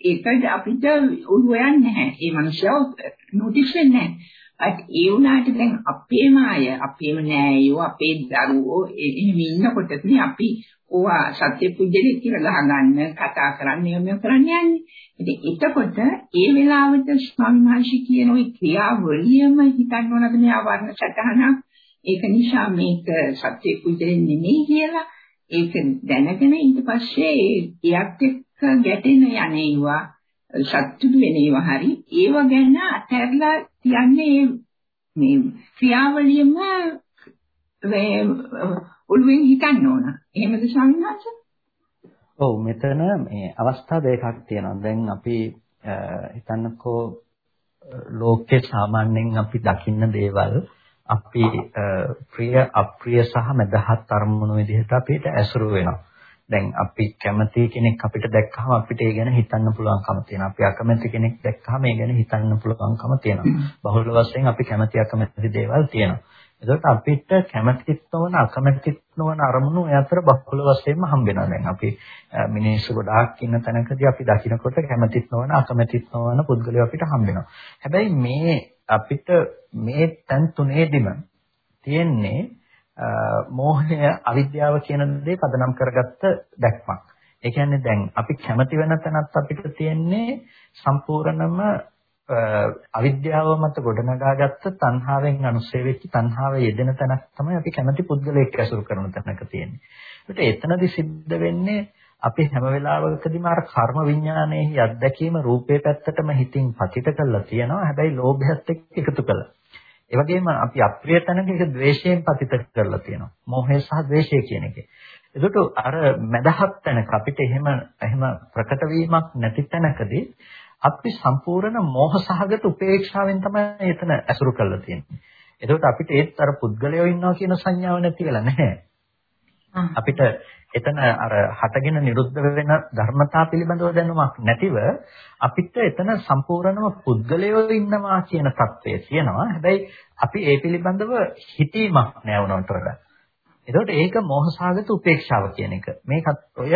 ඒක අපිට උහුවන්නේ නැහැ. ඒ මනුස්සයව නොටිස් වෙන්නේ නැහැ. ඒ වුණාට දැන් අපේම අය අපේම නෑයෝ අපේ දරුවෝ එහෙම ඉන්නකොටනේ අපි ඕවා සත්‍ය පුජ්‍යලෙක් කියලා ගහගන්න කතා කරන්නේ මෙහෙම කරන්න යන්නේ. ඉතින් එතකොට ඒ වෙලාවට ස්වාමීන් වහන්සේ කියන ওই ක්‍රියාවලියම හිතන්න ඕනද මේ ආවරණ සටහනක්. ඒක නිසා මේක සත්‍ය පුජ්‍යලෙ නෙමෙයි කියලා ඒක දැනගෙන ඊට පස්සේ එයත් එක්ක ගැටෙන යන්නේවා සතුටු වෙනේවා හරි ඒව ගැන අතහැරලා කියන්නේ මේ ක්‍රියාවලියම ඔළුවෙන් හිතන්න ඕන. එහෙමද සංඝාස? ඔව් මෙතන මේ අවස්ථා දෙකක් තියෙනවා. දැන් අපි හිතන්නකෝ ලෝකේ සාමාන්‍යයෙන් අපි දකින්න දේවල් අපි ප්‍රිය අප්‍රිය සහ මදහත් අරමුණු විදිහට අපිට ඇසුරු වෙනවා. දැන් අපි කැමති කෙනෙක් අපිට දැක්කහම අපිට ඒ ගැන හිතන්න පුළුවන්කම තියෙනවා. අපි අකමැති කෙනෙක් දැක්කහම ඒ ගැන හිතන්න පුළුවන්කම තියෙනවා. බහුල වශයෙන් අපි කැමති අකමැති දේවල් තියෙනවා. එතකොට අපිට කැමැතිත් නොවන අකමැතිත් නොවන අරමුණු ඒ අතර බහුල වශයෙන්ම හම්බ වෙනවා. දැන් අපි මිනිස්සු ගොඩාක් ඉන්න තැනකදී අපි දකිනකොට කැමැතිත් නොවන අකමැතිත් නොවන පුද්ගලයෝ අපිට හම්බ වෙනවා. හැබැයි මේ අපිට මේ තැන් තුනේදීම තියෙන්නේ මෝහය අවිද්‍යාව කියන දේ පදනම් කරගත්ත දැක්මක්. ඒ කියන්නේ දැන් අපි කැමති වෙන තැනත් අපිට තියෙන්නේ සම්පූර්ණම අවිද්‍යාව මත ගොඩනගාගත්ත තණ්හාවෙන් අනුසය වෙච්ච තණ්හාව යෙදෙන තැනක් තමයි අපි කැමති පුද්ගලයෙක් ඇසුරු කරන තැනක තියෙන්නේ. ඒකට එතනදි සිද්ධ වෙන්නේ අපි හැම වෙලාවකදීම අර කර්ම විඥානයේ අත්දැකීම රූපේ පැත්තටම හිතින් පතිත කරලා තියෙනවා. හැබැයි ලෝභයත් එක්ක එකතු කළා. ඒ වගේම අපි අප්‍රිය තැනක ද්වේෂයෙන් පතිත කරලා තියෙනවා. මෝහය සහ ද්වේෂය කියන එකේ. ඒකට අර මදහත් තැනක අපිට එහෙම එහෙම ප්‍රකට වීමක් නැති තැනකදී අපි සම්පූර්ණ මෝහ සහගත උපේක්ෂාවෙන් තමයි එතන ඇසුරු කරලා තියෙන්නේ. ඒකට අපිට ඒත් අර පුද්ගලයෝ ඉන්නවා කියන සංඥාව නැති වෙලා නැහැ. අපිට එතන අර හටගෙන නිරුද්ධ වෙන ධර්මතා පිළිබඳව දැනුමක් නැතිව අපිට එතන සම්පූර්ණම පුද්ගලයෝ ඉන්නවා කියන தත්වය තියෙනවා. හැබැයි අපි ඒ පිළිබඳව හිතීමක් නෑ වුණාට වඩා. එතකොට ඒක මෝහසාගත උපේක්ෂාව කියන එක. මේකත් ඔය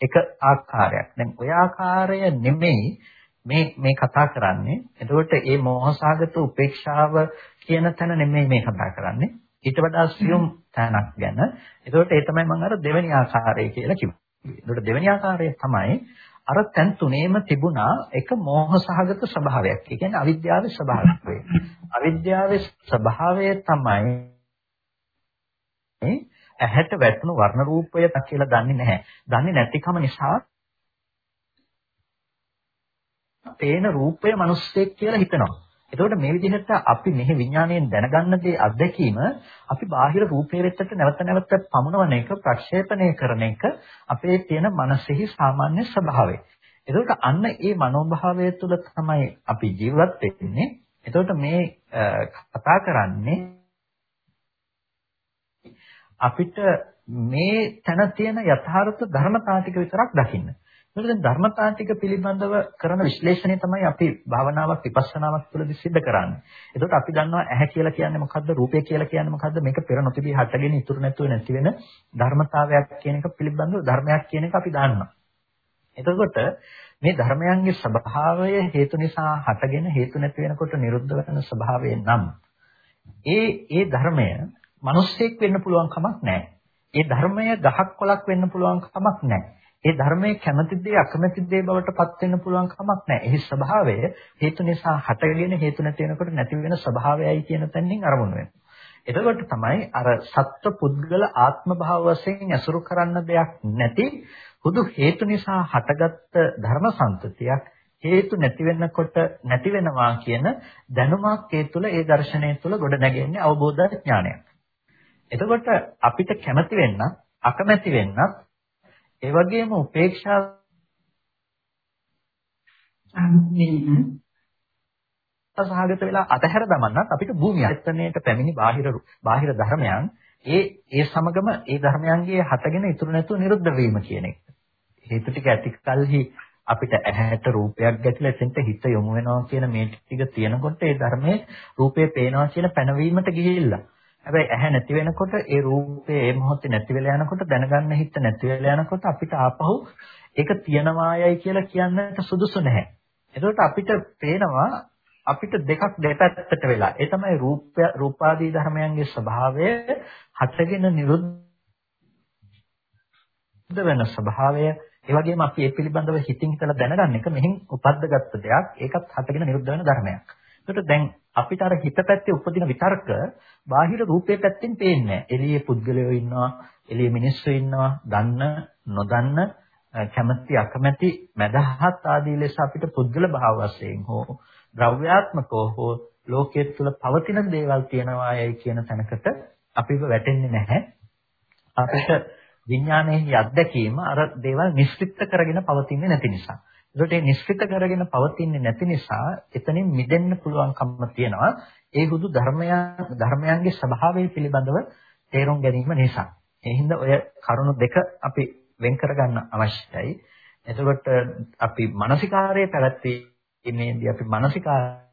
එක ආකාරයක්. දැන් ඔය ආකාරය නෙමෙයි මේ මේ කතා කරන්නේ. එතකොට මේ මෝහසාගත උපේක්ෂාව කියන තැන නෙමෙයි මේ කතා කරන්නේ. ඊට වඩා සියුම් තැනක් ගැන. ඒකට ඒ තමයි මම අර දෙවෙනි ආකාරය කියලා කිව්වේ. ඒකට දෙවෙනි ආකාරය තමයි අර තැන් තුනේම තිබුණා එක මෝහසහගත ස්වභාවයක්. ඒ කියන්නේ අවිද්‍යාවේ ස්වභාවය. අවිද්‍යාවේ ස්වභාවය තමයි ඇහැට වැටුණු වර්ණ රූපය කියලා දන්නේ නැහැ. දන්නේ නැතිකම නිසා පේන රූපය මිනිස්සෙක් කියලා හිතනවා. එතකොට මේ විදිහට අපි මෙහි විඥාණයෙන් දැනගන්න දේ අත්දැකීම අපි බාහිර රූපේ වෙතට නැවත නැවත පමුණවන එක ප්‍රක්ෂේපණය කරන එක අපේ තියෙන මනසෙහි සාමාන්‍ය ස්වභාවය. එතකොට අන්න ඒ මනෝභාවය තුළ තමයි අපි ජීවත් වෙන්නේ. එතකොට මේ කතා කරන්නේ අපිට මේ තැන තියෙන යථාර්ථ ධර්මතා ටික විතරක් දකින්න. ඒකට දැන් ධර්මතා ටික පිළිබඳව කරන විශ්ලේෂණය තමයි අපි භාවනාවක් විපස්සනාවක් තුළදී සිද්ධ කරන්නේ. ඒකට අපි දන්නවා ඇහැ කියලා කියන්නේ මොකද්ද රූපය කියලා කියන්නේ මොකද්ද මේක පෙර නොතිබී හටගෙන ඉතුරු නැතුව නැති වෙන ධර්මතාවයක් කියන එක පිළිබඳව ධර්මයක් කියන එක අපි දන්නවා. එතකොට මේ ධර්මයන්ගේ ස්වභාවය හේතු නිසා හටගෙන හේතු නැති වෙනකොට නිරුද්ධ වෙන ස්වභාවය නම් ඒ ඒ ධර්මය මිනිස්සෙක් වෙන්න පුළුවන් කමක් නැහැ. ඒ ධර්මය ගහක් කොලක් වෙන්න පුළුවන් කමක් නැහැ. ඒ ධර්මයේ කැමැති දේ අකමැති දේ බවට පත් වෙන්න පුළුවන් කමක් නැහැ. එහි ස්වභාවය හේතු නිසා හටගෙන හේතු නැති වෙනකොට නැති වෙන ස්වභාවයයි කියන තැනින් අරමුණු වෙනවා. එතකොට තමයි අර සත්ව පුද්ගල ආත්ම භාව වශයෙන් ඇසුරු කරන්න දෙයක් නැති හුදු හේතු නිසා හටගත්ත ධර්ම සංතතියක් හේතු නැති වෙනකොට නැති වෙනවා කියන දැනුමක් ඒ තුළ ඒ දර්ශනය තුළ ගොඩ නැගෙන්නේ අවබෝධ ඥානයක්. එතකොට අපිට කැමති වෙන්න අකමැති වෙන්නත් ඒ වගේම උපේක්ෂා සහගත වෙලා අතහැර දමන්නත් අපිට භූමිය ආයතනයට පැමිණි බාහිර බාහිර ධර්මයන් ඒ ඒ සමගම ඒ ධර්මයන්ගේ හටගෙන ඉතුරු නැතුව නිරුද්ධ වීම කියන එක. හේතු ටික ඇති කලෙහි අපිට ඇහැට රූපයක් ගැටිලා එතෙන්ට හිත යොමු වෙනවා කියන මේ ටික තියෙනකොට ඒ ධර්මයේ රූපේ පේනවා කියන පැනවීමට ගිහිල්ලා හැබැයි ඇහැ නැති වෙනකොට ඒ රූපේ ඒ මොහොතේ නැති වෙලා යනකොට දැනගන්න හිත නැති වෙලා යනකොට අපිට ආපහු ඒක තියනවායයි කියලා කියන්නට සුදුසු නැහැ. එතකොට අපිට පේනවා අපිට දෙකක් දෙපැත්තට වෙලා. ඒ තමයි රූප රූපාදී ධර්මයන්ගේ ස්වභාවය හටගෙන නිරුද්ධ වෙන ස්වභාවය ඒ වගේම අපි ඒ පිළිබඳව හිතින් හිතලා දැනගන්න එක මෙහෙන් උපද්දගත්ත දෙයක්. ඒකත් හටගෙන නිරුද්ධ වෙන ධර්මයක්. ඒකට දැන් අපිට අර හිත පැත්තේ උපදින විතර්ක බාහිර රූපේ පැත්තෙන් පේන්නේ නැහැ. එළියේ පුද්ගලයෝ ඉන්නවා, එළියේ මිනිස්සු ඉන්නවා, දන්න, නොදන්න, කැමැති, අකමැති, මදහත් ආදී ලෙස අපිට පුද්ගල භාව වශයෙන් හෝ ද්‍රව්‍යාත්මකව හෝ ලෝකයේ තුල පවතින දේවල් තියනවායයි කියන තැනකට අපිව වැටෙන්නේ නැහැ. අපිට විඥානයේ අත්දැකීම අර දේවල් නිශ්චිත කරගෙන පවතින්නේ නැති නිසා. ඒකට මේ නිශ්චිත කරගෙන පවතින්නේ නැති නිසා එතනින් මිදෙන්න පුළුවන්කම තියෙනවා. ඒ හුදු ධර්මයන් ධර්මයන්ගේ ස්වභාවය පිළිබඳව තේරුම් ගැනීම නිසා. ඒ හින්දා ඔය කරුණු දෙක අපි වෙන් කරගන්න අවශ්‍යයි. එතකොට අපි මානසිකාරයේ පැවැත්වීමේදී අපි මානසිකාරය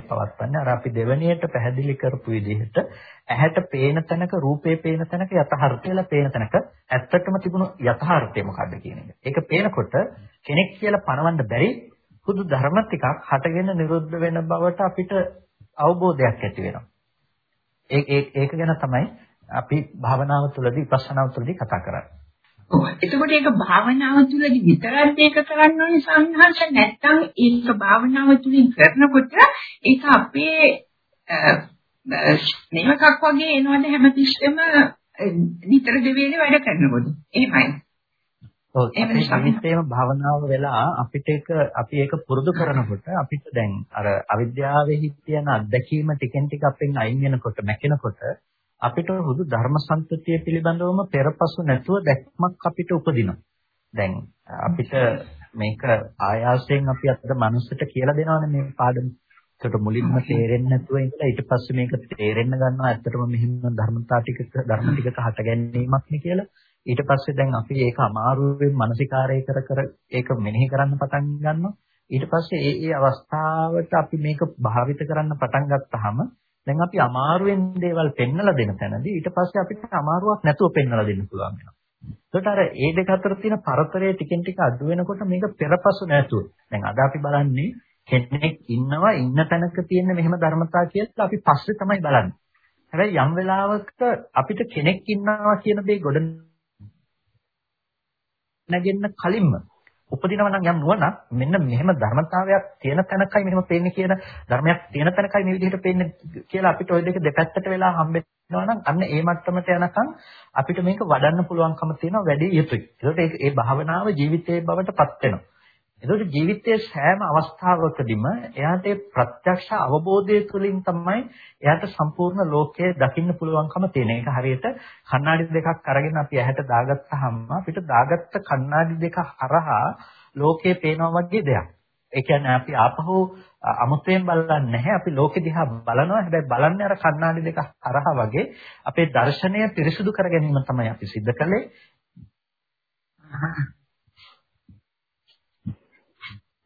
පවත්වන්නේ අර අපි දෙවණියට පැහැදිලි කරපු විදිහට ඇහැට පේන තැනක රූපේ පේන තැනක යථාර්ථයලා පේන තැනක ඇත්තටම තිබුණු යථාර්ථය මොකද්ද කියන එක. ඒක පේනකොට කෙනෙක් කියලා පනවන්න බැරි හුදු ධර්ම ටිකක් හටගෙන නිරුද්ධ වෙන බවට අපිට අවබෝධයක් ඇති වෙනවා. ඒ ඒක ගැන තමයි අපි භාවනාව තුළදී විපස්සනාව තුළදී කතා කරන්නේ. එතකොට ඒක භාවනාව තුළදී විතරක් ඒක කරන්න ඕනේ සංහර්ෂ නැත්නම් ඒක භාවනාව තුළින් කරනකොට ඒක අපේ මේකක් වගේ එනවද හැමතිස්සෙම නිතර දෙවිලේ වැඩ කරනකොට? එහෙමයි. ඔව්. සමිතේම භාවනාව වෙලා අපිට ඒක අපි ඒක පුරුදු කරනකොට අපිට දැන් අර අවිද්‍යාවේ හිතන අත්දැකීම ටිකෙන් ටික අපෙන් අයින් වෙනකොට මැකෙනකොට අපිට හුදු ධර්ම සංස්කෘතිය පිළිබඳවම පෙරපසු නැතුව දැක්මක් අපිට උපදිනවා. දැන් අපිට මේක ආයාසයෙන් අපි අතට මනුස්සට කියලා දෙනවනේ මේ පාඩම. ඒකට මුලින්ම තේරෙන්නේ නැතුව ඉඳලා ඊට පස්සේ මේක තේරෙන්න ගන්නවා ඇත්තටම මෙහිම ධර්මතා ටිකක ධර්ම ටිකක හට ගැනීමක් නේ කියලා. ඊට පස්සේ දැන් අපි ඒක අමාරුවෙන් මානසිකාරය කර කර ඒක මෙනෙහි කරන්න පටන් ගන්නවා. ඊට පස්සේ ඒ ඒ අවස්ථාවට අපි මේක භාවිත කරන්න පටන් ගත්තාම දැන් අපි අමාරුවෙන් දේවල් පෙන්නලා දෙන තැනදී ඊට පස්සේ අපිට අමාරුවක් නැතුව පෙන්නලා දෙන්න පුළුවන් වෙනවා. ඒකට අර ඒ දෙක අතර තියෙන පරතරය ටිකෙන් ටික අඩු වෙනකොට මේක පෙරපසු නැතුව. දැන් අද අපි බලන්නේ කෙනෙක් ඉන්නවා ඉන්න තැනක තියෙන මෙහෙම ධර්මතා කියලා අපි පස්සේ තමයි බලන්නේ. හැබැයි යම් වෙලාවක අපිට කෙනෙක් ඉන්නවා කියන දේ ගොඩ නැගෙන්න කලින්ම උපදිනවා නම් යම් නුවණක් මෙන්න මෙහෙම ධර්මතාවයක් තියෙන තැනකයි මෙහෙම පේන්නේ කියන ධර්මයක් තියෙන තැනකයි මේ විදිහට පේන්නේ කියලා අපිට ওই දෙක දෙපැත්තට වෙලා හම්බෙනවා නම් අන්න ඒ මට්ටමට යනකම් අපිට මේක වඩන්න පුළුවන්කම තියෙනවා වැඩි යුතුයි. ඒකට ඒ භාවනාව ජීවිතයේ බවට පත් වෙනවා. එතකොට ජීවිතයේ සෑම අවස්ථාවකදීම එයාට ප්‍රත්‍යක්ෂ අවබෝධය තුළින් තමයි එයාට සම්පූර්ණ ලෝකය දකින්න පුළුවන්කම තියෙන. ඒක හරියට කණ්ණාඩි දෙකක් අරගෙන අපි ඇහැට දාගත්තාම අපිට දාගත්ත කණ්ණාඩි දෙක හරහා ලෝකය පේනවා වගේ දෙයක්. ඒ කියන්නේ අපි ආපහු අමුතෙන් බලන්නේ නැහැ. අපි ලෝකෙ දිහා බලනවා. හැබැයි බලන්නේ අර කණ්ණාඩි දෙක හරහා වගේ අපේ දර්ශනය පිරිසුදු කර ගැනීම තමයි අපි සිද්ධ කළේ.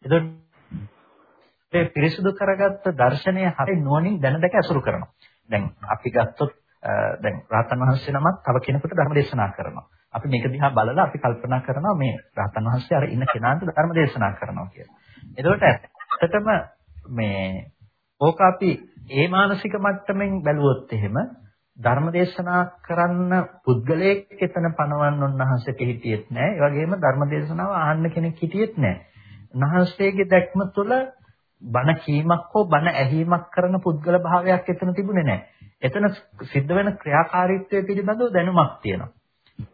එතකොට පිරිසුදු කරගත්ත දර්ශනය හරි නුවණින් දැන දැක අසුරු කරනවා. දැන් අපි ගත්තොත් දැන් රහතන් වහන්සේ නමක් තව කෙනෙකුට ධර්ම දේශනා කරනවා. අපි මේක දිහා බලලා අපි කල්පනා කරනවා මේ රහතන් වහන්සේ අර ඉන්න කෙනාට ධර්ම දේශනා කරනවා කියලා. එතකොට ඇත්තටම මේ ඕක අපි ඒ මානසික මට්ටමින් බැලුවොත් එහෙම ධර්ම දේශනා කරන්න පුද්ගලයෙක් එතන පනවන්න උන්වහන්සේට හිටියෙත් නැහැ. ඒ වගේම ධර්ම දේශනාව අහන්න කෙනෙක් හිටියෙත් නැහැ. උන්වහන්සේගේ දැක්ම තුළ බණ කීමක් හෝ බණ ඇහිීමක් කරන පුද්ගල භාවයක් එතන තිබුණේ නැහැ. එතන සිද්ධ වෙන ක්‍රියාකාරීත්වය පිළිබඳව දැනුමක් තියෙනවා.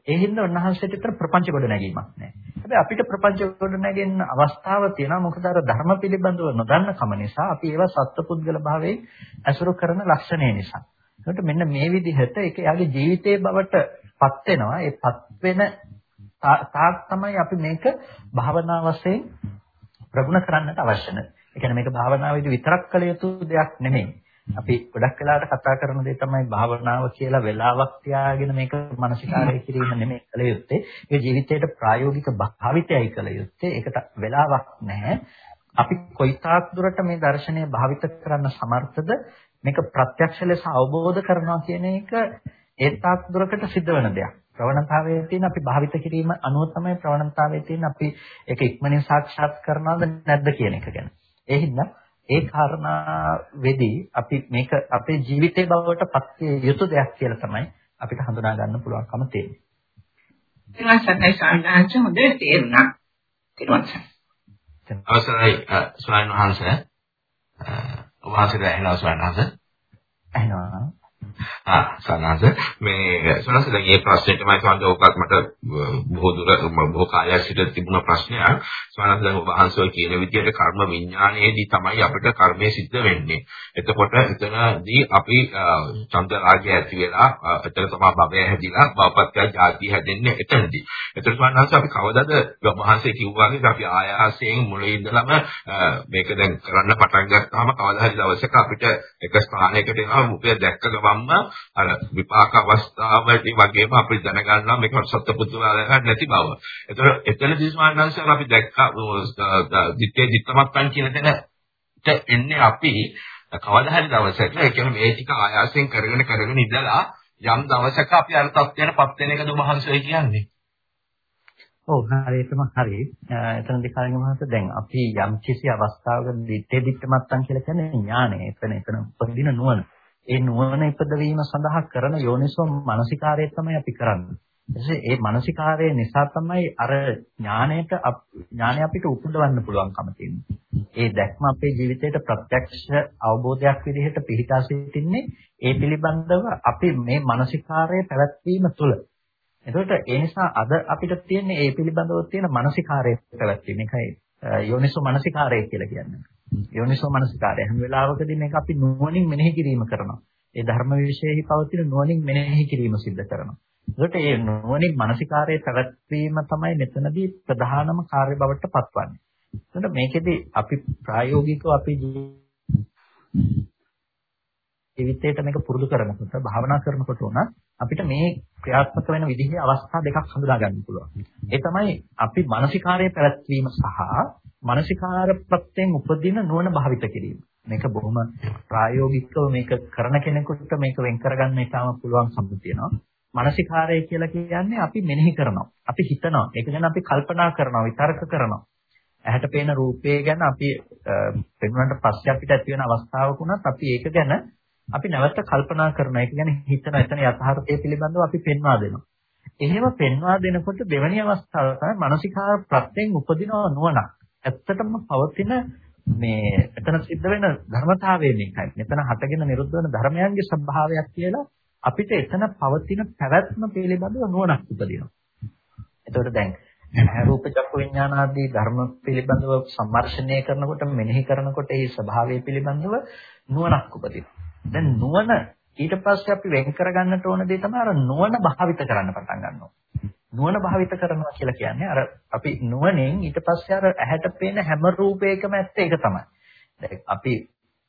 ඒ හින්දා උන්වහන්සේට විතර ප්‍රපංච ගොඩ නැගීමක් නැහැ. හැබැයි අපිට ප්‍රපංච ගොඩ නැගෙන්න අවස්ථාව තියෙනවා. මොකද අර ධර්ම පිළිබඳව නොදන්න කම නිසා අපි ඒවා සත්පුද්ගල භාවයෙන් ඇසුරු කරන ලක්ෂණය නිසා. ඒකට මෙන්න මේ විදිහට ඒක යාගේ ජීවිතයේ බවට පත් වෙනවා. ඒ පත් වෙන තාක් තමයි අපි මේක භාවනා වශයෙන් ප්‍රගුණ කරන්නට අවශ්‍ය නැහැ. ඒ කියන්නේ මේක භාවනාවේදී විතරක් කළ යුතු දෙයක් නෙමෙයි. අපි ගොඩක් වෙලාවට කතා කරන දේ තමයි භාවනාව කියලා වෙලාවක් තියාගෙන මේක මානසිකාරය කිරීම නෙමෙයි කළ යුත්තේ. ඒ ජීවිතයට ප්‍රායෝගික භාවිතයයි කළ යුත්තේ. ඒකට වෙලාවක් නැහැ. අපි කොයිතාක් දුරට මේ දර්ශනය භාවිත කරන්න සමර්ථද මේක ප්‍රත්‍යක්ෂ ලෙස අවබෝධ කරනවා කියන එක ඒ තාක් දුරකට සිද්ධ වෙන දෙයක්. ප්‍රවණතාවයේ තියෙන අපි භාවිත කිරීම අනුව තමයි ප්‍රවණතාවයේ තියෙන අපි ඒක ඉක්මනින් සාක්ෂාත් කරනවද නැද්ද කියන එක ගැන. ඒ හින්දා ඒ කාරණා වෙදී අපි මේක අපේ ජීවිතේ බවට පත් යුතු දෙයක් කියලා තමයි අපිට හඳුනා ගන්න පුළුවන්කම තියෙන්නේ. ඊළඟට සාමාන්‍ය හොඳේ තේරුණා. තේරුණා. අවසරයි ස්වාමීන් වහන්සේ. ඔබ වහන්සේට ඇහෙනවා ස්වාමීන් වහන්සේ? ඇහෙනවා. ආ සනහස. මේ සනහස දැන් මේ ප්‍රශ්නෙටමයි සමහර ඔකත් මට බොහෝ දුර බොහෝ කාලයක් සිට තිබුණ ප්‍රශ්නයක්. සනහස දැන් ඔබ වහන්සේ කියන විදිහට කර්ම විඥානයේදී තමයි අපිට කර්මය සිද්ධ වෙන්නේ. එතකොට එතනදී අපි චන්ද රාජ්‍ය ඇති වෙලා එතන තමයි භවය හැදිලා භවපත්‍ය ජාති හැදෙන්නේ එතනදී. එතකොට සනහස අපි කවදාද ඔබ වහන්සේ කිව්වාගේ අපි ආයාසයෙන් මුලින් ඉඳලම මේක දැන් කරන්න පටන් ගත්තාම කවදා හරි දවසක අපිට එක ස්ථානයකට එනවා මුපය දැක්ක ගමන් ගමන්ම අර විපාක අවස්ථාවදී වගේම අපි දැනගන්නවා මේක සත්පුරුෂලා නැති බව. ඒතකොට එතනදී ස්වාමීන් අපි දැක්කා දිත්තේ දිත්තමත්පන් කියන තැනට එන්නේ අපි කවදා හරි දවසක ඒ කියන්නේ මේ ටික ආයාසයෙන් කරගෙන කරගෙන ඉඳලා යම් දවසක අපි අර තත්ත්වයටපත් වෙන එකද මහන්සිය කියන්නේ. ඔව් හරියටම හරි. එතනදී කාරික මහත්තයා දැන් අපි යම් කිසි අවස්ථාවක දිත්තේ දිත්තමත්පන් කියලා කියන්නේ ඥානය. එතන එතන උපදින නුවණ. ඒ නුවණ ඉපදවීම සඳහා කරන යෝනිසෝ මනසිකාරය තමයි අපි කරන්නේ. එසේ ඒ මනසිකාරය නිසා තමයි අර ඥාණයට ඥාණය අපිට උපදවන්න පුළුවන්කම තියෙන්නේ. ඒ දැක්ම අපේ ජීවිතයට ප්‍රත්‍යක්ෂ අවබෝධයක් විදිහට පිහිටා සිටින්නේ ඒ පිළිබඳව අපි මේ මනසිකාරය පැවැත්වීම තුළ. එතකොට ඒ නිසා අද අපිට තියෙන්නේ ඒ පිළිබඳව තියෙන මනසිකාරය පැවැත්වීම. ඒකයි යෝනිසෝ මනසිකාරය කියලා කියන්නේ. යෝනිසෝ මනසිකාරය හැම වෙලාවකදී මේක අපි නුවණින් මෙනෙහි කිරීම කරනවා. ඒ ධර්ම විශේෂෙහි පවතින නුවණින් මෙනෙහි කිරීම සිද්ධ කරනවා. ඒකට ඒ නුවණින් මනසිකාරයේ පැවැත්වීම තමයි මෙතනදී ප්‍රධානම කාර්ය බවට පත්වන්නේ. එතකොට මේකෙදි අපි ප්‍රායෝගිකව අපි ජීවිතේට මේක පුරුදු කරනකොට භාවනා කරනකොට උනත් අපිට මේ ක්‍රියාත්මක වෙන විදිහේ අවස්ථා දෙකක් හඳුනා ගන්න පුළුවන්. ඒ තමයි අපි මානසිකාරයේ පැවැත්වීම සහ මානසිකාර ප්‍රත්‍යයෙන් උපදින නුවණ භාවිත කිරීම. මේක බොහොම ප්‍රායෝගිකව මේක කරන කෙනෙකුට මේක වෙන් කරගන්න ඉතාම පුළුවන්කම තියෙනවා. මානසිකාරය කියලා කියන්නේ අපි මෙනෙහි කරනවා. අපි හිතනවා. ඒක ගැන අපි කල්පනා කරනවා, විතර්ක කරනවා. ඇහැට පේන රූපය ගැන අපි පෙන්වන්නට පස්සේ අපිට ඇති වෙන අවස්ථාවක උනත් අපි ඒක ගැන අපි නැවත කල්පනා කරනවා. ඒක ගැන හිතන එතන යථාර්ථය පිළිබඳව අපි පෙන්වා දෙනවා. එහෙම පෙන්වා දෙනකොට දෙවැනි අවස්ථාව තමයි මානසිකාර ප්‍රත්‍යයෙන් උපදින නුවණක්. ඇත්තටම පවතින මේ එතන සිද්ධ වෙන ධර්මතාවය මේකයි. මෙතන හටගෙන නිරුද්ධ වෙන ධර්මයන්ගේ ස්වභාවයක් කියලා අපිට එතන පවතින පැවැත්ම පිළිබඳව නුවණක් උපදිනවා. එතකොට දැන් රූප චක්කු විඥාන ආදී ධර්ම පිළිබඳව සම්මර්ෂණය කරනකොට මෙනෙහි කරනකොට ඒ ස්වභාවය පිළිබඳව නුවණක් උපදිනවා. දැන් නුවණ ඊට පස්සේ අපි වෙන් කරගන්නට ඕන දේ තමයි අර නුවණ භාවිත කරන්න පටන් ගන්නවා. නුවණ භාවිත කරනවා කියලා කියන්නේ අර අපි නුවණෙන් ඊට පස්සේ අර ඇහැට පේන හැම රූපයකම ඇත්ත ඒක තමයි. දැන් අපි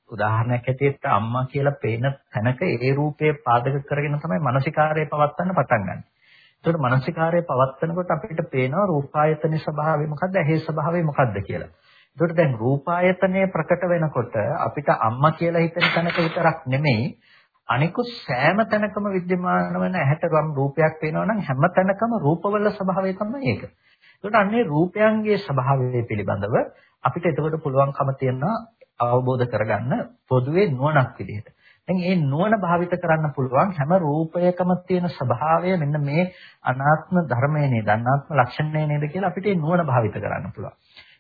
උදාහරණයක් ඇටියට අම්මා කියලා පේන තැනක ඒ රූපේ පාදක කරගෙන තමයි මානසිකාරය පවත්වන්න පටන් ගන්න. ඒකට මානසිකාරය පවත්වනකොට අපිට පේනවා රූපායතනයේ ස්වභාවය මොකද්ද, ඇහි ස්වභාවය මොකද්ද කියලා. ඒකට දැන් රූපායතනය ප්‍රකට වෙනකොට අපිට අම්මා කියලා හිතෙන තැනක විතරක් නෙමෙයි අනිකුත් සෑම තැනකම විද්‍යමාන වෙන ඇහැට ගම් රූපයක් වෙනවා නම් හැම තැනකම රූපවල ස්වභාවය තමයි ඒක. ඒකට අන්නේ රූපයන්ගේ ස්වභාවය පිළිබඳව අපිට එතකොට පුළුවන්කම තියෙනවා අවබෝධ කරගන්න පොදුවේ නුවණක් විදිහට. දැන් මේ නුවණ භාවිත කරන්න පුළුවන් හැම රූපයකම තියෙන ස්වභාවය මෙන්න මේ අනාත්ම ධර්මය නේද අනාත්ම ලක්ෂණය නේද කියලා අපිට මේ නුවණ භාවිත කරන්න පුළුවන්.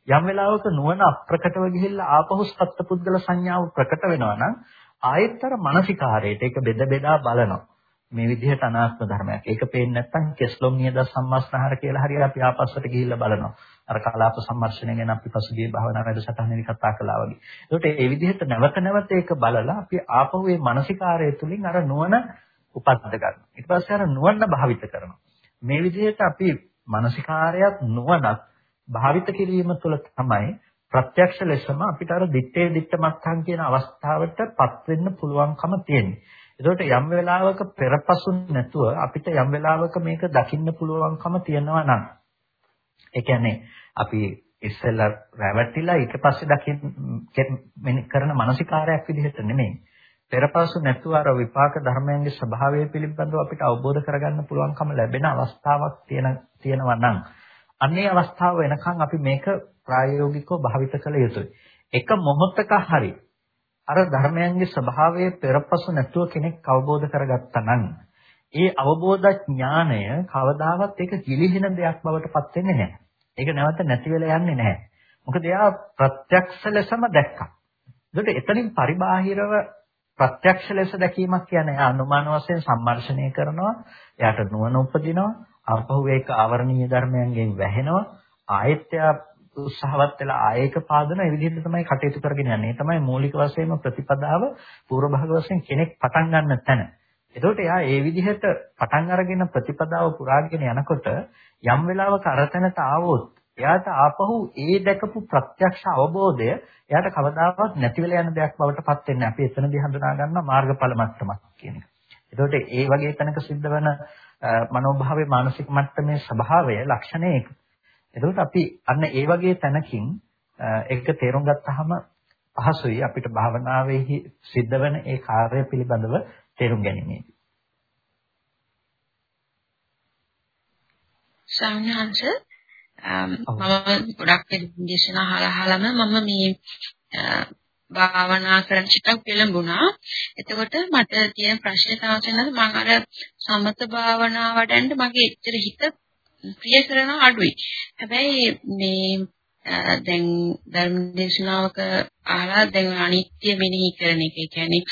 යම් වෙලාවක නුවණ අප්‍රකටව ගිහිල්ලා ආපහු සත්පුද්ගල සංඥාව ප්‍රකට වෙනවා නම් ආයතර මානසිකාරයට ඒක බෙද බෙදා බලනවා. මේ විදිහට අනාත්ම ධර්මයක්. ඒක පේන්නේ නැත්නම් කෙස්ලොම් නියද සම්මස්නහර කියලා හරියට අපි ආපස්සට ගිහිල්ලා බලනවා. අර කලාප සම්මර්ෂණය ගැන අපි පසුගිය භාවනා වැඩසටහනේදී කතා කළා වගේ. ඒකට ඒ විදිහට නැවත නැවත ඒක බලලා අපි ආපහු මේ මානසිකාරය තුලින් අර නුවණ උපද්ද ගන්නවා. ඊට පස්සේ අර නුවණ භාවිත කරනවා. මේ විදිහට අපි මානසිකාරයත් නුවණත් භාවිත කිරීම තුළ තමයි ප්‍රත්‍යක්ෂ ලෙසම අපිට අර දිත්තේ දිත්ත මත්හන් කියන අවස්ථාවටපත් වෙන්න පුළුවන්කම තියෙන්නේ. ඒකට යම් වෙලාවක පෙරපසු නැතුව අපිට යම් වෙලාවක මේක දකින්න පුළුවන්කම තියෙනවා නම් ඒ කියන්නේ අපි ඉස්සෙල්ලා රැවටිලා ඊට පස්සේ දකින්න කරන මානසිකාරයක් විදිහට නෙමෙයි. පෙරපසු නැතුව අර විපාක ධර්මයන්ගේ ස්වභාවය පිළිබඳව අපිට අවබෝධ කරගන්න පුළුවන්කම ලැබෙන අවස්ථාවක් තියෙන තියෙනවා නම් අන්නේ අවස්ථාව වෙනකන් අපි මේක ප්‍රායෝගිකව භාවිත කළ යුතුයි. එක මොහොතක හරි අර ධර්මයන්ගේ ස්වභාවය පෙරපසු නැතුව කෙනෙක් අවබෝධ කරගත්තා නම් ඒ අවබෝධ ඥානය කවදාවත් ඒක ගිලිහෙන දෙයක් බවට පත් වෙන්නේ නැහැ. ඒක නැවත නැති වෙලා යන්නේ නැහැ. මොකද එයා ප්‍රත්‍යක්ෂ ලෙසම දැක්කා. ඒකට එතනින් පරිබාහිරව ප්‍රත්‍යක්ෂ ලෙස දැකීමක් කියන්නේ අනුමාන වශයෙන් සම්මර්ෂණය කරනවා, එයාට නුවණ උපදිනවා, ආපහු ඒක ආවරණීය ධර්මයන්ගෙන් වැහෙනවා, ආයත්‍ය උත්සාහවත් වෙලා ආයේක පාදන ඒ විදිහට තමයි කටයුතු කරගෙන යන්නේ. ඒ තමයි මූලික වශයෙන්ම ප්‍රතිපදාව පූර්ව භාග වශයෙන් කෙනෙක් පටන් ගන්න තැන. එතකොට එයා ඒ විදිහට පටන් අරගෙන ප්‍රතිපදාව පුරාගෙන යනකොට යම් වෙලාවක අරතැනට ආවොත් එයාට ආපහු ඒ දැකපු ප්‍රත්‍යක්ෂ අවබෝධය එයාට කවදාවත් නැති වෙලා යන දෙයක් බවට පත් වෙන්නේ. අපි එතනදී හඳුනා ගන්නවා මාර්ගඵල මට්ටමක් කියන එක. එතකොට ඒ වගේ තැනක සිද්ධ වෙන මනෝභාවයේ මානසික මට්ටමේ ස්වභාවය ලක්ෂණය ඒක. එතකොට අපි අන්න ඒ වගේ තැනකින් ඒක තේරුම් ගත්තාම පහසුයි අපිට භාවනාවේ සිද්ධ වෙන ඒ කාර්ය පිළිබඳව තේරුම් ගැනීමේදී. සාමහන්ස මම ගොඩක් දේශන අහලා අහලම මම මේ භාවනා කරන චිත්තක් පෙළඹුණා. එතකොට මට තියෙන ප්‍රශ්නේ තමයි මම අර සමත භාවනා වඩන්න මගේ එච්චර හිත ප්‍රිය කරන අඩුයි. හැබැයි මේ දැන් ධර්ම දේශනාවක අහලා දැන් අනිත්‍ය මෙනෙහි කරන එක. ඒ කියන්නේ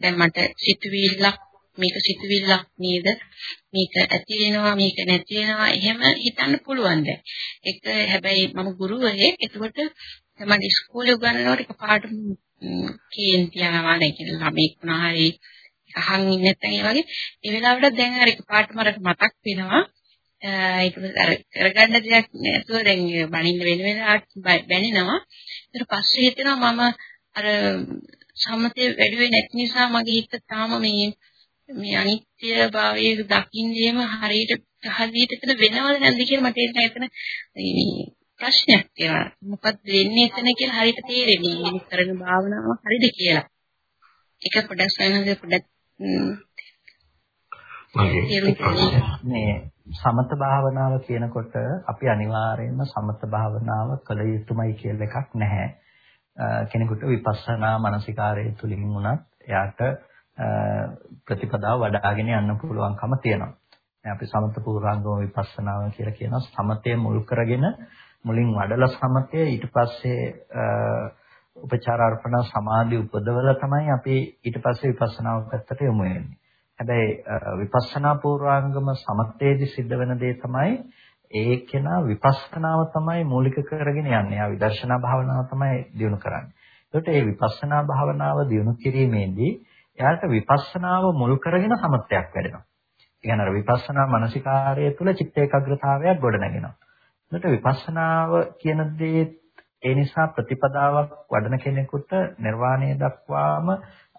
දැන් මට සිතුවිල්ලක් මේක සිතුවිල්ලක් නේද? මේක ඇති වෙනවා මේක නැති වෙනවා එහෙම හිතන්න පුළුවන් දැන්. ඒක හැබැයි මම ගුරුවරයෙක්. එතකොට මම ඉස්කෝලේ උගන්වනකොට එකපාරට කේන්ති යනවා නේ කියලා. ළමෙක් වුණා හරි අහන් ඉන්නේ නැත්නම් ඒ වගේ. ඒ වෙලාවට දැන් අර එකපාරට මට මතක් වෙනවා. ඒක අර කරගන්න දෙයක් නැතුව දැන් බණින්න වෙන වෙලාවට බැනිනවා. ඊට පස්සේ හිතෙනවා මම අර සම්මතය වැඩි වෙන්නේ නැති නිසා මගේ හිත තාම මේ මේ අනිත්‍ය භාවයේ දකින්නේම හරියට හරියට එතන වෙනවද නැද්ද කියලා මට එතන එතන මේ ප්‍රශ්නයක් ඒවා. මොකක්ද වෙන්නේ එතන කියලා හරියට තේරෙන්නේ මේ කරන භාවනාව හරිද කියලා. ඒක පොඩ්ඩක් සයන්ද පොඩ්ඩක් මේ සමත භාවනාව කියනකොට අපි අනිවාර්යයෙන්ම සමත භාවනාව කළ යුතුමයි කියලා එකක් නැහැ. කෙනෙකුට විපස්සනා මානසිකාරය තුලින් වුණත් එයාට ප්‍රතිපදාව වඩ아가ගෙන යන්න පුළුවන්කම තියෙනවා. අපි සමත පූර්වාංගම විපස්සනාව කියලා කියනවා. සමතය මුල් කරගෙන මුලින් වඩලා සමතය ඊට පස්සේ උපචාර අර්පණ සමාධි උපදවලා තමයි අපි ඊට පස්සේ විපස්සනාව පැත්තට යමු වෙන්නේ. හැබැයි විපස්සනා පූර්වාංගම සමතේදී සිද්ධ වෙන දේ තමයි ඒ කෙනා විපස්සනාව තමයි මූලික කරගෙන යන්නේ. ආ විදර්ශනා භාවනාව තමයි දියුණු කරන්නේ. ඒකට මේ විපස්සනා භාවනාව දියුණු කිරීමේදී එයාට විපස්සනාව මුල් කරගෙන සමත්යක් වැඩෙනවා. ඒ කියන්නේ අර විපස්සනා මානසිකාර්යය තුළ චිත්ත ඒකාග්‍රතාවයක් ගොඩනගෙනවා. එතකොට විපස්සනාව කියන දේ ඒ නිසා ප්‍රතිපදාවක් වඩන කෙනෙකුට නිර්වාණය දක්වාම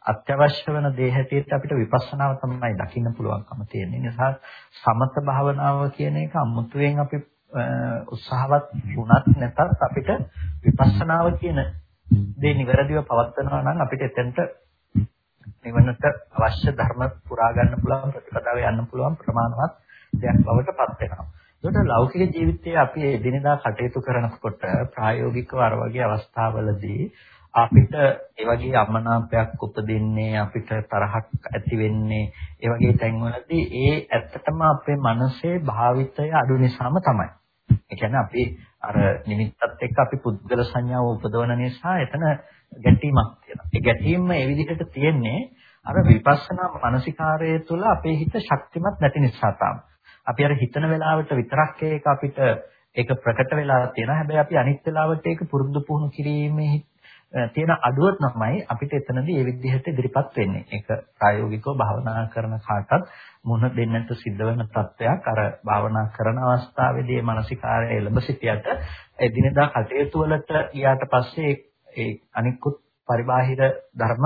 අත්‍යවශ්‍ය වෙන දේ හැටියට අපිට විපස්සනාව තමයි දකින්න පුළුවන්කම තියෙන. ඒ නිසා සමත භාවනාව කියන එක අමුතුවෙන් අපි උත්සාහවත් වුණත් නැතත් අපිට විපස්සනාව කියන දේ නිවැරදිව පවත්වනවා නම් අපිට එතෙන්ට නිවනට අවශ්‍ය ධර්ම පුරා ගන්න පුළුවන් ප්‍රතිපදාවේ යන්න පුළුවන් ප්‍රමාණවත් දෙයක් බවට පත් වෙනවා. ඒකට ලෞකික ජීවිතයේ අපි එදිනෙදා කටයුතු කරනකොට ප්‍රායෝගිකව අර වගේ අවස්ථාවලදී අපිට ඒ වගේ අමනාපයක් උපදින්නේ අපිට තරහක් ඇති වෙන්නේ ඒ වගේ තැන්වලදී ඒ ඇත්තටම අපේ මනසේ භාවිතය අඩු නිසාම තමයි. ඒ කියන්නේ අපි අර නිමිත්තත් එක්ක අපි පුද්ගල සංඥාව උපදවන නිසා එතන ගැටීමක් තියෙනවා. ඒ ගැටීම මේ විදිහට තියෙන්නේ අර විපස්සනා මානසිකාරය තුළ අපේ හිත ශක්තිමත් නැති නිසා තමයි. අපි අර හිතන වෙලාවට විතරක් ඒක අපිට ඒක ප්‍රකට වෙලා තියෙනවා. හැබැයි අපි අනිත් වෙලාවට ඒක පුරුදු පුහුණු කිරීමේ තියෙන අඩුව තමයි අපිට එතනදී මේ විදිහට ඉදිරිපත් වෙන්නේ. ඒක ප්‍රායෝගිකව භාවනා කරන කාටත් මුණ දෙන්නට සිද්ධ වෙන තත්ත්වයක්. අර භාවනා කරන අවස්ථාවේදී මානසිකාරය එළඹ සිටියට එදිනෙදා කටයුතු වලට ගියාට පස්සේ ඒ අනිකුත් පරිබාහිර ධර්ම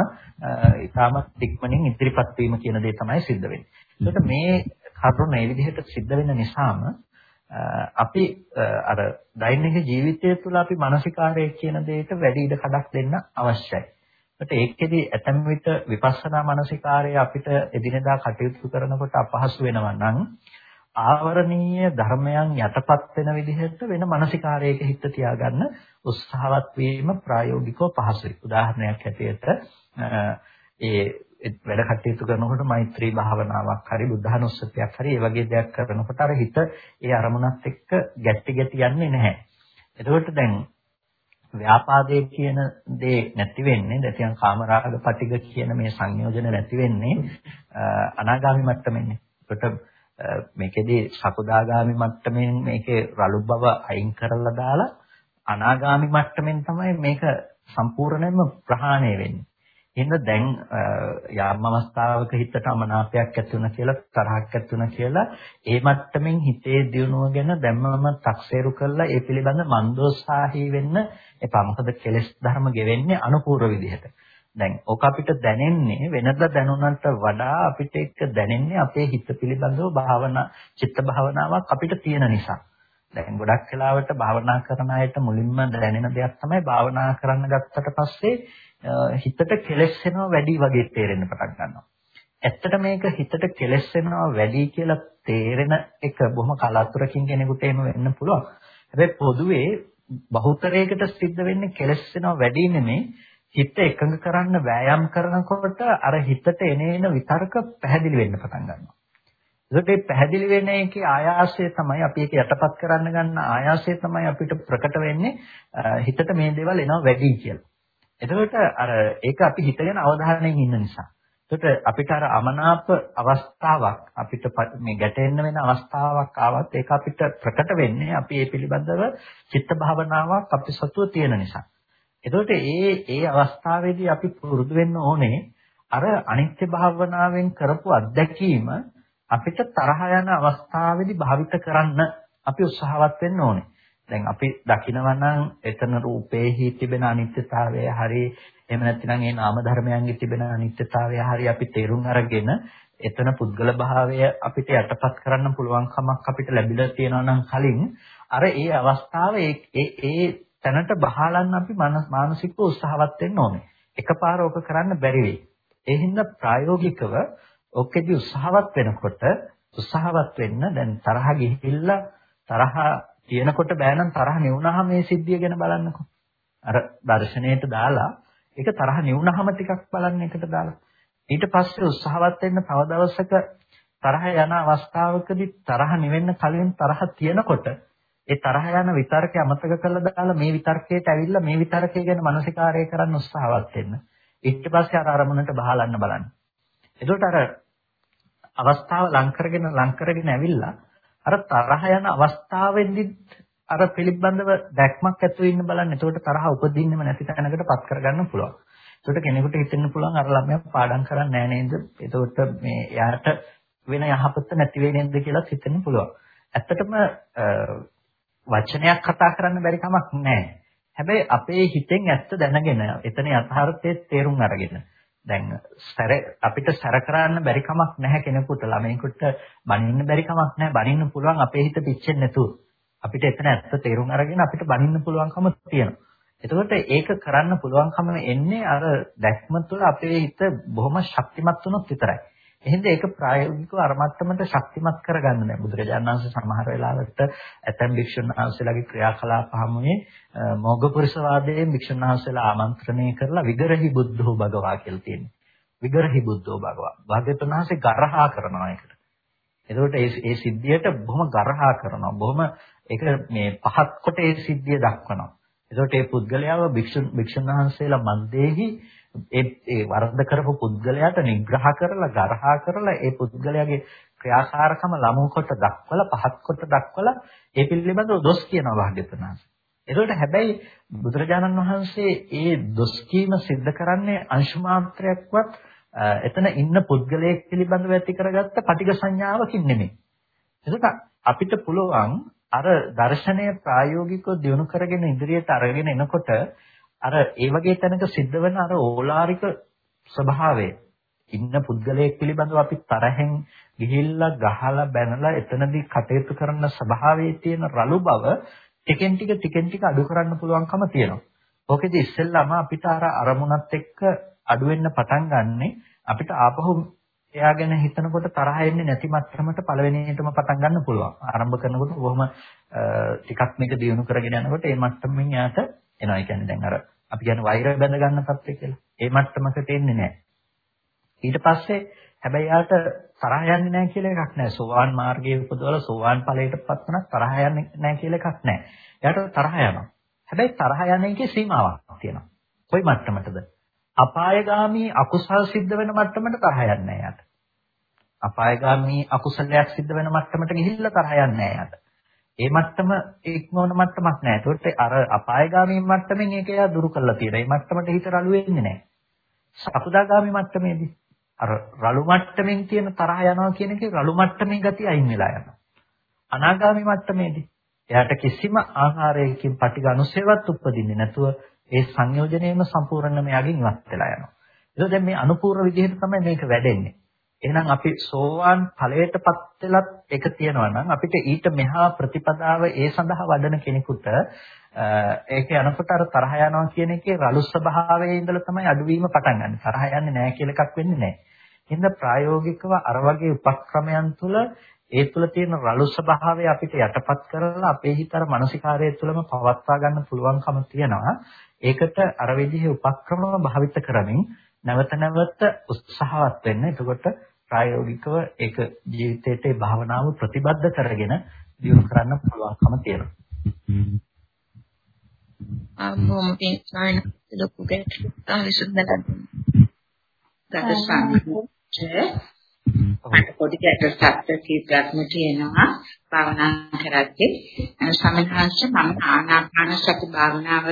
ඊටම තික්මනින් ඉදිරිපත් වීම කියන දේ තමයි සිද්ධ වෙන්නේ. ඒකට මේ කරුණ මේ විදිහට සිද්ධ වෙන නිසාම අපි අර දෛනික ජීවිතය තුළ අපි මානසිකාරය කියන දෙයට වැඩි ඉඩ කඩක් දෙන්න අවශ්‍යයි. ඒකට ඒකෙදි ඇතැම් විට විපස්සනා මානසිකාරය අපිට එදිනෙදා කටයුතු කරනකොට අපහසු වෙනවා නම් ආවරණීය ධර්මයන් යටපත් වෙන විදිහට වෙන මානසිකාරයක හිත තියාගන්න උත්සාහවත් වීම ප්‍රායෝගිකව පහසුයි. උදාහරණයක් ඇටියට ඒ වැඩ කටයුතු කරනකොට මෛත්‍රී භාවනාවක් හරි බුද්ධානුස්සතියක් හරි ඒ වගේ දෙයක් කරනකොට අර හිත ඒ අරමුණත් එක්ක ගැටි ගැටි යන්නේ නැහැ. එතකොට දැන් ව්‍යාපාදයේ කියන දේ නැති වෙන්නේ නැතිනම් කාමරාග පටිග කියන මේ සංයෝජන නැති වෙන්නේ අනාගාමි මට්ටමෙන්නේ. ඒකට මේකෙදී සකුදාගාමි මට්ටමින් මේකේ රළු බව අයින් කරලා දාලා අනාගාමි මට්ටමින් තමයි මේක සම්පූර්ණයෙන්ම ප්‍රහාණය වෙන්නේ. එහෙනම් දැන් යාම් අවස්ථාවක හිතට අමනාපයක් ඇති වුණා කියලා තරහක් ඇති වුණා කියලා ඒ මට්ටමින් හිතේ දියුණුව ගැන දැම්මම තක්සේරු කරලා ඒ පිළිබඳ මන්දෝත්සාහී වෙන්න එපා. මොකද කෙලෙස් ධර්ම ගෙවෙන්නේ අනුපූර්ව විදිහට. දැන් ඕක අපිට දැනෙන්නේ වෙනදා දැනුණට වඩා අපිට එක්ක දැනෙන්නේ අපේ හිත පිළිබඳව භාවනා චිත්ත භාවනාවක් අපිට තියෙන නිසා. දැන් ගොඩක් වෙලාවට භාවනා කරන අයට මුලින්ම දැනෙන දෙයක් තමයි භාවනා කරන්න ගත්තට පස්සේ හිතට කෙලෙස් වෙනවා වැඩි වගේ තේරෙන්න පටන් ගන්නවා. ඇත්තට මේක හිතට කෙලෙස් වෙනවා වැඩි කියලා තේරෙන එක බොහොම කලාතුරකින් කෙනෙකුට එහෙම වෙන්න පුළුවන්. හැබැයි පොදුවේ බහුතරයකට සිද්ධ වෙන්නේ කෙලෙස් වෙනවා වැඩි නෙමෙයි හිත එකඟ කරන්න වෑයම් කරනකොට අර හිතට එනේන විතර්ක පැහැදිලි වෙන්න පටන් ගන්නවා. ඒකට මේ පැහැදිලි වෙන එකේ ආයාසය තමයි අපි ඒක යටපත් කරන්න ගන්න ආයාසය තමයි අපිට ප්‍රකට වෙන්නේ හිතට මේ දේවල් එනවා වැඩි කියලා. එතකොට අර ඒක අපි හිතගෙන අවධානයෙන් ඉන්න නිසා. එතකොට අපිට අර අමනාප අවස්ථාවක් අපිට මේ ගැටෙන්න වෙන අවස්ථාවක් ආවත් ඒක අපිට ප්‍රකට වෙන්නේ අපි ඒ පිළිබඳව චිත්ත භාවනාවක් අපි සතුව තියෙන නිසා. එතකොට ඒ ඒ අවස්ථාවේදී අපි පුරුදු වෙන්න ඕනේ අර අනිත්‍ය භාවනාවෙන් කරපු අත්දැකීම අපිට තරහ යන අවස්ථාවේදී භාවිත කරන්න අපි උත්සාහවත් වෙන්න ඕනේ. දැන් අපි දකිනවා නම් එතන රූපේහි තිබෙන අනිත්‍යතාවය හරි එහෙම නැත්නම් ඒ නාම ධර්මයන්ගේ තිබෙන අනිත්‍යතාවය හරි අපි තේරුම් අරගෙන එතන පුද්ගල භාවය අපිට යටපත් කරන්න පුළුවන් කමක් අපිට ලැබිලා තියෙනවා නම් කලින් අර ඒ අවස්ථාව ඒ ඒ තැනට බහලන්න අපි මානසිකව උත්සාහවත් වෙන්න ඕනේ. එකපාර ඕක කරන්න බැරි වෙයි. ඒ හින්දා ප්‍රායෝගිකව ඔකෙදි උත්සාහවත් වෙනකොට උත්සාහවත් වෙන්න දැන් තරහ ගිහිල්ලා තරහ තියෙනකොට බෑනම් තරහ නෙවුනහම මේ සිද්ධිය ගැන බලන්නකෝ. අර දර්ශනයට දාලා ඒක තරහ නෙවුනහම ටිකක් බලන්න එකට දාලා. ඊට පස්සේ උත්සාහවත් වෙන්න තව දවසක තරහ යන අවස්ථාවකදී තරහ නිවෙන්න කලින් තරහ තියෙනකොට ඒ තරහ යන විතර්කය අමතක කරලා දාලා මේ විතර්කයට ඇවිල්ලා මේ විතර්කය ගැන මානසිකාරය කරන්න උත්සාහවත් වෙන්න. ඊට පස්සේ අර අරමුණට බහලන්න බලන්න. එතකොට අර අවස්ථාව ලං කරගෙන ලං කරගෙන ඇවිල්ලා අර තරහ යන අවස්ථාවෙන්දි අර පිළිබඳව දැක්මක් ඇතුළේ ඉන්න බලන්න. එතකොට තරහ උපදින්නෙම නැති තැනකට පත් කරගන්න පුළුවන්. එතකොට කෙනෙකුට හිතෙන්න පුළුවන් අර ළමයා පාඩම් කරන්නේ නැහැ නේද? එතකොට මේ එයාට වෙන යහපත නැති වෙන්නේ නේද කියලා හිතෙන්න පුළුවන්. ඇත්තටම වචනයක් කතා කරන්න බැරි කමක් නැහැ. හැබැයි අපේ හිතෙන් ඇත්ත දැනගෙන එතන යථාර්ථයේ තේරුම් අරගෙන දැන් සැර අපිට සැර කරන්න බැරි කමක් නැහැ කෙනෙකුට ළමයෙකුට බනින්න බැරි කමක් නැහැ බනින්න පුළුවන් අපේ හිත පිච්චෙන්නේ නැතුව අපිට එතන ඇත්ත තේරුම් අරගෙන අපිට බනින්න පුළුවන්කම තියෙනවා. එතකොට ඒක කරන්න පුළුවන්කම එන්නේ අර දැක්ම තුළ අපේ හිත බොහොම ශක්තිමත් වුණොත් විතරයි. එහෙනම් ඒක ප්‍රායෝගිකව අර මට්ටමට ශක්තිමත් කරගන්න බෑ. බුදුරජාණන් වහන්සේ සමහර වෙලාවට ඇතැම් භික්ෂුන් වහන්සේලාගේ ක්‍රියාකලාප හමුවේ මොග්ගපුරිස වාදයේ භික්ෂුන් වහන්සේලා ආමන්ත්‍රණය කරලා විගරහි බුද්ධෝ භගවා කියලා තියෙනවා. විගරහි බුද්ධෝ භගවා. භාග්‍යවතුන් වහන්සේ ගරහා කරනවා ඒකට. එතකොට ඒ ඒ සිද්ධියට බොහොම ගරහා කරනවා. බොහොම ඒක මේ පහත් කොට ඒ සිද්ධිය දක්වනවා. එතකොට ඒ පුද්ගලයාව භික්ෂුන් භික්ෂුන් වහන්සේලා මන්දේහි ඒ ඒ වරද කරපු පුද්ගලයාට නිග්‍රහ කරලා ගරහා කරලා ඒ පුද්ගලයාගේ ක්‍රියාකාරකම ලමු කොට දක්වලා පහත් කොට දක්වලා ඒ පිළිබඳව දොස් කියනවා භාග්‍යවතුන් වහන්සේ. ඒකට හැබැයි බුදුරජාණන් වහන්සේ ඒ දොස් කීම सिद्ध කරන්නේ අංශු මාත්‍රයක්වත් එතන ඉන්න පුද්ගලයෙක් පිළිබඳව ඇති කරගත්ත පටිඝ සංඥාවකින් නෙමෙයි. එතකොට අපිට පුළුවන් අර දර්ශනය ප්‍රායෝගිකව දියුණු කරගෙන ඉදිරියට අරගෙන එනකොට අර ඒ වගේ තැනක සිද්ධ වෙන අර ඕලාරික ස්වභාවය ඉන්න පුද්ගලයෙක් පිළිබඳව අපි තරහෙන් ගිහිල්ලා ගහලා බැනලා එතනදී කටයුතු කරන ස්වභාවයේ තියෙන රළු බව ටිකෙන් ටික ටිකෙන් ටික අඩු කරන්න පුළුවන්කම තියෙනවා. ඕකෙදි ඉස්සෙල්ලාම අපිට අර අරමුණත් එක්ක අඩු වෙන්න පටන් ගන්නෙ අපිට ආපහු එයා ගැන හිතනකොට තරහ එන්නේ නැති මට්ටමට පළවෙනියටම පටන් ගන්න පුළුවන්. ආරම්භ කරනකොට කොහොම ටිකක් මේක දියුණු කරගෙන යනකොට ඒ මට්ටමින් යාට එනවා. ඒ කියන්නේ දැන් අර අපි කියන්නේ වෛර බැඳ ගන්න තත්ත්වය කියලා. ඒ මට්ටමකට එන්නේ නැහැ. ඊට පස්සේ හැබැයි යාට තරහ යන්නේ නැහැ කියලා එකක් නැහැ. සෝවාන් මාර්ගයේ උපදවලා සෝවාන් ඵලයට පත් වුණා තරහ යන්නේ නැහැ කියලා එකක් නැහැ. යාට තරහ යනවා. හැබැයි තරහ යන එකේ සීමාවක් තියෙනවා. කොයි මට්ටමටද? අපායගාමී අකුසල් සිද්ධ වෙන මට්ටමට තරහ යන්නේ නැහැ යාට. අපායගාමී අකුසලයක් සිද්ධ වෙන මට්ටමට ගිහිල්ලා තරහ යන්නේ නැහැ යාට. ඒ මට්ටම ඉක්මවන මට්ටමක් නෑ. ඒකට අර අපායগামী මට්ටමින් ඒක එයා දුරු කරලා තියෙනවා. ඒ මට්ටමට හිත රළු වෙන්නේ නෑ. සකුදාගාමී මට්ටමේදී අර රළු මට්ටමින් තියෙන තරහ යනවා කියන එකේ රළු මට්ටමේ ගතිය අයින් වෙලා යනවා. අනාගාමී මට්ටමේදී එයාට කිසිම ආහාරයකින් පටිඝ අනුසේවත් උපදින්නේ නැතුව ඒ සංයෝජනයේම සම්පූර්ණයෙන්ම යාගෙන් ඉවත් වෙලා යනවා. ඒක දැන් මේ අනුපූර්ව විදිහට තමයි මේක වැඩෙන්නේ. එහෙනම් අපි සෝවාන් ඵලයටපත් වෙලත් එක තියෙනවා නම් අපිට ඊට මෙහා ප්‍රතිපදාව ඒ සඳහා වඩන කෙනෙකුට ඒක යනකොට අර තරහ යනවා කියන එකේ රළු ස්වභාවයේ ඉඳලා තමයි අඩුවීම පටන් ගන්න. තරහ යන්නේ නැහැ කියලා එකක් වෙන්නේ නැහැ. එහෙනම් ප්‍රායෝගිකව අර වගේ උපක්‍රමයන් තුළ ඒ තුළ තියෙන රළු ස්වභාවය අපිට යටපත් කරලා අපේ හිත අර මානසිකාරය තුළම පවත්වා ගන්න පුළුවන්කම තියෙනවා. ඒකට අර විදිහේ උපක්‍රම භාවිත කරමින් නැවත නැවත උත්සාහවත් වෙන්න. එතකොට ප්‍රායෝගිකව ඒක ජීවිතයට ඒ භාවනාව ප්‍රතිබද්ධ කරගෙන දියුණු කරන්න පුළුවන්කම තියෙනවා. අම්මෝම පින්සයින් ලොකු ගැටලුවක් විසඳලා මට පොඩි ගැටලුවක් කීපයක්ම තියෙනවා. භාවනා කරද්දී. සමහරවිට මම ආනාපාන සති භාවනාව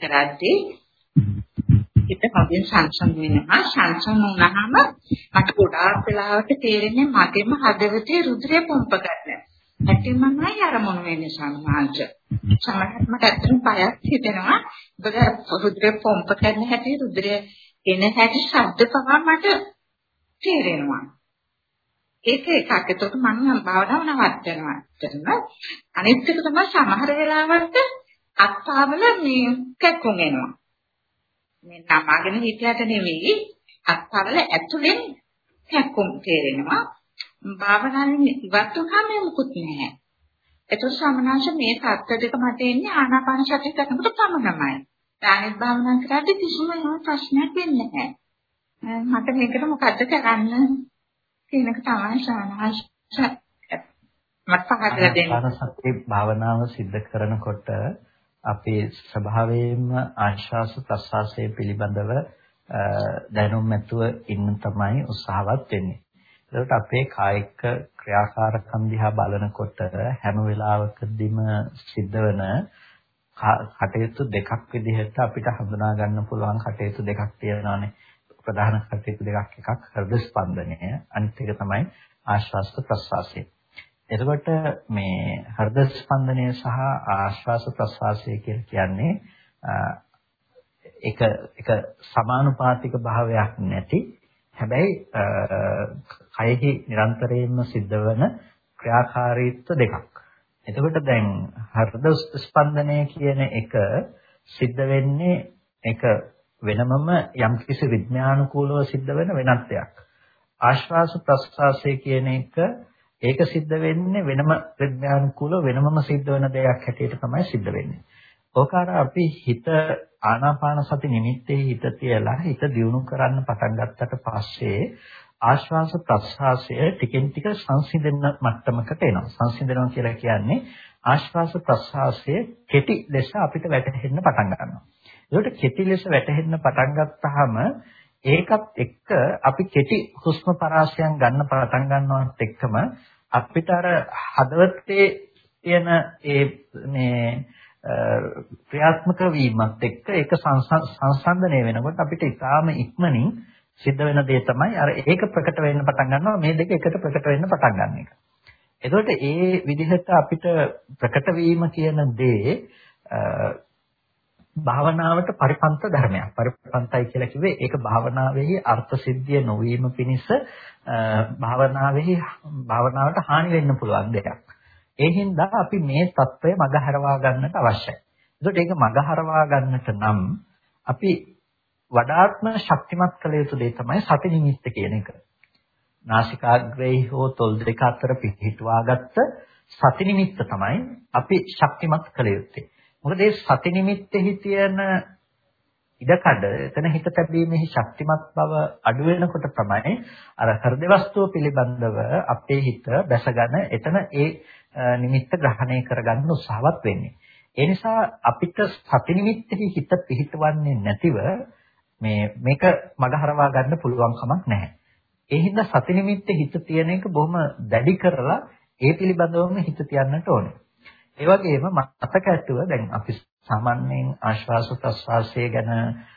කරද්දී හිත හොඳින් සංසම් වෙනවා සංසම් වුණාම මට ගොඩාක් වෙලාවට තේරෙන්නේ මගෙම හදවතේ රුධිරය පොම්ප ගන්න. ඇතිමමයි අරමුණු වෙන්නේ සම්මාංශ. සමහරවිට මට ඇත්තටම බයක් හිතෙනවා. ඔබ රුධිරය පොම්ප කරන හැටි රුධිරය එන හැටි ශබ්ද පවා මට තේරෙනවා. ඒක එකක්. ඒකට මම භාවනාව නවත්තනවා. ඇත්තටම අනිත් එක තමයි සමහර වෙලාවට අත්පාවල මේ කැක්කුම් එනවා. මේ නමාගෙන හිටියට නෙවෙයි අත්පාවල ඇතුලෙන් කැක්කුම් තේරෙනවා. භාවනාවෙන් ඉවත් වුණාම මොකුත් නැහැ. ඒතකොට සමනාංශ මේ தත්ත්ව දෙක මට එන්නේ ආනාපාන සතිය කරනකොට පමණමයි. ධානය භාවනා කරද්දී කිසිම ප්‍රශ්නයක් වෙන්නේ නැහැ. මට මේකට මොකද්ද කරන්න කියන එක තමයි සමනාංශ මට පහදලා දෙන්න. ආනාපාන සතිය භාවනාව සිද්ධ කරනකොට අපේ ස්වභාවයෙන්ම ආශ්වාස ප්‍රශ්වාසයේ පිළිබඳව දැනුම් ඇතුව ඉන්න තමයි උත්සාහවත් වෙන්නේ. ඒකට අපේ කායික ක්‍රියාකාරකම් දිහා බලනකොට හැම වෙලාවකදීම සිද්ධ වෙන කටයුතු දෙකක් විදිහට අපිට හඳුනා ගන්න පුළුවන් කටයුතු දෙකක් තියෙනවානේ. ප්‍රධාන කටයුතු දෙකක් එකක් හෘද ස්පන්දනය අනිත් එක තමයි ආශ්වාස ප්‍රශ්වාසය. එතකොට මේ හෘද ස්පන්දනය සහ ආශ්වාස ප්‍රශ්වාසය කියලා කියන්නේ එක එක සමානුපාතික භාවයක් නැති හැබැයි කයෙහි නිරන්තරයෙන්ම සිද්ධ වෙන ක්‍රියාකාරීත්ව දෙකක්. එතකොට දැන් හෘද ස්පන්දනය කියන එක සිද්ධ වෙන්නේ එක වෙනමම යම්කිසි විඥානුකූලව සිද්ධ වෙන වෙනත් දෙයක්. ආශ්වාස ප්‍රශ්වාසය කියන එක ඒක සිද්ධ වෙන්නේ වෙනම විඥානුකූල වෙනමම සිද්ධ වෙන දෙයක් හැටියට තමයි සිද්ධ වෙන්නේ. ඕකාර අපි හිත ආනාපාන සති නිමිත්තේ හිත තියලා හිත දියුණු කරන්න පටන් ගත්තට පස්සේ ආශ්වාස ප්‍රශ්වාසය ටිකෙන් ටික සංසිඳන මට්ටමකට එනවා. සංසිඳනවා කියලා කියන්නේ ආශ්වාස ප්‍රශ්වාසය කෙටි ලෙස අපිට වැටහෙන්න පටන් ගන්නවා. ඒකට කෙටි ලෙස වැටහෙන්න පටන් ගත්තාම ඒකත් එක්ක අපි කෙටි හුස්ම පරාසයන් ගන්න පටන් ගන්නවත් එක්කම අපිට අර හදවතේ තියෙන ඒ මේ ක්‍රියාත්මක වීමත් එක්ක ඒක සංසන්දනය වෙනකොට අපිට ඉතාම ඉක්මනින් සිද්ධ වෙන දේ තමයි අර ඒක ප්‍රකට වෙන්න පටන් ගන්නවා මේ දෙක එකට ප්‍රකට වෙන්න පටන් ගන්න එක. එතකොට ඒ විදිහට අපිට ප්‍රකට වීම කියන දේ භාවනාවට පරිපන්ත ධර්මයක්. පරිපන්තයි කියලා කිව්වේ ඒක භාවනාවේහි අර්ථ සිද්ධිය නොවීම පිණිස භාවනාවේහි භාවනාවට හානි වෙන්න පුළුවන් දෙයක්. ඒ හින්දා අපි මේ தত্ত্বය මගහරවා ගන්නට අවශ්‍යයි. ඒකට ඒක මගහරවා ගන්නට නම් අපි වඩාත්ම ශක්තිමත් කළ යුතු දේ තමයි සති නිමිත්ත කියන එක. නාසිකාග්‍රේහි හෝ තොල් දෙක අතර පිහිටුවාගත්ත සති නිමිත්ත තමයි අපි ශක්තිමත් කළ යුත්තේ. මොකද මේ සති නිමිත්තෙහි තියෙන ඉඩකඩ එතන හිත තැබීමේ ශක්තිමත් බව අඩු වෙනකොට තමයි අර හෘද වස්තුව පිළිබඳව අපේ හිත බැසගෙන එතන ඒ නිමිත්ත ග්‍රහණය කරගන්න උත්සාහවත් වෙන්නේ. ඒ නිසා අපිට සති නිමිත්තෙහි හිත පිහිටවන්නේ නැතිව මේ මේක මගහරවා ගන්න පුළුවන් කමක් නැහැ. ඒ හින්දා සති නිමිත්තේ හිත තියෙන එක බොහොම දැඩි කරලා ඒ පිළිබඳවම හිත තියන්නට ඕනේ. ඒ වගේම මතක ඇතුව දැන් අපි සාමාන්‍යයෙන් ආශ්වාස ප්‍රශ්වාසය ගැන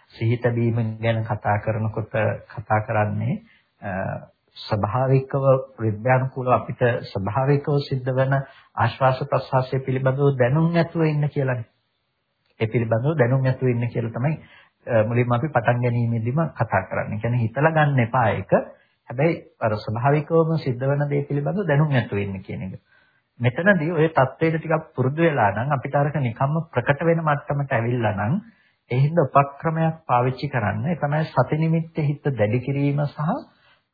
සිහි තැබීම ගැන කතා කරනකොට කතා කරන්නේ ස්වභාවිකව විද්‍යානුකූලව අපිට ස්වභාවිකව සිද්ධ වෙන ආශ්වාස ප්‍රශ්වාසය පිළිබඳව දැනුම් නැතුව ඉන්න කියලානේ. ඒ පිළිබඳව දැනුම් නැතුව ඉන්න කියලා තමයි මුලින්ම අපි පටන් ගැනීමේදීම කතා කරන්නේ. කියන්නේ හිතලා ගන්න එපා ඒක. හැබැයි අර ස්වභාවිකවම සිද්ධ වෙන දේ පිළිබඳව දැනුම් නැතුව ඉන්න කියන එක. මෙතනදී ওই தത്വෙට ටිකක් පුරුදු වෙලා නම් අපිට අරක නිකම්ම ප්‍රකට වෙන මට්ටමට ඇවිල්ලා නම් ඒ හින්දා උපක්‍රමයක් පාවිච්චි කරන්න. ඒ තමයි සති නිමිත්ත හිත දැඩි කිරීම සහ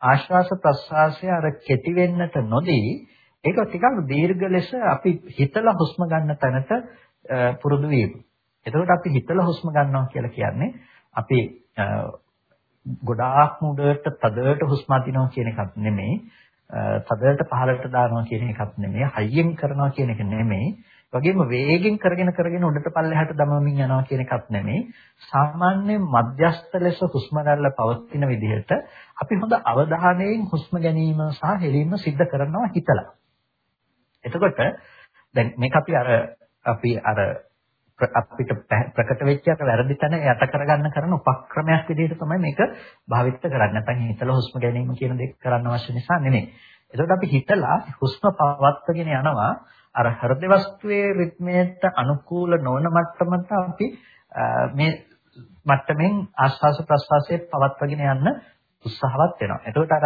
ආශ්වාස ප්‍රශ්වාසය අර කෙටි වෙන්නට නොදී ඒක ටිකක් දීර්ඝ ලෙස අපි හිතලා හුස්ම ගන්න තැනට පුරුදු වීම. එතකොට අපි හිතලා හුස්ම ගන්නවා කියලා කියන්නේ අපි ගොඩාක් මුඩට තදට හුස්ම අදිනවා කියන එකක් නෙමෙයි. තදට පහළට දානවා කියන එකක් නෙමෙයි. හයියෙන් කරනවා කියන එක නෙමෙයි. වගේම වේගෙන් කරගෙන කරගෙන උඩට පල්ලෙහාට දමමින් යනවා කියන එකක් නෙමෙයි. සාමාන්‍ය මධ්‍යස්ථ ලෙස හුස්ම ගන්න පවතින විදිහට අපි හොඳ අවධානයෙන් හුස්ම ගැනීම සහ හෙලීම සිද්ධ කරනවා හිතලා. එතකොට දැන් මේක අපි අර අපි අර අපිට ප්‍රකට වෙච්ච අර වැරදි තැන යට කරගන්න කරන උපක්‍රමයක් විදිහට තමයි මේක භාවිත කරන්නේ. නැත්නම් හිතලා හුස්ම ගැනීම කියන දේ කරන්න අවශ්‍ය නිසා නෙමෙයි. එතකොට අපි හිතලා හුස්ම පවත්වාගෙන යනවා අර හෘද වස්තුවේ රිද්මයට අනුකූල නොවන මට්ටමට අපි මේ මට්ටමින් ආශ්වාස ප්‍රශ්වාසයේ පවත්වාගෙන යන්න උත්සාහවත් වෙනවා. එතකොට අර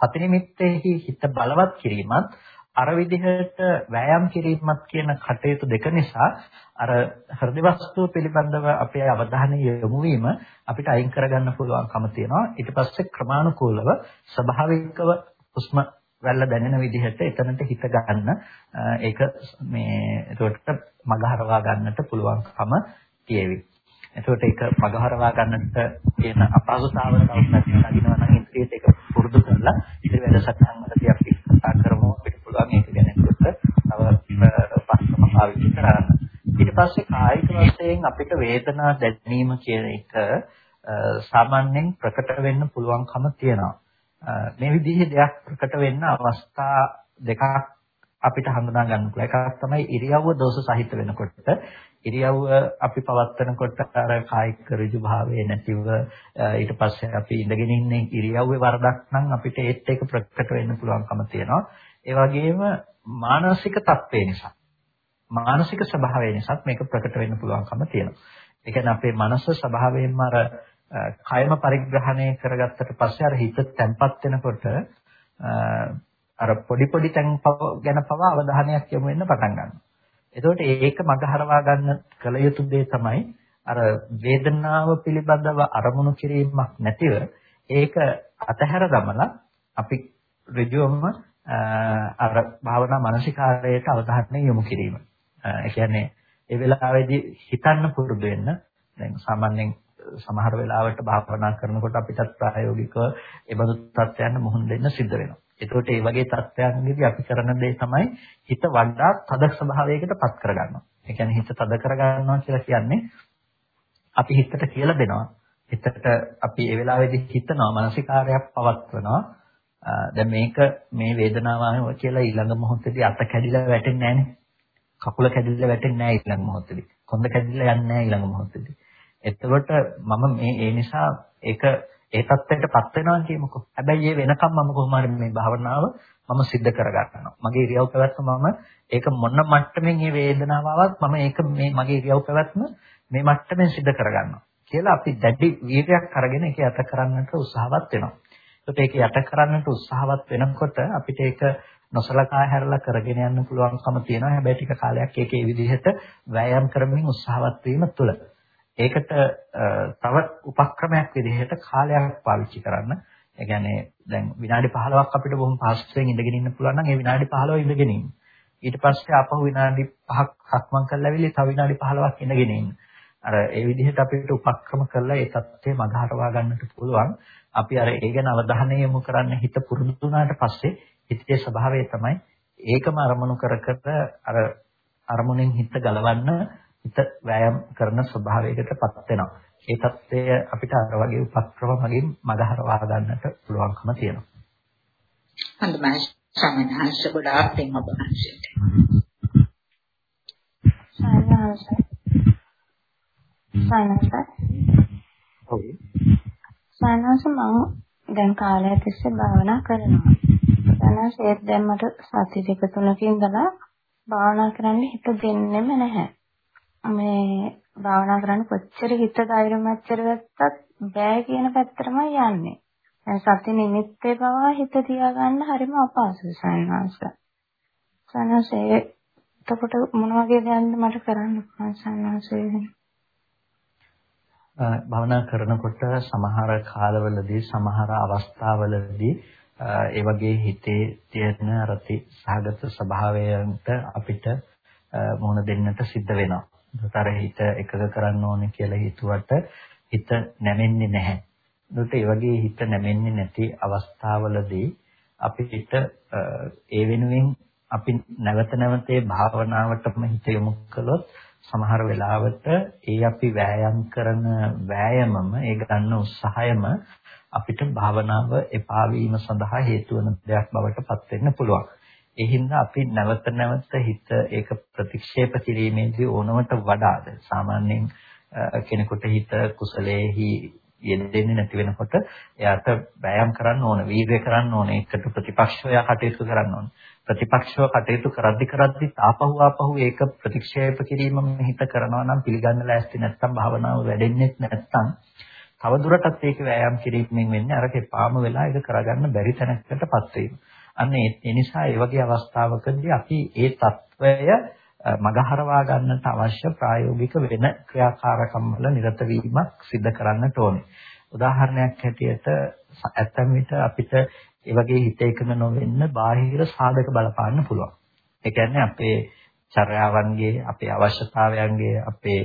සති නිමිත්තේහි හිත බලවත් කිරීමත් අර විදිහට වෑයම් කිරීමත් කියන කටයුතු දෙක නිසා අර හෘද වස්තුව පිළිබඳව අපේ අවධානය යොමු වීම අපිට අයින් කරගන්න පුළුවන්කම තියෙනවා ඊට පස්සේ ක්‍රමානුකූලව ස්වභාවිකව හුස්ම වැල්ල දැනෙන විදිහට එතනට හිත ගන්න ඒක මේ ඒකට මගහරවා ගන්නට පුළුවන්කම තියෙවි. එතකොට ඒක මගහරවා ගන්නට තියෙන අපහසුතාවය තවස්සක් නගිනවා නම් ඉන්ද්‍රියට ඒක පුරුදු කරලා ඉතින් වැඩසටහන් වලදී අපි කතා කරමු අපිට පුළුවන් ඒක ගැන කොට තව පස්සම පාවිච්චි කරන්න. ඊට පස්සේ කායික වශයෙන් අපිට වේදනා දැනීම කියන එක සාමාන්‍යයෙන් ප්‍රකට වෙන්න පුළුවන්කම තියෙනවා. මේ විදිහේ දෙයක් ප්‍රකට වෙන්න අවස්ථා දෙකක් අපිට හඳුනා ගන්න පුළුවන්. එකක් තමයි ඉරියව්ව දෝෂ සහිත වෙනකොට ඉරියව්ව අපි පවත්වනකොට අර කායික ඍජු භාවය නැතිව ඊට පස්සේ අපි ඉඳගෙන ඉන්නේ ඉරියව්වේ වරදක් නම් අපිට ඒත් එක ප්‍රකට වෙන්න පුළුවන්කම තියෙනවා. ඒ වගේම මානසික තත්ත්වය නිසා මානසික ස්වභාවය නිසා මේක ප්‍රකට වෙන්න පුළුවන්කම තියෙනවා. ඒ කියන්නේ අපේ මනස ස්වභාවයෙන්ම අර කයම පරිග්‍රහණය කරගත්තට පස්සේ අර හිත තැම්පත් වෙනකොට අර පොඩි පොඩි තැන් ගැන පවා අවධානයක් යොමු වෙන්න පටන් ගන්නවා. එතකොට ඒක මගහරවා ගන්න කල යුතු දේ තමයි අර වේදනාව පිළිබඳව අරමුණු කිරීමක් නැතිව ඒක අතහැර දමලා අපි ඍජුවම අර භාවනා මානසිකාරයට අවධානය යොමු කිරීම. ඒ කියන්නේ ඒ වෙලාවේදී හිතන්න පුරුදු වෙන්න දැන් සාමාන්‍යයෙන් සමහර වෙලාවට භාවනා කරනකොට අපිටත් ප්‍රායෝගිකව ඒ බඳු තත්ත්වයන් මුහුණ දෙන්න සිද්ධ වෙනවා. ඒකට ඒ වගේ තත්ත්වයන්ගෙදී අපි කරන දේ තමයි හිත වඩා තද ස්වභාවයකට පත් කරගන්නවා. ඒ කියන්නේ හිත තද කරගන්නවා කියලා කියන්නේ අපි හිතට කියලා දෙනවා. හිතට අපි ඒ වෙලාවේදී හිතනවා මානසිකාරයක් පවත්වනවා. දැන් මේක මේ වේදනාව කියලා ඊළඟ මොහොතේදී අත කැඩිලා වැටෙන්නේ නැහනේ. කකුල කැඩිලා වැටෙන්නේ නැහැ ඊළඟ මොහොතේදී. කොන්ද කැඩිලා යන්නේ නැහැ ඊළඟ මොහොතේදී. එතකොට මම මේ ඒ නිසා ඒක ඒ தත්ත්වයටපත් වෙනවා කියමුකෝ. හැබැයි ඒ වෙනකම් මම කොහොම හරි මේ භාවනාව මම සිද්ධ කරගන්නවා. මගේ ඉරියව් පැවැත්ම මම ඒක මොන මට්ටමින් මේ වේදනාව ආවත් මම ඒක මේ මගේ ඉරියව් පැවැත්ම මේ මට්ටමින් සිද්ධ කරගන්නවා. කියලා අපි දැඩි වීර්යයක් අරගෙන ඒක යට කරන්නට උත්සාහවත් වෙනවා. ඒත් ඒක යට කරන්නට උත්සාහවත් වෙනකොට අපිට ඒක නොසලකා හැරලා කරගෙන යන්න පුළුවන්කම තියෙනවා. හැබැයි ටික කාලයක් ඒක ඒ විදිහට වෑයම් කරමින් උත්සාහවත් වීම තුළ ඒකට තව උපක්‍රමයක් විදිහට කාලයක් පාවිච්චි කරන්න. ඒ කියන්නේ දැන් විනාඩි 15ක් අපිට බොහොම පහසුවෙන් ඉඳගෙන ඉන්න පුළුවන් නම් ඒ විනාඩි 15 ඉඳගෙන ඉන්න. ඊට පස්සේ ආපහු විනාඩි 5ක් සක්මන් කරලා ඇවිල්ලා තව විනාඩි 15ක් ඉඳගෙන ඉන්න. අර ඒ විදිහට අපිට උපක්‍රම කරලා ඒ தත්ත්වය මගහරවා ගන්නට පුළුවන්. අපි අර ඒ ගැන අවධානය යොමු කරන්න හිත පුරුදු වුණාට පස්සේ හිතේ ස්වභාවය තමයි ඒකම අරමුණු කර කර අර අරමුණෙන් හිත ගලවන්න හිත වෑයම් කරන ස්වභාවයකටපත් වෙනවා. ඒ தත්ත්වය අපිට අර වගේ උපක්‍රම මගින් මගහරවා ගන්නට පුළුවන්කම තියෙනවා. හොඳයි. සමනහස ගොඩාක් දෙන්න ඔබ වහන්සේට. සානහස. සානහස. ඔව්. සානහස මම දැන් කාලයක් තිස්සේ භාවනා කරනවා. සානහස ඒත් දැන් මට සති දෙක තුනකින් ඉඳලා භාවනා කරන්න හිත දෙන්නෙම නැහැ. මේ භාවනා කරන්න කොච්චර හිත ධෛර්ය මැච්චර ගත්තත් බෑ කියන පැත්තටමයි යන්නේ. දැන් සති නිමිත්තේ පවා හිත තියාගන්න හරිම අපහසුයි සයන්වාස. සයන්වාසේ එතකොට මොන වගේ දෙයක්ද මට කරන්න පුළුවන් සයන්වාසේ? භවනා කරනකොට සමහර කාලවලදී සමහර අවස්ථාවලදී ඒ වගේ හිතේ තියෙන රති සහගත ස්වභාවයන්ට අපිට මුහුණ දෙන්නට සිද්ධ වෙනවා. ඒතර හිත එකග කරන්න ඕනේ කියලා හිතුවට හිත නැමෙන්නේ නැහැ. ඒකට ඒ වගේ හිත නැමෙන්නේ නැති අවස්ථාවලදී අපිට ඒ වෙනුවෙන් අපි නැවත නැවතේ භාවනාවටම හිත යොමු කළොත් සමහර වෙලාවට ඒ අපි වෑයම් කරන වෑයමම ඒ ගන්න උත්සාහයම අපිට භාවනාව එපා වීම සඳහා හේතු වන දෙයක් බවට පත් වෙන්න පුළුවන්. ඒ හින්දා අපි නැවත නැවත හිත ඒක ප්‍රතික්ෂේප කිරීමේදී ඕනවට වඩාද සාමාන්‍යයෙන් කෙනෙකුට හිත කුසලයේහි යෙදෙන්නේ නැති වෙනකොට එයාට වෑයම් කරන්න ඕන, වීර්ය කරන්න ඕන, ඒකට ප්‍රතිපක්ෂව කටයුතු කරන්න ඕන. ප්‍රතිපක්ෂව කටයුතු කරද්දි කරද්දි ආපහු ආපහු ඒක ප්‍රතික්ෂේප කිරීමම හිත කරනවා නම් පිළිගන්න ලෑස්ති නැත්නම් භාවනාව වැඩෙන්නේ නැත්නම් තවදුරටත් ඒක වෑයම් කිරීමෙන් වෙන්නේ අර කෙපාම වෙලා ඒක කරගන්න බැරි තැනකටපත් වීම. අන්න ඒ නිසා ඒ වගේ අවස්ථාවකදී අපි ඒ తත්වය මගහරවා ගන්නට අවශ්‍ය ප්‍රායෝගික වෙන ක්‍රියාකාරකම් වල නිරත වීමක් සිදු කරන්නට ඕනේ. උදාහරණයක් හැටියට ඇත්තම විට අපිට ඒ වගේ හිත එකඟ නොවෙන්න බාහිර සාධක බලපාන්න පුළුවන්. ඒ කියන්නේ අපේ චර්යාවන්ගේ අපේ අවශ්‍යතාවයන්ගේ අපේ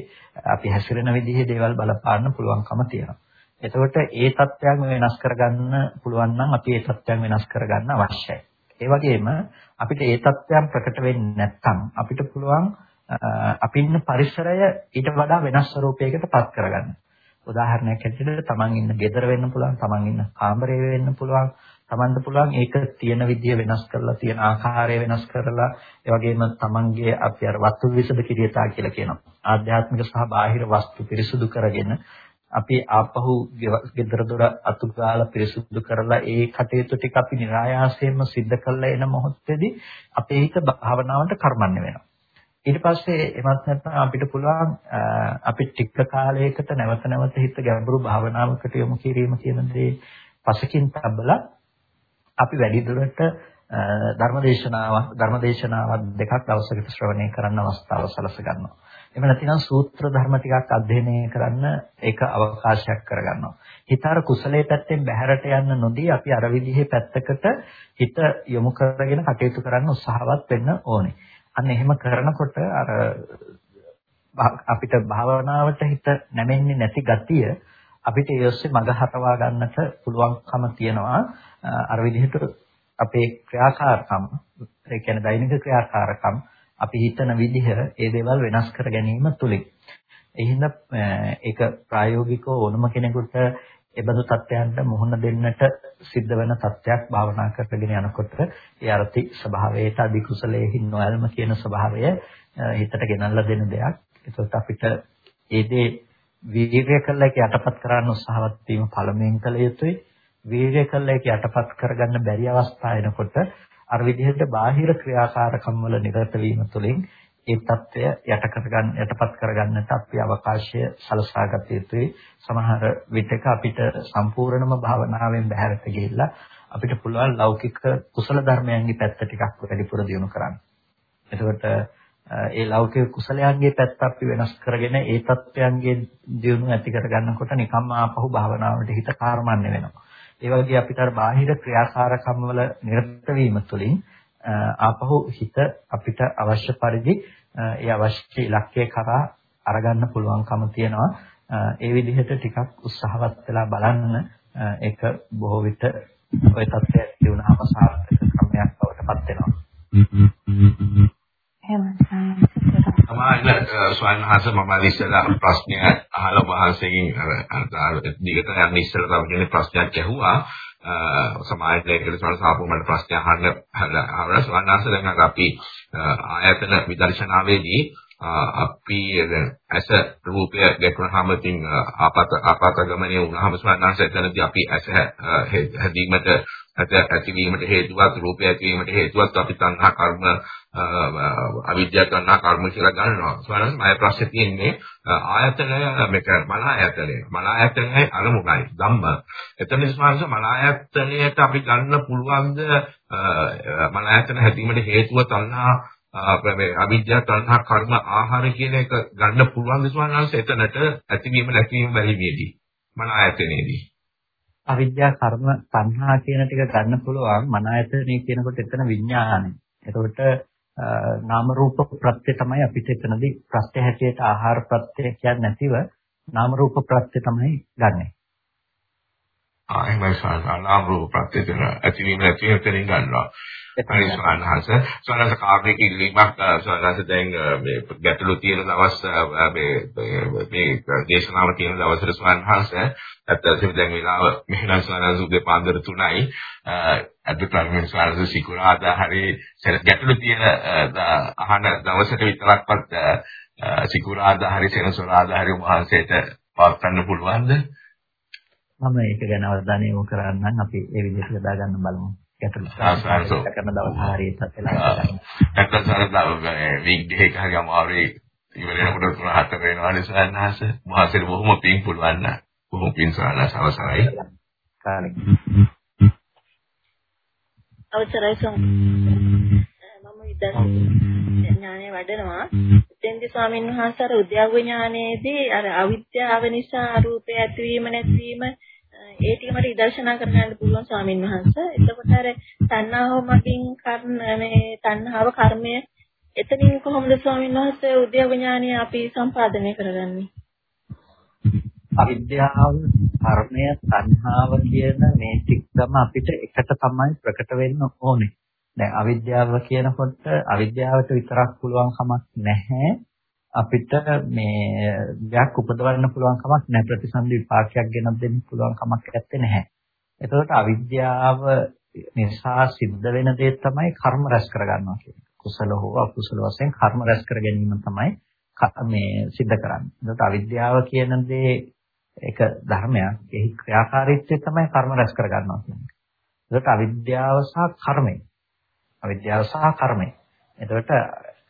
අපි හැසිරෙන විදිහේ දේවල් බලපාන්න පුළුවන්කම තියෙනවා. එතකොට ඒ தත්ත්වයන් වෙනස් කරගන්න පුළුවන් නම් අපි ඒ தත්ත්වයන් වෙනස් කරගන්න අවශ්‍යයි. ඒ වගේම අපිට ඒ தත්ත්වයන් ප්‍රකට වෙන්නේ නැත්නම් අපිට පුළුවන් අපි ඉන්න පරිසරය ඊට වඩා වෙනස් ස්වරූපයකට පත් කරගන්න. උදාහරණයක් ඇටියට තමන් ඉන්න ගෙදර වෙන්න පුළුවන්, තමන් ඉන්න කාමරය වෙන්න පුළුවන්, තමන්ට පුළුවන් ඒක තියෙන විදිය වෙනස් කරලා තියෙන ආකාරය වෙනස් කරලා ඒ වගේම තමන්ගේ අපි අර වස්තු විසද කිරියතා කියලා කියනවා. ආධ්‍යාත්මික සහ බාහිර වස්තු පිරිසුදු කරගෙන අපි ආපහු ගෙදර දොර අතු ගාලා පිරිසුදු කරලා ඒ කටයුතු ටික අපි નિરાයාසයෙන්ම සිද්ධ කරලා එන මොහොතේදී අපේ හිත භාවනාවට කර්මන්නේ වෙනවා. ඊට පස්සේ එමත් නැත්නම් අපිට පුළුවන් අපි ටික කාලයකට නැවත නැවත හිත ගැඹුරු භාවනාවකට යොමු කිරීම කියන දේ පසකින් තබලා අපි වැඩි දුරට ධර්මදේශනාවක් ධර්මදේශනාවක් දෙකක් දවසකට ශ්‍රවණය කරන්න අවස්ථාව සලස ගන්නවා. එහෙම නැතිනම් සූත්‍ර ධර්ම ටිකක් අධ්‍යයනය කරන්න ඒක අවකාශයක් කරගන්නවා. හිත අර කුසලයේ පැත්තෙන් බැහැරට යන්න නොදී අපි අර විදිහේ පැත්තකට හිත යොමු කරගෙන කටයුතු කරන්න උත්සාහවත් වෙන්න ඕනේ. අන්න එහෙම කරනකොට අර අපිට භාවනාවට හිත නැමෙන්නේ නැති ගතිය අපිට ඒ ඔස්සේ මඟ හරවා ගන්නට පුළුවන්කම තියෙනවා අර විදිහට අපේ ක්‍රියාකාරකම් ඒ කියන්නේ දෛනික ක්‍රියාකාරකම් අපි හිතන විදිහ ඒ දේවල් වෙනස් කර ගැනීම තුලින්. ඒ හින්දා ඒක ප්‍රායෝගිකව ඕනම කෙනෙකුට එබඳු තත්ත්වයන්ට මුහුණ දෙන්නට සිද්ධ වෙන තත්ත්වයක් භාවනා කරගෙන යනකොට ඒ අර්ථි ස්වභාවයට අධි කුසලයේ නොයල්ම කියන ස්වභාවය හිතට ගෙනල්ලා දෙන දෙයක්. ඒකට අපිට ඒ දේ වීර්ය කළා ඒක යටපත් කරන්න උත්සාහවත් වීම පළමුවෙන් කළ යුතුයි. වීර්ය කළා ඒක යටපත් කරගන්න බැරි අවස්ථා එනකොට අර විදිහට බාහිර ක්‍රියාකාරකම් වල නිරත වීම තුළින් ඒ தත්වය යට කරගන්න යටපත් කරගන්නට අපි අවකාශය සලසා ගත යුතුයි. සමහර විටක අපිට සම්පූර්ණම භාවනාවෙන් බැහැරට ගිහිල්ලා අපිට පුළුවන් ලෞකික කුසල ධර්මයන්ගේ පැත්ත ටිකක් වැඩිපුර දියුණු කරන්න. එතකොට ඒ ලෞකික කුසලයන්ගේ පැත්ත අපි වෙනස් කරගෙන ඒ தත්වයන්ගේ දියුණුව ඇති කරගන්නකොට නිකම්ම ආපහු භාවනාවට හිත කාර්මන්නේ වෙනවා. ඒ වගේ අපිට අර බාහිර ක්‍රියාකාරකම් වල නිරත වීම තුළින් ආපහු හිත අපිට අවශ්‍ය පරිදි ඒ අවශ්‍ය ඉලක්කය කරා අරගන්න පුළුවන්කම තියෙනවා. ඒ විදිහට ටිකක් උත්සාහවත් වෙලා බලන්න ඒක බොහෝ විට ওই தත්ත්වය ඇති වුණාම සාර්ථක ක්‍රමයක් බවට පත් වෙනවා. එහෙමයි. තමයි ස්වාමීන් වහන්සේ මම ඉස්සෙල්ලා ප්‍රශ්නය අහලා වහන්සේගෙන් අර දිගට යන්න ඉස්සෙල්ලා තව කෙනෙක් ප්‍රශ්නයක් ඇහුවා. සමාජයට ඒකට සමහර සාපුමකට ප්‍රශ්න අහන්න හදලා ස්වාමීන් වහන්සේ දැන් අපි ආයතන විදර්ශනාවේදී අපි ඇස රූපය ගැටුනහම තින් ආපත ආපත ගමනේ වුණාම ස්වර්ණාංශ එතනදී අපි ඇස හැදීමට ඇතිවීමට හේතුවත් රූපය ඇතිවීමට හේතුවත් අපි තණ්හා කර්ම අවිද්‍යාව තණ්හා කර්ම කියලා ගන්නවා. ස්වර්ණාංශ මම ප්‍රශ්නේ තියෙන්නේ ආයතනය මේක මන ආයතනය මන ආයතනයයි අරමුණයි ධම්ම. එතන ස්වර්ණාංශ මන ආයතනයට අපි ගන්න පුළුවන්ද මන ආයතන හැදීමට හේතුව තණ්හා මේ අවිද්‍යාව තණ්හා කර්ම ආහාර කියන එක ගන්න පුළුවන් විශ්වාසංශ එතනට ඇතිවීම නැතිවීම බැරිමේදී මන ආයතනයේදී අවිද්‍යාව කර්ම තණ්හා කියන ටික ගන්න පුළුවන් මන ආයතනයේ කියනකොට එතන විඥානයි. එතකොට නාම රූප ප්‍රත්‍ය තමයි අපිට එතනදී ප්‍රත්‍ය හැටියට ආහාර ප්‍රත්‍ය කියන්නේ නැතිව නාම රූප ප්‍රත්‍ය තමයි ගන්නෙ. ආ එහෙමයි සාරා නාම රූප ප්‍රත්‍ය දෙන ඇතිවීම නැතිවීම තේරුම් ගන්නවා. හරි ස්වාමීන් ස්වාමීන් කාර්මික ඉල්ලීමක් ස්වාමීන් දැන් මේ ගැටලු තියෙන දවස් මේ මේ දේශනාව තියෙන දවසට ස්වාමීන් ඇත්තටම දැන් වෙලාව මෙහෙනම් ස්වාමීන් උදේ පාන්දර 3යි අද්විකාරමික ස්වාමීන් සිකුරාදා හරි ගැටලු තියෙන අහන දවසට විතරක්වත් සිකුරාදා හරි සෙනසුරාදා හරි වහන්සේට පවත්වන්න පුළුවන්ද? මම ඒක ගැන අවධානය යොමු කරන්නම්. අපි ඒ විදිහට යොදා ගන්න බලමු. ගැටලු සාසාරසෝ කරන දවස් හරියට වෙලා නැත්නම් සාරදා වීක්ඩේ එක හරි අමාරුයි ඉවර වෙනකොට තුන හතර වෙනවා නිසානහස මහසෙර බොහොම පිං පුළුවන් නා. බොහොම පිං සාරලා සවසරයි කාලෙ. අවසරයි සම් මම විදර්ශනා ඥානය වඩනවා. එතෙන්දී ස්වාමීන් වහන්සේ අර උද්‍යව ඥානයේදී අර අවිද්‍යාව නිසා රූපය ඇතිවීම නැතිවීම ඒ ටික මට ඉදර්ශනා කරගන්න පුළුවන් ස්වාමින් වහන්සේ. එතකොට අර තණ්හාව මතින් කර්ම මේ තණ්හාව කර්මය එතනින් කොහොමද ස්වාමින් වහන්සේ උද්‍යව ඥානය අපි සම්පාදනය කරගන්නේ? අවිද්‍යාව, කර්මය, තණ්හාව කියන මේ ටිකම අපිට එකට තමයි ප්‍රකට වෙන්න ඕනේ. දැන් අවිද්‍යාව කියනකොට අවිද්‍යාවට විතරක් පුළුවන් කමක් නැහැ. අපිට මේ දෙයක් උපදවන්න පුළුවන් කමක් නැහැ ප්‍රතිසන්දි විපාකයක් ගෙනත් දෙන්න පුළුවන් කමක් නැත්තේ නැහැ. එතකොට අවිද්‍යාව නිසා සිද්ධ වෙන දේ තමයි කර්ම රැස් කරගන්නවා කියන්නේ. කුසල හෝ අකුසල වශයෙන් කර්ම රැස් කර ගැනීම තමයි මේ සිද්ධ කරන්නේ. එතකොට අවිද්‍යාව කියන දේ ඒක ධර්මයක්. එහි ක්‍රියාකාරීත්වය තමයි කර්ම රැස් කරගන්නවා කියන්නේ. එතකොට අවිද්‍යාව සහ කර්මය. අවිද්‍යාව සහ කර්මය. එතකොට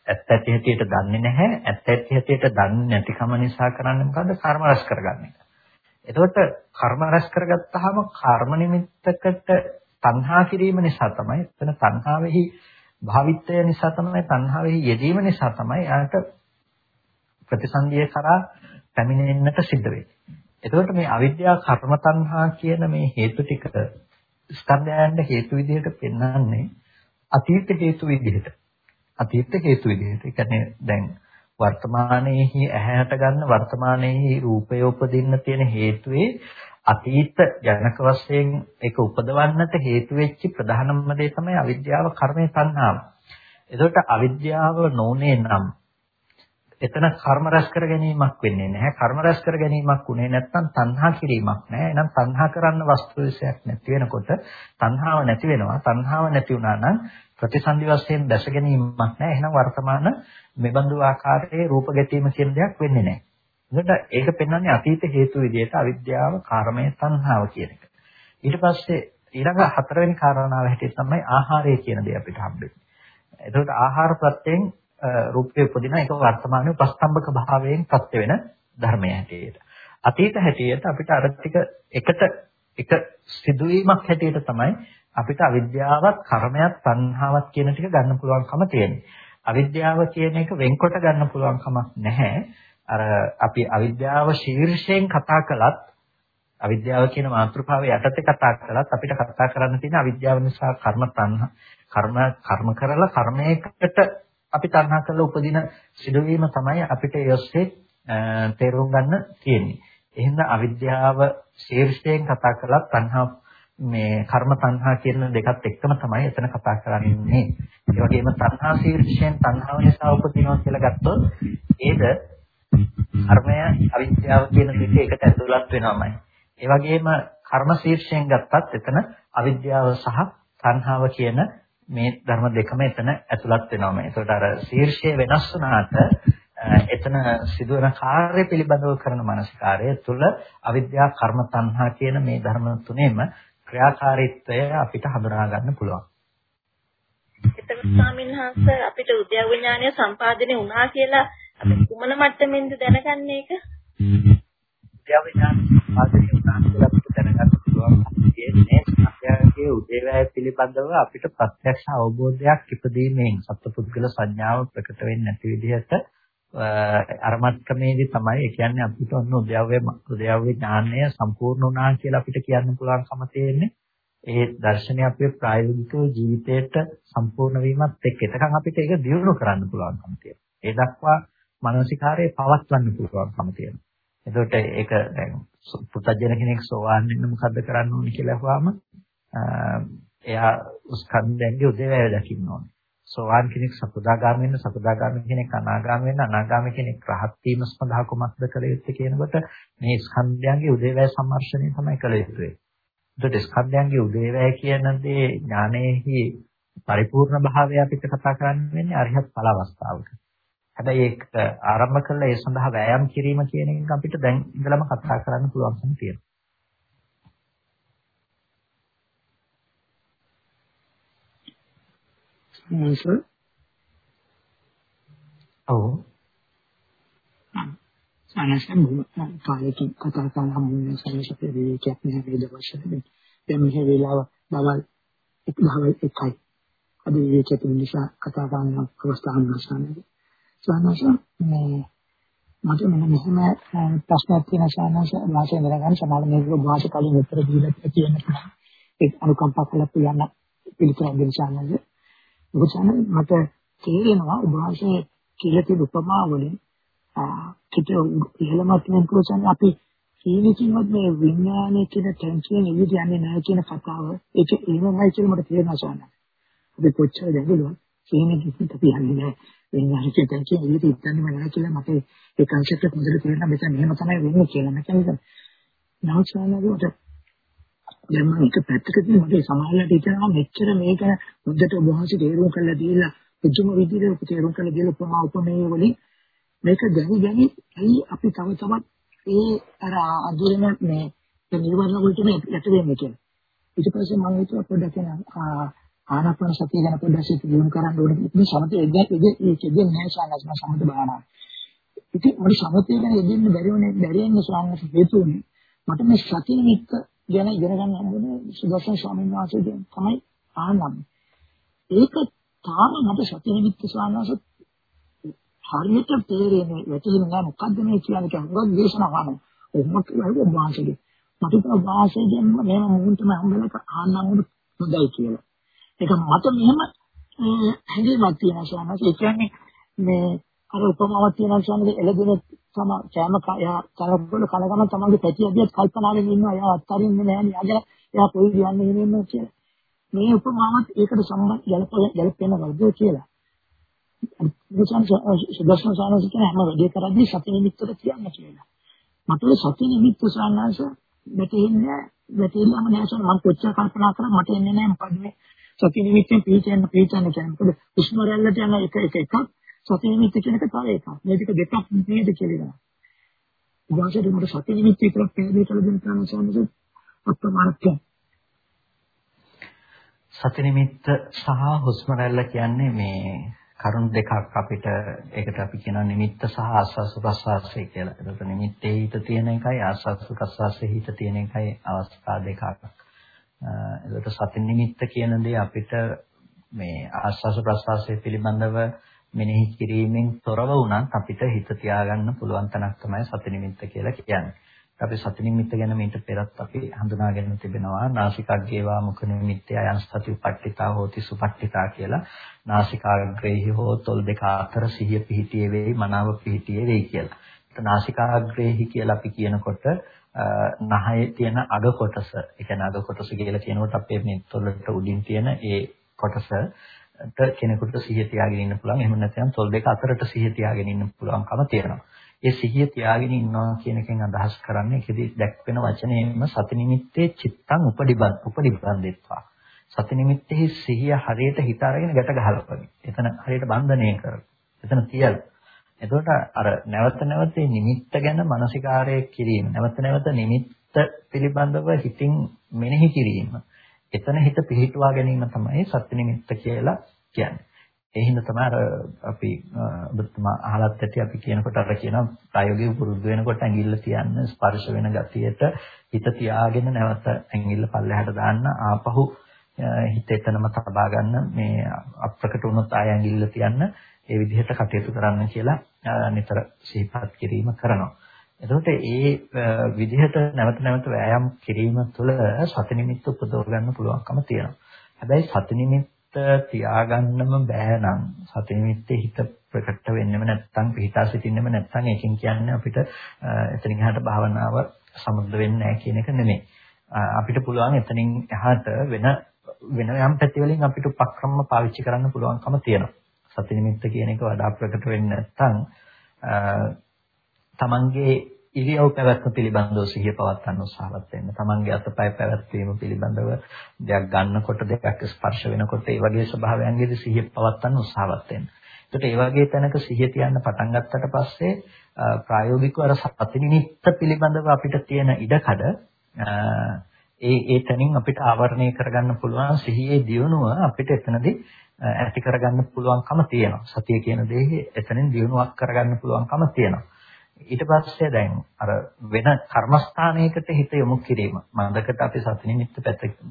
ඇත්ත ඇති හැටියට දන්නේ නැහැ. ඇත්ත ඇති හැටියට දන්නේ නැතිකම නිසා කරන්නේ මොකද්ද? කර්ම රැස් කරගන්න එක. එතකොට කර්ම රැස් කරගත්තාම කර්ම නිමිත්තකට තණ්හා කිරීම නිසා තමයි එතන තණ්හාවෙහි භාවිතය නිසා තමයි තණ්හාවෙහි යෙදීම නිසා තමයි යාට ප්‍රතිසන්දිය කරා පැමිණෙන්නට සිද්ධ වෙන්නේ. එතකොට මේ අවිද්‍යාව කර්ම තණ්හා කියන මේ හේතු ටික ස්කන්ධයන්ට හේතු විදිහට පෙන්වන්නේ අතීත හේතු විදිහට. අතීත හේතු විදිහට. ඒ කියන්නේ දැන් වර්තමානයේහි ඇහැට ගන්න වර්තමානයේහි රූපය උපදින්න තියෙන හේතුවේ අතීත ජනක වශයෙන් ඒක උපදවන්නට හේතු වෙච්ච ප්‍රධානම දේ තමයි අවිද්‍යාව කර්මය තණ්හාව. එතකොට අවිද්‍යාව නොනේ නම් එතන කර්ම රැස් කර ගැනීමක් වෙන්නේ නැහැ. කර්ම රැස් කර ගැනීමක් උනේ නැත්නම් තණ්හා කිරීමක් නැහැ. එහෙනම් තණ්හා කරන්න වස්තු විශයක් නැති වෙනකොට තණ්හාව නැති වෙනවා. තණ්හාව නැති වුණා නම් ප්‍රතිසන්දි වශයෙන් දැස ගැනීමක් නැහැ. එහෙනම් වර්තමාන මෙබඳු ආකාරයේ රූප ගැටීම කියන දෙයක් වෙන්නේ නැහැ. එතකොට ඒක පෙන්වන්නේ අතීත හේතු විදිහට අවිද්‍යාව, කර්මය, තණ්හාව කියන එක. ඊට පස්සේ ඊළඟ හතරවෙනි කාරණාව හැටියට තමයි ආහාරය කියන දේ අපිට හම්බෙන්නේ. එතකොට ආහාර ප්‍රත්‍යයෙන් රූපේ උපදින ඒක වර්තමානයේ උපස්තම්භක භාවයෙන් ප්‍රත්‍ය වෙන ධර්මය හැටියට. අතීත හැටියට අපිට අර ටික එකට එක සිදුවීමක් හැටියට තමයි අපිට අවිද්‍යාවත් කර්මයක් තණ්හාවක් කියන ටික ගන්න පුළුවන්කම තියෙන්නේ. අවිද්‍යාව කියන එක වෙන්කොට ගන්න පුළුවන් කමක් නැහැ. අර අපි අවිද්‍යාව ශීර්ෂයෙන් කතා කළත් අවිද්‍යාව කියන මාතෘකාව යටතේ කතා කළත් අපිට කතා කරන්න තියෙන අවිද්‍යාව නිසා කර්ම තණ්හ කර්ම කර්ම කරලා කර්මයකට අපි තණ්හා කරලා උපදින සිදුවීම තමයි අපිට යොස්සේ තේරුම් ගන්න තියෙන්නේ. එහෙනම් අවිද්‍යාව ශීර්ෂයෙන් කතා කළත් තණ්හා මේ කර්ම තණ්හා කියන දෙකත් එක්කම තමයි එතන කතා කරන්නේ. ඒ වගේම තණ්හා ශීර්ෂයෙන් තණ්හාව නිසා උපදිනවා කියලා ගත්තොත් ඒද කර්මය අවිද්‍යාව කියන දෙක එකට ඇතුළත් වෙනවමයි. ඒ වගේම කර්ම ශීර්ෂයෙන් ගත්තත් එතන අවිද්‍යාව සහ තණ්හාව කියන මේ ධර්ම දෙකම එතන ඇතුළත් වෙනවමයි. ඒකට අර ශීර්ෂය වෙනස් වුණාට එතන සිදුවන කාර්ය පිළිබඳව කරන මානසිකාරය තුළ අවිද්‍යාව කර්ම තණ්හා කියන මේ ධර්ම තුනේම ක්‍රියාකාරීත්වය අපිට හඳුනා ගන්න පුළුවන්. එතකොට ස්වාමීන් වහන්සේ අපිට උද්‍යව ඥානය සම්පාදනය වුණා කියලා අපි කුමන මට්ටමින්ද දැනගන්නේ ඒක? උද්‍යව ඥාන සම්පාදනය වුණා කියලා අපිට දැනගන්න පුළුවන් කියන්නේ අපයාගේ උදේවැය පිළිබඳව අපිට ප්‍රත්‍යක්ෂ අවබෝධයක් ඉපදීමෙන් සත්පුද්ගල සංඥාව ප්‍රකට වෙන්නේ නැති විදිහට අර මට්ටමේදී තමයි ඒ කියන්නේ අපිට ඔන්න උද්‍යව්‍ය උද්‍යව්‍ය ඥානය සම්පූර්ණ වුණා කියලා අපිට කියන්න පුළුවන්කම තියෙන්නේ. ඒ දර්ශනය අපේ ප්‍රායෝගික ජීවිතයට සම්පූර්ණ වීමත් එක්ක එතකන් අපිට ඒක දියුණු කරන්න පුළුවන්කම තියෙනවා. ඒ දක්වා මානසිකාරයේ පවත්වන්න පුළුවන්කම තියෙනවා. එතකොට ඒක දැන් පුතජන කෙනෙක් සෝවාන් වෙන්න මොකද්ද කරන්න ඕනේ කියලා අහුවාම එයා ස්කන්ධයන්ගේ උදේවැය දකින්න ඕනේ. සෝවාන් කෙනෙක් සකදාගාමී වෙන්න සකදාගාමී කෙනෙක් අනාගාමී වෙන්න අනාගාමී කෙනෙක් රහත් වීම සඳහා කුමක්ද කළ යුත්තේ කියනකොට මේ ස්කන්ධයන්ගේ උදේවැය සම්මර්ෂණය තමයි කළ යුත්තේ. ඒකට ස්කන්ධයන්ගේ උදේවැය කියන දේ ඥානයේහි පරිපූර්ණ භාවය අපිට කතා කරන්න වෙන්නේ අරිහත් ඵල අවස්ථාවක. හැබැයි ඒක ආරම්භ කළා ඒ සඳහා වෑයම් කිරීම කියන එක අපිට දැන් ඉඳලම කතා කරන්න පුළුවන්කම තියෙනවා. නේද? ඔව්. සනසම් කාලෙකින් කතා කරන හැමෝම සනසපේ විවේකයක් නෑ වේද වශයෙන්. දැන් මේ වෙලාව දවල් එක් දවල් එකයි. අද විවේකයක් නිසා කතා කරන අවස්ථාවක් නැසනේ. සනස මේ මට මෙන්න මෙහෙම ප්‍රශ්නයක් තියෙන සනස වාසය කරගන්න සමාන මේක වාසය කලින් උත්තර දීලා තියෙන ඒ අනුකම්පා කළා කියන පිළිතුරක් දෙන්න සනස. මොකද මට තේරෙනවා උභාෂයේ කියලා තියෙන උපමා වලින් කිත ඉහළමත් වෙනකොට අපි සීනිකින්වත් මේ විඥානයේ කියන ටෙන්ෂන් එවිද යන්නේ නැහැ කියන කතාව ඒක එහෙමයි කියලා මට තේරෙනවා සාන. අපි කොච්චර දැඟලුවා සීනිකින් අපි යන්නේ නැහැ. විඥානයේ කියන ටෙන්ෂන් එවිද ඉන්නේම නැහැ කියලා මට ඒ කන්සෙප්ට් එක හොඳට තේරෙනවා මෙතන මෙහෙම තමයි වෙන්නේ කියලා. මම නවසානකට දැන් මම එක පැත්තකදී මගේ සමාජයට හිතනවා මෙච්චර මේක හොඳට වහන්සේ තේරුම් කරලා දීලා පුදුම විදිහට තේරුම් කරලා දීලා උපමා උපමේය වලින් මේක දැනි දැනි ඇයි අපි තව තවත් ඒ අර අඳුරන මේ නිර්වර්ණ වලට මේ යට වෙන්නේ කියලා. ඊට පස්සේ මම හිතුවා පොඩ්ඩක් ආනාපාන සතිය ගැන පොඩ්ඩක් සිත දියුණු කරන්න ඕනේ. ඉතින් සමතේ එදේ එදේ ඒකෙදේ නැහැ සානස්ම සමත භාවනාව. ඉතින් මට සමතේ ගැන එදෙන්න බැරි වුණේ බැරි වෙන සානස් හේතුනේ. මට මේ සති නිමිත්ත ගැන ඉගෙන ගන්න හම්බුනේ සුදර්ශන ස්වාමීන් වහන්සේගෙන් තමයි ආනම්. ඒක තාම මට සති නිමිත්ත ස්වාමීන් වහන්සේ හරියට තේරෙන්නේ වැටහෙන්නේ නැහැ මොකද්ද මේ කියන්නේ කියලා හුඟක් දේශනා කරනවා. ඔහොම කියලා වාසයේ. මට ඒක වාසයෙන් මේ මොහොතම හම්බෙලක ආනම් හොඳයි කියලා. ඒක මට මෙහෙම හැඟීමක් තියෙනවා ස්වාමීන් වහන්සේ. ඒ කියන්නේ මේ අර උපමාවක් තියෙනවා කියන්නේ එළදෙන තම කෑම යා තරබ්බල කලගම තමන්ගේ පැටි අධියත් කල්පනාවෙන් ඉන්නවා. එයා අත්තරින්නේ නැහැ නේ. එයා පොයි කියන්නේ නෙමෙයි කියලා. මේ උපමාවත් ඒකට සම්බන්ධ ගැලපෙන ගැලපෙන වර්ධය කියලා. මුසන් සුදර්ශන සානස කියන හැම වැඩේ කරද්දී සති නිමිත්තට කියන්න කියලා. මට සති නිමිත්ත සානස මෙතෙන්නේ මෙතෙන්නම නැහැ. මම කොච්චර කල්පනා කරා මට එන්නේ නැහැ. මොකද මේ සති නිමිත්තෙන් පිටින් පිටින් කියන්නේ. මොකද උෂ්ම රැල්ලට යන එක එක එකක්. සති නිමිත්ත කියන එක තව එකක්. මේ දෙක දෙකක් නේද කියලා. වාසයට මට සති නිමිත්ත විතරක් පැහැදිලි කරලා දෙන්න තමයි සම්මත අප්‍රමාණත්වය. සති නිමිත්ත සහ හුස්ම රැල්ල කියන්නේ මේ කරුණු දෙකක් අපිට ඒකට අපි කියනවා නිමිත්ත සහ ආස්වාස ප්‍රසවාසය කියලා. ඒකට නිමිත්තේ හිත තියෙන එකයි ආස්වාස ප්‍රසවාසයේ හිත තියෙන එකයි අවස්ථා දෙකක්. ඒකට සති නිමිත්ත කියන දේ අපිට මේ ආස්වාස ප්‍රසවාසය පිළිබඳව මෙනෙහි කිරීමෙන් තොරව වුණත් අපිට හිත තියාගන්න පුළුවන් තැනක් තමයි සති නිමිත්ත කියලා කියන්නේ. අපි සති නිමිත්ත ගැන මීට පෙරත් අපි හඳුනාගෙන තිබෙනවා නාසිකාග්ගේවා මුඛ නිමිත්තේ අයං සති උපට්ඨිතා හෝති සුපට්ඨිතා කියලා. නාසිකාග්‍රේහි හෝ තොල් දෙක අතර සිහිය පිහිටියේ වෙයි මනාව පිහිටියේ වෙයි කියලා. නාසිකාග්‍රේහි කියලා අපි කියනකොට නහයේ තියෙන අග කොටස, ඒ කියන්නේ අග කොටස කියලා කියනකොට අපේ මේ තොලට උඩින් තියෙන ඒ කොටසට කෙනෙකුට සිහිය තියාගෙන ඉන්න පුළුවන්. එහෙම නැත්නම් තොල් දෙක අතරට සිහිය තියාගෙන ඉන්න පුළුවන්කම තියෙනවා. ඒ සිහිය තියාගෙන ඉන්නවා කියන එකෙන් අදහස් කරන්නේ ඒකෙදි දැක්වෙන වචනයෙන්ම සති නිමිත්තේ චිත්තං උපදිබන් උපදිබන්දෙත්වා. සති නිමිත්තේ සිහිය හරියට හිත අරගෙන ගැට ගහලා එතන හරියට බන්ධනය කරලා. එතන තියලා. එතකොට අර නැවත නැවත නිමිත්ත ගැන මානසිකාරය කිරීම. නැවත නැවත නිමිත්ත පිළිබඳව හිතින් මෙනෙහි කිරීම. එතන හිත පිහිටුවා ගැනීම තමයි සත්‍ය නිමිත්ත කියලා කියන්නේ. ඒ හින්දා තමයි අර අපි ඔබතුමා අහලත් ඇති අපි කියනකොට අර කියන ප්‍රායෝගික පුරුදු වෙනකොට ඇඟිල්ල තියන්න ස්පර්ශ වෙන ගතියට හිත තියාගෙන නැවත ඇඟිල්ල පල්ලෙහාට දාන්න ආපහු හිත එතනම තබා ගන්න මේ අප්‍රකට වුණොත් ආය ඇඟිල්ල තියන්න ඒ විදිහට කටයුතු කරන්න කියලා නිතර සිහිපත් කිරීම කරනවා. එතකොට ඒ විදිහට නැවත නැවත වෑයම් කිරීම තුළ සති නිමිත්ත උපදව ගන්න පුළුවන්කම තියෙනවා. හැබැයි සති නිමිත්ත තියාගන්නම බෑ නම් සති නිමිත්තේ හිත ප්‍රකට වෙන්නෙම නැත්නම් පිහිටා සිටින්නෙම නැත්නම් ඒකෙන් කියන්නේ අපිට එතනින් එහාට භාවනාව සමුද්ද වෙන්නේ නැහැ කියන එක නෙමෙයි. අපිට පුළුවන් එතනින් එහාට වෙන වෙන යම් පැති වලින් අපිට උපක්‍රම පාවිච්චි කරන්න පුළුවන්කම තියෙනවා. සති නිමිත්ත කියන එක වඩා ප්‍රකට වෙන්නේ නැත්නම් තමන්ගේ ඉරියව් පැවැත්ම පිළිබඳව සිහිය පවත්වන්න උත්සාහවත් වෙන්න. තමන්ගේ අතපය පැවැත්වීම පිළිබඳව දෙයක් ගන්නකොට දෙයක් ස්පර්ශ වෙනකොට ඒ වගේ ස්වභාවයන්ගෙදි සිහිය පවත්වන්න උත්සාහවත් වෙන්න. ඒකට ඒ වගේ තැනක සිහිය තියන්න පටන් ගත්තට පස්සේ ප්‍රායෝගිකව අර සති නිමිත්ත පිළිබඳව අපිට තියෙන ඉඩකඩ ඒ ඒ තැනින් අපිට ආවරණය කරගන්න පුළුවන් සිහියේ දියුණුව අපිට එතනදී ඇති කරගන්න පුළුවන්කම තියෙනවා. සතිය කියන දේ එතනින් දියුණුවක් කරගන්න පුළුවන්කම තියෙනවා. ඊට පස්සේ දැන් අර වෙන කර්මස්ථානයකට හිත යොමු කිරීම. මන්දකට අපි සති නිමිත්ත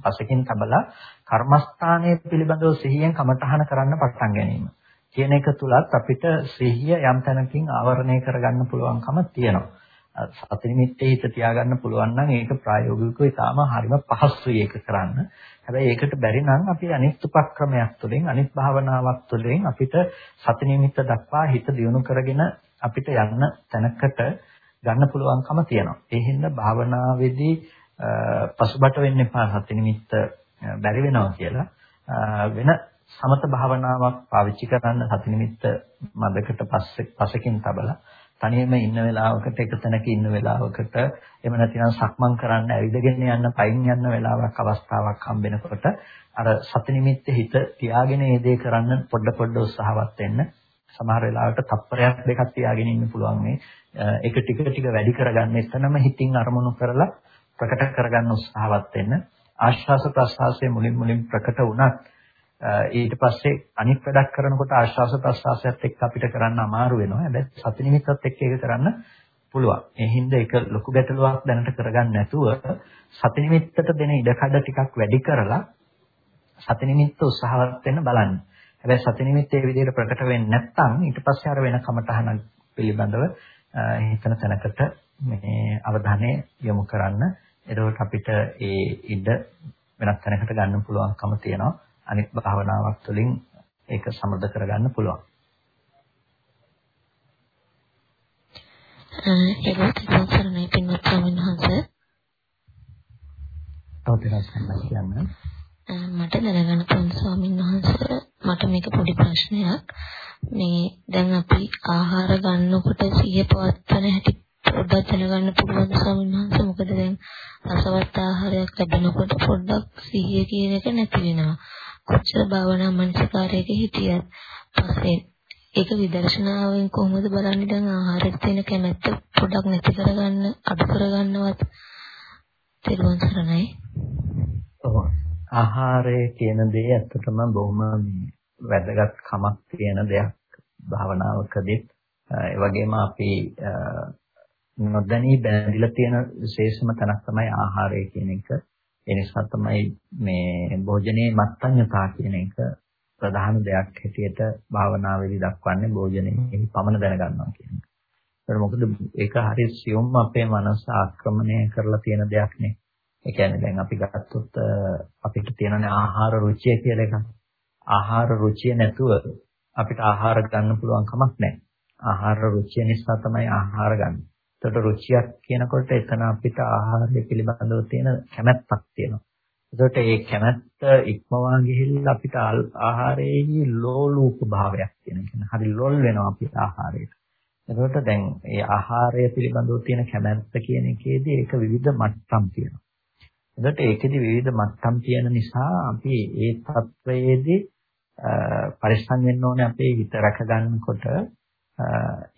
පසකින් තබලා කර්මස්ථානයේ පිළිබඳව සිහියෙන් කමඨහන කරන්න පටන් ගැනීම. කියන එක තුලත් අපිට සිහිය යම් තැනකින් ආවරණය කරගන්න පුළුවන්කම තියෙනවා. සති නිමිත්තේ හිත තියාගන්න පුළුවන් නම් ඒක ප්‍රායෝගිකව ඉතාම හරිම පහසුයි ඒක කරන්න. හැබැයි ඒකට බැරි නම් අපි අනිත් උපක්‍රමයක් තුළින් අනිත් භාවනාවක් තුළින් අපිට සති නිමිත්ත දක්වා හිත දියුණු කරගෙන අපිට යන්න තැනකට ගන්න පුළුවන්කම තියෙනවා. ඒ හින්දා භාවනාවේදී පසුබට වෙන්න එපා සති නිමිත්ත බැරි වෙනවා කියලා. වෙන සමත භාවනාවක් පාවිච්චි කරන්න සති නිමිත්ත මදකට පස්සේ පසකින් තබලා තනියම ඉන්න වෙලාවකට එක තැනක ඉන්න වෙලාවකට එහෙම නැතිනම් සක්මන් කරන්න ඇවිදගෙන යන්න පයින් යන්න වෙලාවක් අවස්ථාවක් හම්බෙනකොට අර සති නිමිත්තේ හිත තියාගෙන ඒ දේ කරන්න පොඩ පොඩ උත්සාහවත් වෙන්න සමහර වෙලාවට තප්පරයක් දෙකක් තියාගෙන ඉන්න පුළුවන් මේ ඒක ටික ටික වැඩි කරගන්න එතනම හිතින් අරමුණු කරලා ප්‍රකට කරගන්න උත්සාහවත් වෙන්න. ආශ්වාස ප්‍රශ්වාසයේ මුලින් මුලින් ප්‍රකට වුණත් ඊට පස්සේ අනිත් වැඩක් කරනකොට ආශ්වාස ප්‍රශ්වාසයත් එක්ක අපිට කරන්න අමාරු වෙනවා. හැබැයි සති නිමිත්තත් එක්ක ඒක කරන්න පුළුවන්. ඒ හින්දා ඒක ලොකු ගැටලුවක් දැනට කරගන්න නැතුව සති නිමිත්තට දෙන ඉඩකඩ ටිකක් වැඩි කරලා සති නිමිත්ත උත්සාහවත් වෙන්න බලන්න. හැබැයි සති නිමිත්ත ඒ විදිහට ප්‍රකට වෙන්නේ නැත්නම් ඊට පස්සේ අර වෙන කමටහන පිළිබඳව හිතන තැනකට මේ අවධානය යොමු කරන්න. එතකොට අපිට ඒ ඉඩ වෙනත් තැනකට ගන්න පුළුවන්කම තියෙනවා. අනිත් භාවනාවක් තුළින් ඒක සමර්ථ කරගන්න පුළුවන්. ඒකත් සම්සරණයි පින්වත් ස්වාමීන් වහන්සේ. තව ටිකක් කියන්න. මට දැනගන්න පුළුවන් ස්වාමීන් වහන්සේ මට මේක පොඩි ප්‍රශ්නයක්. මේ දැන් අපි ආහාර ගන්නකොට සිහිය පවත්වන හැටි පොඩ්ඩක් දැනගන්න පුළුවන් ස්වාමීන් වහන්සේ. මොකද දැන් රසවත් ආහාරයක් ලැබෙනකොට පොඩ්ඩක් සිහිය කියන එක නැති වෙනවා. කොච්චර භාවනා මනසකාරයක හිටියත් පස්සේ ඒක විදර්ශනාවෙන් කොහොමද බලන්නේ දැන් ආහාරයට තියෙන කැමැත්ත පොඩ්ඩක් නැති කරගන්න අඩු කරගන්නවත් තේරුම් සරණයි. ඔව්. ආහාරය කියන දේ ඇත්තටම බොහොම වැදගත් කමක් තියෙන දෙයක් භාවනාවකදී ඒ වගේම අපි නොදැනී බැඳිලා තියෙන විශේෂම තැනක් තමයි ආහාරය කියන එක. ඒ නිසා තමයි මේ භෝජනයේ මත්ඤ්‍යතා කියන එක ප්‍රධාන දෙයක් හැටියට භාවනාවේදී දක්වන්නේ භෝජනයේ පමණ දැනගන්නවා කියන එක. ඒක මොකද ඒක හරිය සියුම්ම අපේ මනස ආක්‍රමණය කරලා තියෙන දෙයක් නේ. ඒ කියන්නේ දැන් අපි ගත්තොත් අපිට තියෙනනේ ආහාර රුචිය කියලා එකක්. ආහාර රුචිය නැතුව අපිට ආහාර ගන්න පුළුවන් කමක් නැහැ. ආහාර රුචිය නිසා තමයි ආහාර ගන්න. ඒකට රුචියක් කියනකොට එතන අපිට ආහාරය පිළිබඳව තියෙන කැමැත්තක් තියෙනවා. ඒකට ඒ කැමැත්ත ඉක්මවා ගිහිල්ලා අපිට ආහාරයේ ලෝලූප භාවයක් තියෙනවා. හරි ලොල් වෙනවා අපිට ආහාරයට. ඒකට දැන් ඒ ආහාරය පිළිබඳව තියෙන කැමැත්ත කියන එකේදී ඒක විවිධ මට්ටම් තියෙනවා. ඒකට ඒකෙදි විවිධ මට්ටම් තියෙන නිසා අපි ඒ තත්වයේදී පරිස්සම් වෙන්න ඕනේ අපේ හිත රැක ගන්නකොට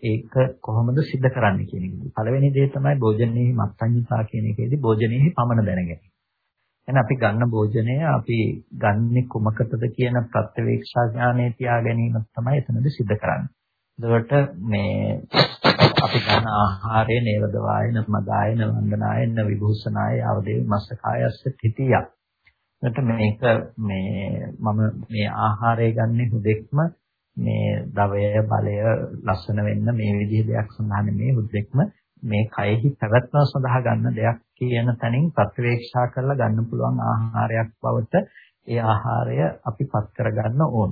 ඒක කොහොමද සිද්ධ කරන්නේ කියන එක. පළවෙනි දේ තමයි භෝජනයේ මත්සඤ්ඤතා කියන එකේදී භෝජනයේ පමණ දැනගැනීම. එහෙනම් අපි ගන්න භෝජනය අපි ගන්නේ කුමකටද කියන ප්‍රත්‍යවේක්ෂා ඥානය තියා ගැනීම තමයි එතනදී සිද්ධ කරන්නේ. එතකොට මේ අපි ගන්න ආහාරය නේවද වායන මදායන වන්දනායන විභූෂනාය අවදේ මස්සකායස්ස තිතිය. එතකොට මේක මේ මම මේ ආහාරය ගන්නේ හුදෙක්ම මේ දවය බලය ලස්සන වෙන්න මේ විදිහේ දෙයක් සඳහා නෙමේ හුදෙක්ම මේ කයෙහි පැවැත්ම සඳහා ගන්න දෙයක් කියන තැනින් ප්‍රතිවේක්ෂා කරලා ගන්න පුළුවන් ආහාරයක් බවට ඒ ආහාරය අපි පත් කරගන්න ඕන.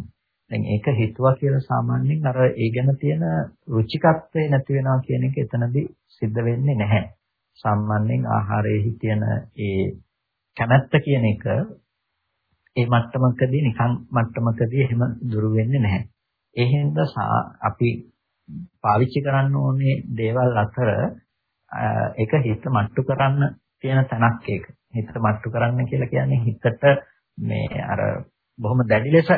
දැන් ඒක හිතුවා කියලා සාමාන්‍යයෙන් අර ඒ ගැන තියෙන රුචිකත්වය නැති වෙනවා කියන එක එතනදී සිද්ධ වෙන්නේ නැහැ. සාමාන්‍යයෙන් ආහාරයේ තියෙන ඒ කැමැත්ත කියන එක ඒ මට්ටමකදී නිකන් මට්ටමකදී එහෙම දුරු වෙන්නේ නැහැ. ඒ හින්දා අපි පාවිච්චි කරන්න ඕනේ දේවල් අතර ඒක හිත මට්ටු කරන්න තියෙන තැනක් ඒක. හිත මට්ටු කරන්න කියලා කියන්නේ හිතට මේ අර බොහොම දැඩි ලෙස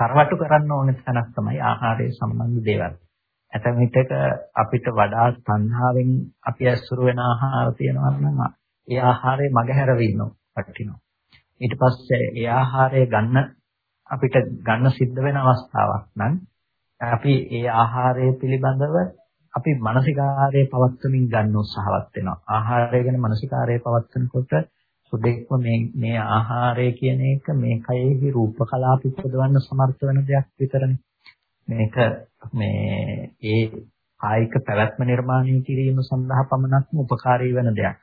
තරවටු කරන්න ඕනේ තැනක් තමයි ආහාරය සම්බන්ධ දේවල්. ඇතැම් විටක අපිට වඩා තණ්හාවෙන් අපි ඇසුරු වෙන ආහාර තියෙනවා නම් ඒ ආහාරය මගහැරවින්න වටිනවා. ඊට පස්සේ ඒ ආහාරය ගන්න අපිට ගන්න සිද්ධ වෙන අවස්ථාවක් නම් අපි ඒ ආහාරය පිළිබඳව අපි මානසිකාරයේ පවත්වමින් ගන්න උත්සාහවත් වෙනවා. ආහාරය ගැන මානසිකාරයේ පවත්වනකොට සුදෙක්ම මේ මේ ආහාරය කියන එක මේ කයෙහි රූප කලාප උපදවන්න සමර්ථ වෙන දෙයක් විතරනේ. මේක මේ ඒ කායික පැවැත්ම නිර්මාණය කිරීම සඳහා පමණක්ම උපකාරී වෙන දෙයක්.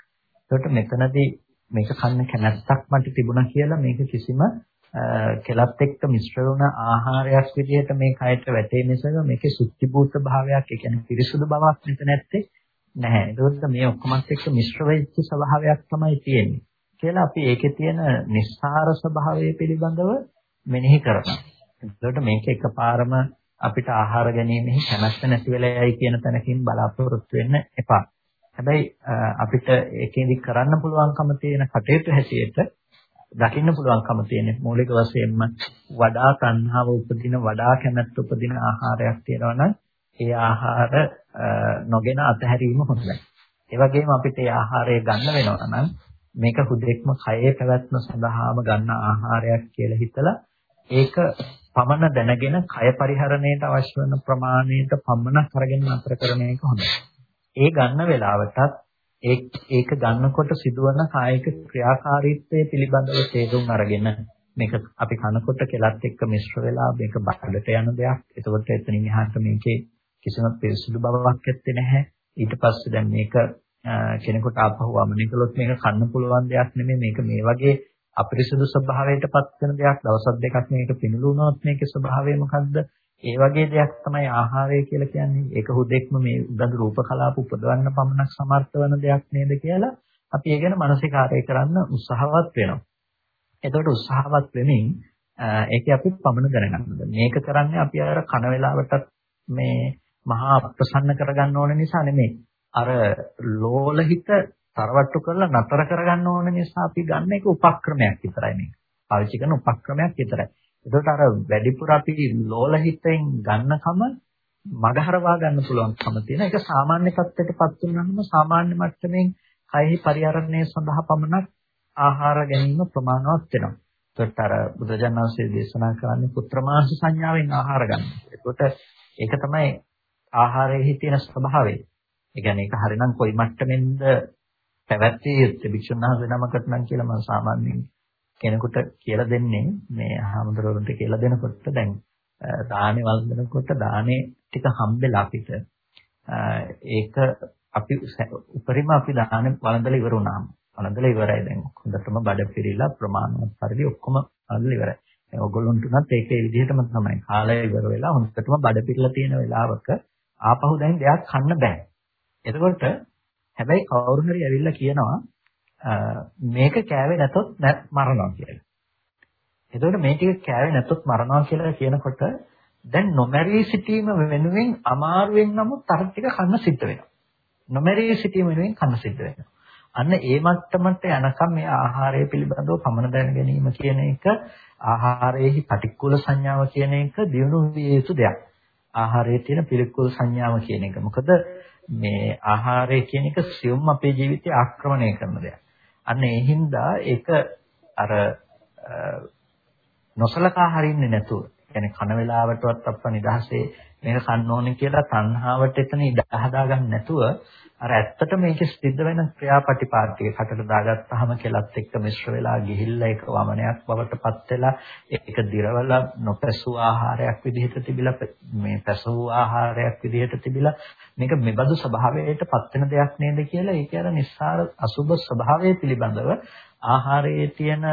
ඒකට මෙතනදී මේක කන්න කැමැත්තක් මට තිබුණා කියලා මේක කිසිම කෙලත් එක්ක මිශ්‍ර වුණ ආහාරයක් විදිහට මේ කයට වැටේ මිසක මේකේ සුද්ධිභූත භාවයක් ඒ කියන්නේ පිරිසුදු බවක් මෙතන නැත්තේ නැහැ. ඒකත් මේ ඔක්කොමත් එක්ක මිශ්‍ර වෙච්ච ස්වභාවයක් තමයි තියෙන්නේ. කියලා අපි ඒකේ තියෙන නිස්සාර ස්වභාවය පිළිබඳව මෙනෙහි කරනවා. එතකොට මේක එකපාරම අපිට ආහාර ගැනීමෙහි කැමැත්ත නැති වෙලා යයි කියන තැනකින් බලාපොරොත්තු වෙන්න එපා. හැබැයි අපිට ඒකෙදි කරන්න පුළුවන්කම තියෙන කටයුතු හැටියට දකින්න පුළුවන්කම තියෙන මූලික වශයෙන්ම වඩා තණ්හාව උපදින වඩා කැමැත්ත උපදින ආහාරයක් තියෙනවා නම් ඒ ආහාර නොගෙන අතහැරීම හොඳයි. ඒ වගේම අපිට ඒ ආහාරය ගන්න වෙනවා නම් මේක හුදෙක්ම කයේ පැවැත්ම සඳහාම ගන්න ආහාරයක් කියලා හිතලා ඒක පමණ දැනගෙන කය පරිහරණයට අවශ්‍ය වෙන ප්‍රමාණයට පමණක් අරගෙන නතර කරන එක හොඳයි. ඒ ගන්න වෙලාවටත් ඒක ගන්නකොට සිදුවන කායික ක්‍රියාකාරීත්වය පිළිබඳව තේරුම් අරගෙන මේක අපි කනකොට කෙලත් එක්ක මිශ්‍ර වෙලා මේක බඩට යන දෙයක්. එතකොට එතනින් එහාට මේකේ කිසිම පිරිසුදු බවක් ඇත්තේ නැහැ. ඊට පස්සේ දැන් මේක කෙනෙකුට ආපහු වමනය කළොත් මේක කන්න පුළුවන් දෙයක් නෙමෙයි. මේක මේ වගේ අපිරිසුදු ස්වභාවයට පත් වෙන දෙයක්. දවස් දෙකක් මේක පිනුලුනොත් මේකේ ස්වභාවය මොකද්ද? ඒ වගේ දෙයක් තමයි ආහාරය කියලා කියන්නේ. ඒක හුදෙක්ම මේ උදඳ රූප කලාප උපදවන්න පමණක් සමර්ථ වෙන දෙයක් නේද කියලා අපි ඒ ගැන මානසිකාරය කරන්න උත්සාහවත් වෙනවා. එතකොට උත්සාහවත් වෙමින් ඒකේ අපි පමණ දැනගන්න මේක කරන්නේ අපි අර කන වේලාවටත් මේ මහා අප්‍රසන්න කරගන්න ඕන නිසා නෙමෙයි. අර ලෝල හිත තරවට්ටු කරලා නතර කරගන්න ඕන නිසා අපි ගන්න එක උපක්‍රමයක් විතරයි මේක. පාවිච්චි කරන උපක්‍රමයක් විතරයි. එතකොට අර වැඩිපුර අපි ලෝල හිතෙන් ගන්නකම මගහරවා ගන්න පුළුවන්කම තියෙන. ඒක සාමාන්‍ය තත්ත්වයකටපත් වුණාම සාමාන්‍ය මට්ටමින් කයෙහි පරිහරණය සඳහා පමණක් ආහාර ගැනීම ප්‍රමාණවත් වෙනවා. ඒකට අර බුදුරජාණන් වහන්සේ දේශනා කරන්නේ පුත්‍රමාංශ සංඥාවෙන් ආහාර ගන්න. ඒකට ඒක තමයි ආහාරයේ තියෙන ස්වභාවය. ඒ කියන්නේ ඒක හරිනම් කොයි මට්ටමින්ද පැවැත්විය යුත්තේ භික්ෂුන් වහන්සේ නමකට නම් කියලා මම සාමාන්‍යයෙන් කෙනෙකුට කියලා දෙන්නේ මේ හාමුදුරුවන්ට කියලා දෙනකොට දැන් දානේ වළඳනකොට දානේ ටික හම්බෙලා අපිට ඒක අපි උපරිම අපි දානේ වළඳලා ඉවර වුණාම වළඳලා ඉවරයි දැන් හොඳටම බඩ පිරීලා ප්‍රමාණවත් පරිදි ඔක්කොම වළඳලා ඉවරයි. දැන් ඔයගොල්ලොන්ට උනත් ඒක ඒ විදිහටම තමයි. කාලය ඉවර වෙලා හොඳටම බඩ පිරලා තියෙන වෙලාවක ආපහු දැන් දෙයක් කන්න බෑ. එතකොට හැබැයි කවුරු හරි ඇවිල්ලා කියනවා මේක කෑවේ නැතොත් මරනවා කියලා. එතකොට මේ ටික කෑවේ නැතොත් මරනවා කියලා කියනකොට දැන් නොමැරී සිටීම වෙනුවෙන් අමාරුවෙන් නමුත් අර ටික කන්න සිද්ධ වෙනවා. නොමැරී සිටීම වෙනුවෙන් කන්න සිද්ධ වෙනවා. අන්න ඒ මට්ටමට යනකම් මේ ආහාරය පිළිබඳව පමණ දැන ගැනීම කියන එක ආහාරයේහි පටික්කුල සංඥාව කියන එක දියුණු විය යුතු දෙයක්. ආහාරයේ තියෙන පිළිකුල් සංඥාව කියන එක. මොකද මේ ආහාරය කියන එක සියුම් අපේ ජීවිතය ආක්‍රමණය කරන දෙයක්. අන්න ඒ හින්දා ඒක අර නොසලකා හරින්නේ නැතුව, يعني කන වේලාවටවත් අප්ප නිදහසේ මේක කන්න ඕනේ කියලා තණ්හාවට එතන ඉඩ හදා ගන්න නැතුව අර ඇත්තට මේක සිද්ධ වෙන ක්‍රියාපටිපාටිය කටට දාගත්තාම කෙලත් එක්ක මිශ්‍ර වෙලා ගිහිල්ලා ඒක වමනයක් බවට පත් වෙලා ඒක දිරවලා නොපැසූ ආහාරයක් විදිහට තිබිලා මේ පැසූ ආහාරයක් විදිහට තිබිලා මේක මෙබඳු ස්වභාවයට පත් වෙන දෙයක් නේද කියලා ඒක අර නිස්සාර අසුබ ස්වභාවය පිළිබඳව ආහාරයේ තියෙන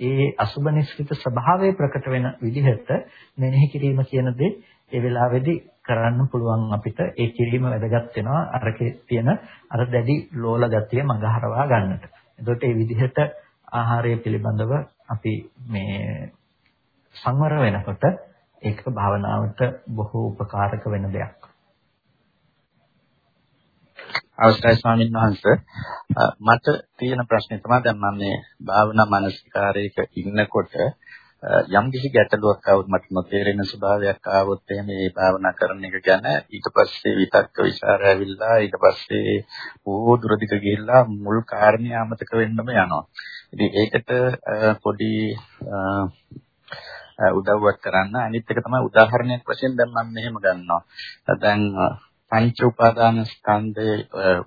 ඒ අසුබ නිස්සිත ස්වභාවය ප්‍රකට වෙන විදිහට මෙනෙහි කිරීම කියන දේ ඒ වෙලාවේදී කරන්න පුළුවන් අපිට ඒ කිරීම වැදගත් වෙනවා අරකේ තියෙන අර දැඩි ලෝල ගතිය මඟහරවා ගන්නට. එතකොට මේ විදිහට ආහාරය පිළිබඳව අපි මේ සංවර වෙනකොට ඒක භාවනාවට බොහෝ උපකාරක වෙන දෙයක්. අවස්ථයි ස්වාමීන් වහන්සේ මට තියෙන ප්‍රශ්නේ තමයි දැන් මම මේ භාවනා මානසිකාරයක ඉන්නකොට යම් කිසි ගැටලුවක් આવුත් මට නොතේරෙන ස්වභාවයක් ආවොත් එහෙම මේ භාවනා කරන එක ගැන ඊට පස්සේ විතක්ක ਵਿਚාර ඇවිල්ලා ඊට පස්සේ බොහෝ දුරදිග ගිහිල්ලා මුල් කාරණේ අමතක වෙන්නම යනවා. ඉතින් ඒකට පොඩි උදව්වක් කරන්න අනිත් එක තමයි උදාහරණයක් වශයෙන් දැන් මම මෙහෙම ගන්නවා. දැන් පංච උපාදාන ස්කන්ධයේ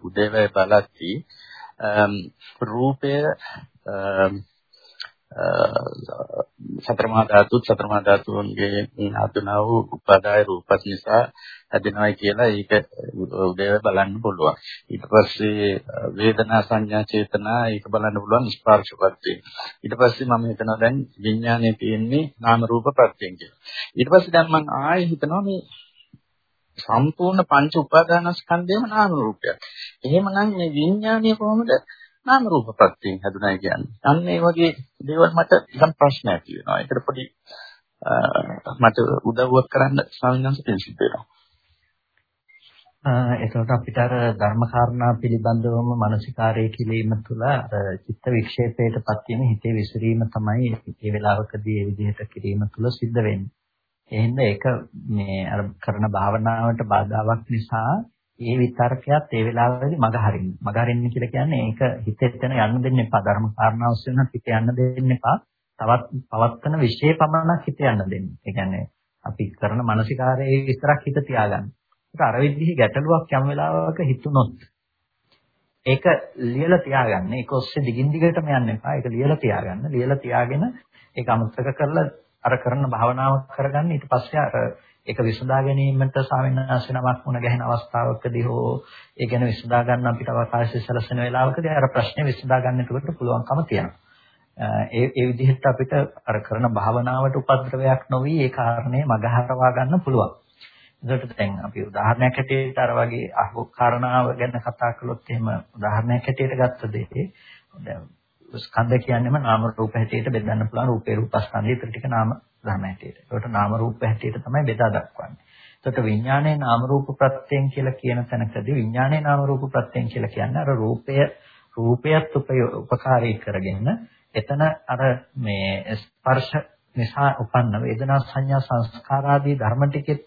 උදේවැය බලද්දී රූපය සතර මහා ධාතුත් සතර මහා ධාතුන්ගේ හඳුනා වූ උපාදාය රූපස් නිසා හැදෙනවයි කියලා ඒක උදේව බලන්න පුළුවන්. ඊට පස්සේ වේදනා සංඥා චේතනා ඒක බලන්න පුළුවන් ස්පර්ශපත්තිය. ඊට පස්සේ මම හිතනවා දැන් විඥානයේ තියෙන්නේ නාම රූප ප්‍රත්‍යයෙන් කියලා. ඊට පස්සේ දැන් මම ආයෙ හිතනවා මේ සම්පූර්ණ පංච උපාදානස්කන්ධයම නාම රූපයක්. එහෙමනම් මේ විඥානය කොහොමද නාම රූප ප්‍රත්‍යයෙන් හැදුනායි කියන්නේ. අන්න ඒ වගේ දේවල් මට නිකන් ප්‍රශ්න ඇති වෙනවා. ඒකට පොඩි මට උදව්වක් කරන්න ස්වාමීන් වහන්සේ පිළිසිත වෙනවා. එතකොට අපිට අර ධර්ම කාරණා පිළිබඳවම මානසිකාරය කිරීම තුළ අර චිත්ත වික්ෂේපයටපත් වීම හිතේ විසිරීම තමයි මේ වෙලාවකදී මේ විදිහට කිරීම තුළ සිද්ධ වෙන්නේ. එහෙනම් ඒක මේ අර කරන භාවනාවට බාධාවක් නිසා ඒ විතර්කයක් ඒ වෙලාවෙදී මග හරින්න. මග හරින්න කියලා කියන්නේ ඒක හිතෙත් යන යන්න දෙන්න එපා. ධර්ම කාරණා ඔස්සේ නම් හිත යන්න දෙන්න එපා. තවත් පවත්තන විශේෂ පමණක් හිත යන්න දෙන්න. ඒ කියන්නේ අපි කරන මානසිකාරයේ විතරක් හිත තියාගන්න. ඒක අර විදිහේ ගැටලුවක් යම් වෙලාවක හිතුනොත් ඒක ලියලා තියාගන්න. ඒක ඔස්සේ දිගින් දිගටම යන්න එපා. ඒක ලියලා තියාගන්න. ලියලා තියාගෙන ඒක අමතක කරලා අර කරන භාවනාව කරගන්න ඊට පස්සේ අර ඒක විසඳා ගැනීමට ස්වාමීන් වහන්සේ නමක් මුණ ගැහෙන අවස්ථාවකදී හෝ ඒ ගැන විසඳා ගන්න අපිට අවකාශය සැලසෙන වෙලාවකදී අර ප්‍රශ්නේ විසඳා ගන්නට පුළුවන්කම තියෙනවා. ඒ ඒ විදිහට අපිට අර කරන භාවනාවට උපද්‍රවයක් නොවි ඒ කාරණේ මගහරවා ගන්න පුළුවන්. ඒකට දැන් අපි උදාහරණයක් හැටියට අර වගේ අහු කාරණාව ගැන කතා කළොත් එහෙම උදාහරණයක් හැටියට ගත්ත දෙයේ දැන් ස්කන්ධ කියන්නේම නාම රූප හැටියට බෙදන්න පුළුවන් රූපේ රූපස්කන්ධය ඊට ටික නාම ධර්ම හැටියට. ඒකට නාම රූප හැටියට තමයි බෙදා දක්වන්නේ. එතකොට විඥානයේ නාම රූප ප්‍රත්‍යයෙන් කියලා කියන තැනකදී විඥානයේ නාම රූප ප්‍රත්‍යයෙන් කියලා කියන්නේ අර රූපය රූපයත් උපකාරී කරගෙන එතන අර මේ ස්පර්ශ නිසා උපන්න වේදනා සංඥා සංස්කාර ආදී ධර්ම ටිකෙත්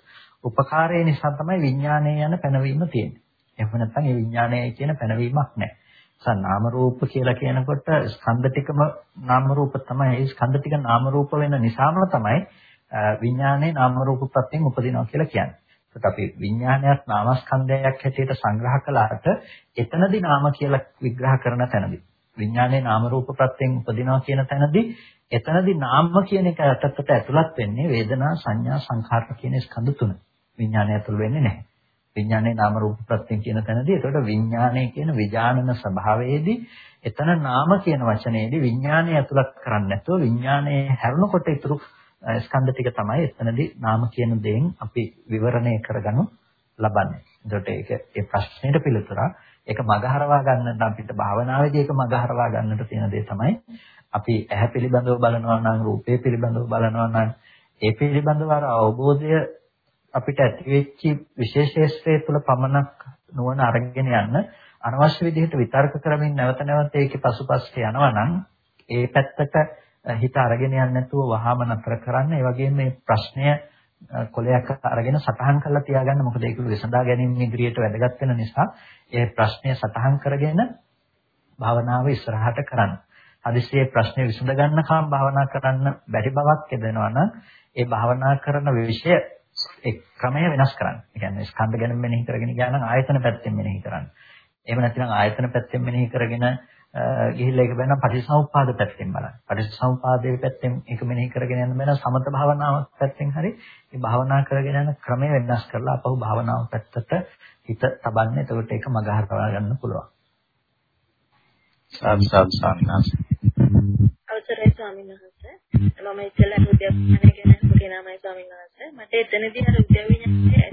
උපකාරය නිසා තමයි විඥානයේ යන පැනවීම තියෙන්නේ. එහෙම නැත්නම් ඒ විඥානයයි කියන පැනවීමක් නැහැ. සන් නාම රූප කියලා කියනකොට ස්කන්ධ ටිකම නාම රූප තමයි. ඒ ස්කන්ධ ටික නාම රූප වෙන නිසාම තමයි විඥානේ නාම රූප ප්‍රත්‍යයෙන් උපදිනවා කියලා කියන්නේ. ඒකට අපි විඥානයක් නාමස්කන්ධයක් හැටියට සංග්‍රහ කළාට එතනදී නාම කියලා විග්‍රහ කරන තැනදී විඥානේ නාම රූප ප්‍රත්‍යයෙන් උපදිනවා කියන තැනදී එතනදී නාම කියන එක අතට ඇතුළත් වෙන්නේ වේදනා සංඥා සංඛාර කියන ස්කන්ධ තුන. විඥානය ඇතුළ වෙන්නේ නැහැ. විඥානයේ නාම රූප ප්‍රත්‍යයෙන් කියන තැනදී එතකොට විඥානය කියන විඥානන ස්වභාවයේදී එතන නාම කියන වචනයේදී විඥානය ඇතුළත් කරන්නේ නැතුව විඥානයේ හැරුණකොට ඉතුරු ස්කන්ධ ටික තමයි එතනදී නාම කියන දෙයෙන් අපි විවරණය කරගනු ලබන්නේ. එතකොට ඒක ඒ ප්‍රශ්නෙට පිළිතුරක් ඒක මගහරවා ගන්නට අපිට භාවනාවේදී ඒක මගහරවා ගන්නට තියෙන දේ තමයි අපි ඇහැ පිළිබඳව බලනවා නම් රූපේ පිළිබඳව බලනවා නම් ඒ පිළිබඳව අර අවබෝධය අපිට ඇතිවෙච්ච විශේෂේෂ්ත්‍රය තුළ පමණක් නුවණ අරගෙන යන්න අනවශ්‍ය විදිහට විතර්ක කරමින් නැවත නැවත ඒකේ පසුපසට යනවා නම් ඒ පැත්තට හිත අරගෙන යන්නේ නැතුව වහාම නතර කරන්න. ඒ වගේම මේ ප්‍රශ්නය කොලයක් අරගෙන සටහන් කරලා තියාගන්න. මොකද ඒක විසඳා ගැනීම ඉදිරියට වැදගත් වෙන නිසා ඒ ප්‍රශ්නය සටහන් කරගෙන භාවනාව ඉස්සරහට කරන්න. හදිස්සියේ ප්‍රශ්නේ විසඳ ගන්නකම් භාවනා කරන්න බැරි බවක් එදෙනවා නම් ඒ භාවනා කරන විෂය ඒ ක්‍රමය වෙනස් කරන්න. ඒ කියන්නේ ස්කන්ධ ගැන මෙනෙහි කරගෙන ගියා නම් ආයතන පැත්තෙන් මෙනෙහි කරන්න. එහෙම නැත්නම් ආයතන පැත්තෙන් මෙනෙහි කරගෙන ගිහිල්ලා ඒක බලන පටිසමුප්පාද පැත්තෙන් බලන්න. පටිසමුපාදයේ පැත්තෙන් ඒක මෙනෙහි කරගෙන යන බෑන සමත භාවනාව පැත්තෙන් හරි මේ භාවනා කරගෙන යන ක්‍රමය වෙනස් කරලා අපහු භාවනාව පැත්තට හිත තබන්න. එතකොට ඒක මගහරවා ගන්න පුළුවන්. සාදු සාදු සාමිනාස්. අවසරයි ස්වාමීන් වහන්සේ. මම ඉතලා උද්‍යප්පණය ගැන කියනමයි ස්වාමීන් වහන්සේ. මට එතනදී අර උද්‍යවිඥානයේ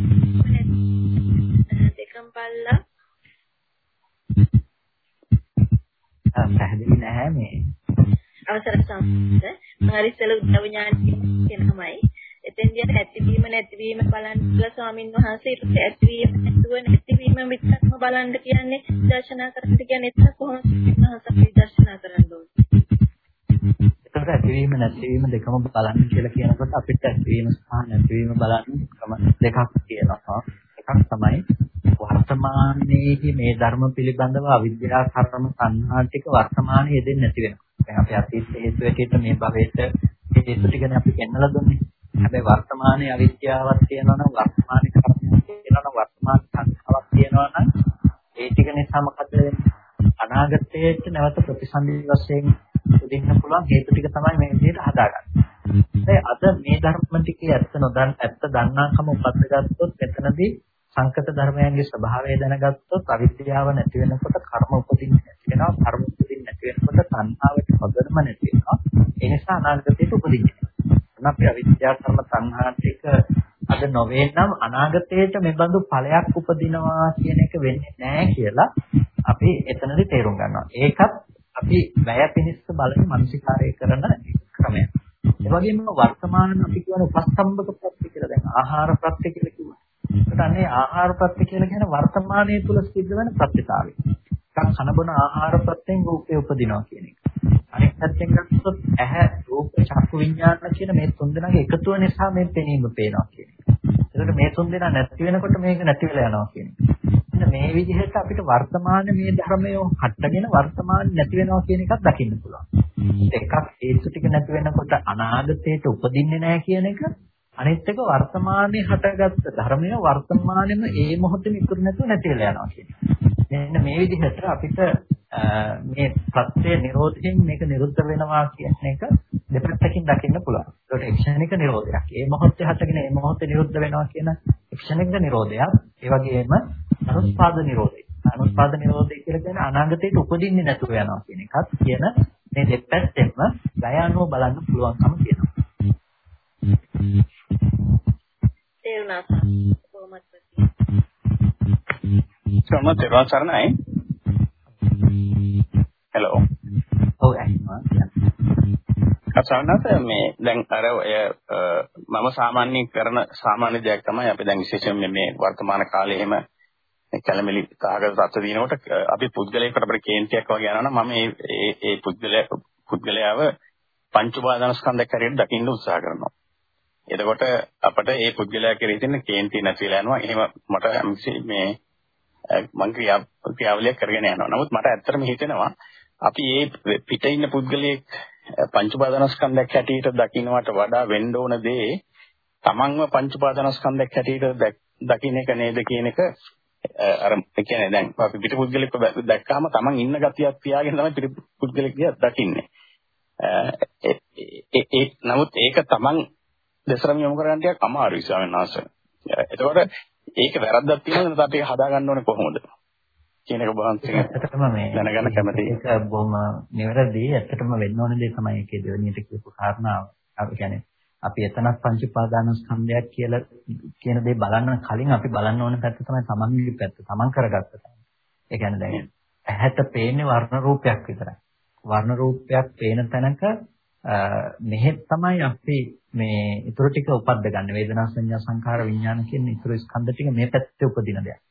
දෙකම් පල්ලා පැහැදිලි නැහැ මේ. අවසර සම්පත මාරිසල උද්‍යවිඥානයේ කියනමයි. එතෙන්දී ඇතිවීම නැතිවීම බලන්න ස්වාමින් වහන්සේ ඊට ඇතිවීම නැතුව නැතිවීම විතරක්ම බලන්න කියන්නේ දර්ශනා කරන්න කියන්නේ එතන කොහොමද මහසප්පී දර්ශනා කරන්න ඕනේ. ඒකට ඇතිවීම නැතිවීම දෙකම බලන්න කියලා කියනකොට අපිට ඇතිවීම සහ නැතිවීම බලන්න ක්‍රම දෙකක් තියෙනවා. එකක් තමයි වර්තමානයේදී මේ ධර්ම පිළිබඳව අවිද්‍යාව කර්ම සංහා ටික වර්තමානයේ යෙදෙන්නේ නැති වෙනවා. දැන් අපි අතීත හේතු ඇටියට මේ භවයට හේතු ටිකනේ අපි පෙන්වලා දුන්නේ. හැබැයි වර්තමානයේ අවිද්‍යාවක් තියෙනවා නම් වර්තමානයේ කර්මයක් තියෙනවා නම් වර්තමාන සංස්කාරයක් තියෙනවා නම් ඒ ටික නිසා මොකද අනාගතයේට නැවත ප්‍රතිසන්දි වශයෙන් උදින්න පුළුවන් හේතු ටික තමයි මේ විදිහට හදාගන්නේ. අද මේ ධර්ම ටිකේ ඇත්ත නොදන් ඇත්ත දන්නාකම උපද්දගත්තොත් එතනදී සංකත ධර්මයන්ගේ ස්වභාවය දැනගත්තොත් අවිද්‍යාව නැති වෙනකොට කර්ම උපදින්නේ නැති වෙනවා. කර්ම උපදින්නේ නැති වෙනකොට සංහාවට පදනම නැති වෙනවා. ඒ නිසා අනාගතයට උපදින්නේ එතන අපි අවිද්‍යාව කර්ම සංහාර ටික අද නොවේ නම් අනාගතයේට මෙබඳු ඵලයක් උපදිනවා කියන එක වෙන්නේ නැහැ කියලා අපි එතනදී තේරුම් ගන්නවා. ඒකත් අපි වැය පිණිස බලන මානසිකාරය කරන ක්‍රමයක්. ඒ වගේම වර්තමාන අපි කියන උපස්තම්භක ප්‍රත්‍ය කියලා දැන් ආහාර ප්‍රත්‍ය කියලා කිව්වා. ඒකට අනේ ආහාර ප්‍රත්‍ය කියලා කියන වර්තමානයේ තුල සිද්ධ වෙන ප්‍රත්‍යතාවය. එකක් කන බොන ආහාර ප්‍රත්‍යයෙන් රූපේ උපදිනවා කියන එක. අනෙක් පැත්තෙන් ගත්තොත් ඇහැ රූප චක්කු විඥාන කියන මේ තුන් දෙනාගේ එකතුව නිසා මේ පෙනීම පේනවා කියන එක. ඒකට මේ තුන් දෙනා නැති වෙනකොට මේක නැති වෙලා යනවා කියන එක. මේ විදිහට අපිට වර්තමාන මේ ධර්මය හටගෙන වර්තමාන නැති වෙනවා කියන එකක් දකින්න පුළුවන්. එකක් හේතු ටික නැති වෙනකොට අනාගතයට උපදින්නේ නැහැ කියන එක අනිත් එක වර්තමානයේ හටගත්ත ධර්මය වර්තමානයේම ඒ මොහොතේම ඉතුරු නැතුව නැති වෙලා යනවා කියන එක. මෙන්න මේ විදිහට අපිට මේ ප්‍රත්‍ය නිරෝධයෙන් මේක නිරුද්ධ වෙනවා කියන එක දෙපැත්තකින් දකින්න පුළුවන්. ඒකට ක්ෂණික නිරෝධයක්. ඒ මොහොතේ හටගෙන ඒ මොහොතේ නිරුද්ධ වෙනවා කියන ක්ෂණික නිරෝධයක්. ඒ වගේම අනුස්පාද නිරෝධය. අනුස්පාද නිරෝධය කියලා කියන්නේ අනාගතයට උපදින්නේ නැතුව යනවා කියන එකත් කියන මේ දෙපැත්තෙන්ම ගයානුව බලන්න පුළුවන්කම තියෙනවා. තේරුණා. කොහොමද සම තෙරුවන් සරණයි. හෙලෝ. ඔව් ඇහිනවා. අසන්නත මේ දැන් අර ඔය මම සාමාන්‍යයෙන් කරන සාමාන්‍ය දෙයක් තමයි අපි දැන් විශේෂයෙන් මේ වර්තමාන කාලේ එහෙම කැළමිලි කාගද තත්ත්ව දිනකොට අපි පුද්ගලයෙකුට අපේ කේන්තියක් වගේ යනවා නම් මම ඒ ඒ පුද්ගලයා පුද්ගලයාව පංච උපාදාන ස්කන්ධයක් හැටියට දකින්න උත්සාහ කරනවා. එතකොට අපිට ඒ පුද්ගලයා කෙරෙහි තියෙන කේන්තිය නැතිලා යනවා. එහෙම මට මේ මම ක්‍රියාවලිය කරගෙන යනවා. නමුත් මට ඇත්තටම හිතෙනවා අපි මේ පිටේ ඉන්න පුද්ගලයෙක් පංච උපාදානස්කන්ධයක් හැටියට දකින්නවට වඩා වෙන්න ඕන දේ තමන්ව පංච උපාදානස්කන්ධයක් හැටියට දකින්න එක නේද කියන එක අර කියන්නේ දැන් අපි පිට පුද්ගලෙක් දැක්කාම තමන් ඉන්න ගතියක් තියාගෙන තමයි පිට පුද්ගලෙක් දිහා දකින්නේ. ඒ නමුත් ඒක තමන් දෙසරම යොමු කරගන්න ටිකක් අමාරුයි ස්වාමීන් වහන්සේ. එතකොට ඒක වැරද්දක් තියෙනවද අපි හදා ගන්න ඕනේ කොහොමද? කියන එක වහන්සේ ඇත්තටම මේ දැනගන්න කැමතියි. ඒක බොහොම නිවැරදි. ඇත්තටම වෙන්න ඕන දේ තමයි ඒකේ දෙවෙනියට කියපු කාරණාව. අපි කියන්නේ අපි එතනක් පංච උපාදාන ස්කන්ධයක් කියලා කියන දේ බලන්න කලින් අපි බලන්න ඕන පැත්ත තමයි තමන්ගේ පැත්ත. තමන් කරගත්ත තැන. ඒ කියන්නේ දැන් ඇහැට පේන්නේ වර්ණ රූපයක් විතරයි. වර්ණ රූපයක් පේන තැනක මෙහෙත් තමයි අපි මේ ඊටු ටික උපද්ද ගන්න වේදනා සංඥා සංඛාර විඥාන කියන ඊටු ස්කන්ධ ටික මේ පැත්තේ උපදින දෙයක්.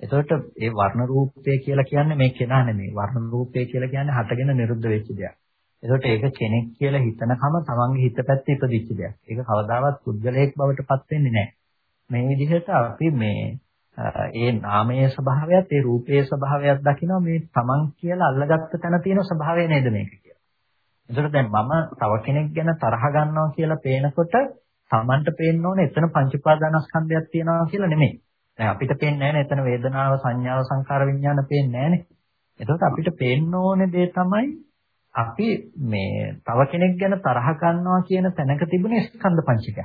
එතකොට ඒ වර්ණ රූපය කියලා කියන්නේ මේ කෙනා නෙමෙයි. වර්ණ රූපය කියලා කියන්නේ හටගෙන නිරුද්ධ වෙච්ච දෙයක්. එතකොට ඒක කෙනෙක් කියලා හිතනකම තමන්ගේ හිත පැත්තේ ඉපදිච්ච දෙයක්. ඒක කවදාවත් පුද්ගලයෙක් බවට පත් වෙන්නේ නැහැ. මේ විදිහට අපි මේ ඒ නාමයේ ස්වභාවයත් ඒ රූපයේ ස්වභාවයත් දකිනවා මේ තමන් කියලා අල්ලගත්ත තැන තියෙන ස්වභාවය නේද මේක කියලා. එතකොට දැන් මම තව කෙනෙක් ගැන තරහ ගන්නවා කියලා පේනකොට තමන්ට පේන්න ඕනේ එතන පංච උපාදානස්කන්ධයක් තියෙනවා කියලා නෙමෙයි. දැන් අපිට පේන්නේ නැහැ එතන වේදනාව සංඥාව සංකාර විඥාන පේන්නේ නැහනේ. එතකොට අපිට පේන්න ඕනේ දේ තමයි අපි මේ තව කෙනෙක් ගැන තරහ ගන්නවා කියන තැනක තිබුණේ ස්කන්ධ පංචකය.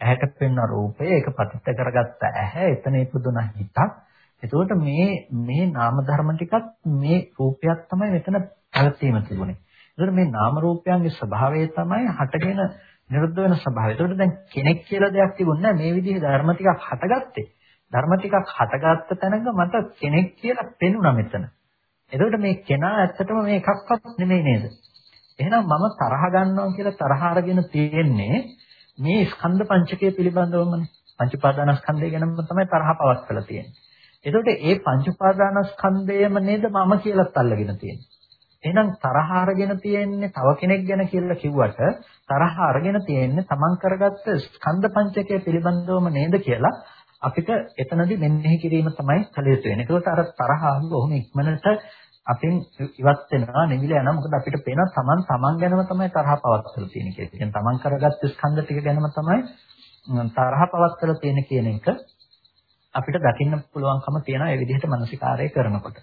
ඇහැට පෙනෙන රූපය ඒක පතිත කරගත්ත ඇහැ එතන ඉපදුන හිතක්. එතකොට මේ මේ නාම ධර්ම ටිකත් මේ රූපයක් තමයි මෙතන පැවතීම තිබුණේ. එතකොට මේ නාම රූපයන්ගේ ස්වභාවය තමයි හටගෙන නිරුද්ධ වෙන ස්වභාවය. එතකොට දැන් කෙනෙක් කියලා දෙයක් තිබුණේ මේ විදිහේ ධර්ම ටිකක් හටගත්තේ. ධර්ම ටිකක් හටගත්ත තැනක මට කෙනෙක් කියලා පෙනුණා මෙතන. එතකොට මේ කෙනා ඇත්තටම මේ එකක්වත් නෙමෙයි නේද? එහෙනම් මම තරහ ගන්නවා කියලා තරහ අරගෙන තියෙන්නේ මේ ස්කන්ධ පංචකය පිළිබඳවමනේ. පංච උපාදානස්කන්ධය ගැනම තමයි තරහ පවත්වලා තියෙන්නේ. එතකොට ඒ පංච උපාදානස්කන්ධයම නේද මම කියලාත් අල්ලගෙන තියෙන්නේ. එහෙනම් තරහ අරගෙන තියෙන්නේ තව කෙනෙක් ගැන කියලා කිව්වට තරහ අරගෙන තියෙන්නේ තමන් කරගත්ත ස්කන්ධ පංචකය පිළිබඳවම නේද කියලා අපිට එතනදී මෙනෙහි කිරීම තමයි කළ යුතු වෙන්නේ. ඒකෝට අර තරහ බොහොම ඉක්මනට අපෙන් ඉවත් වෙනවා නිවිල යනවා. මොකද අපිට පේනවා Taman Taman ගැනම තමයි තරහ පවත්වලා තියෙන්නේ කියලා. කියන්නේ Taman කරගත්ත ස්කන්ධ ටික ගැනම තමයි තරහ පවත්වලා තියෙන කියන එක අපිට දකින්න පුළුවන්කම තියෙනවා ඒ විදිහට මානසිකාරය කරනකොට.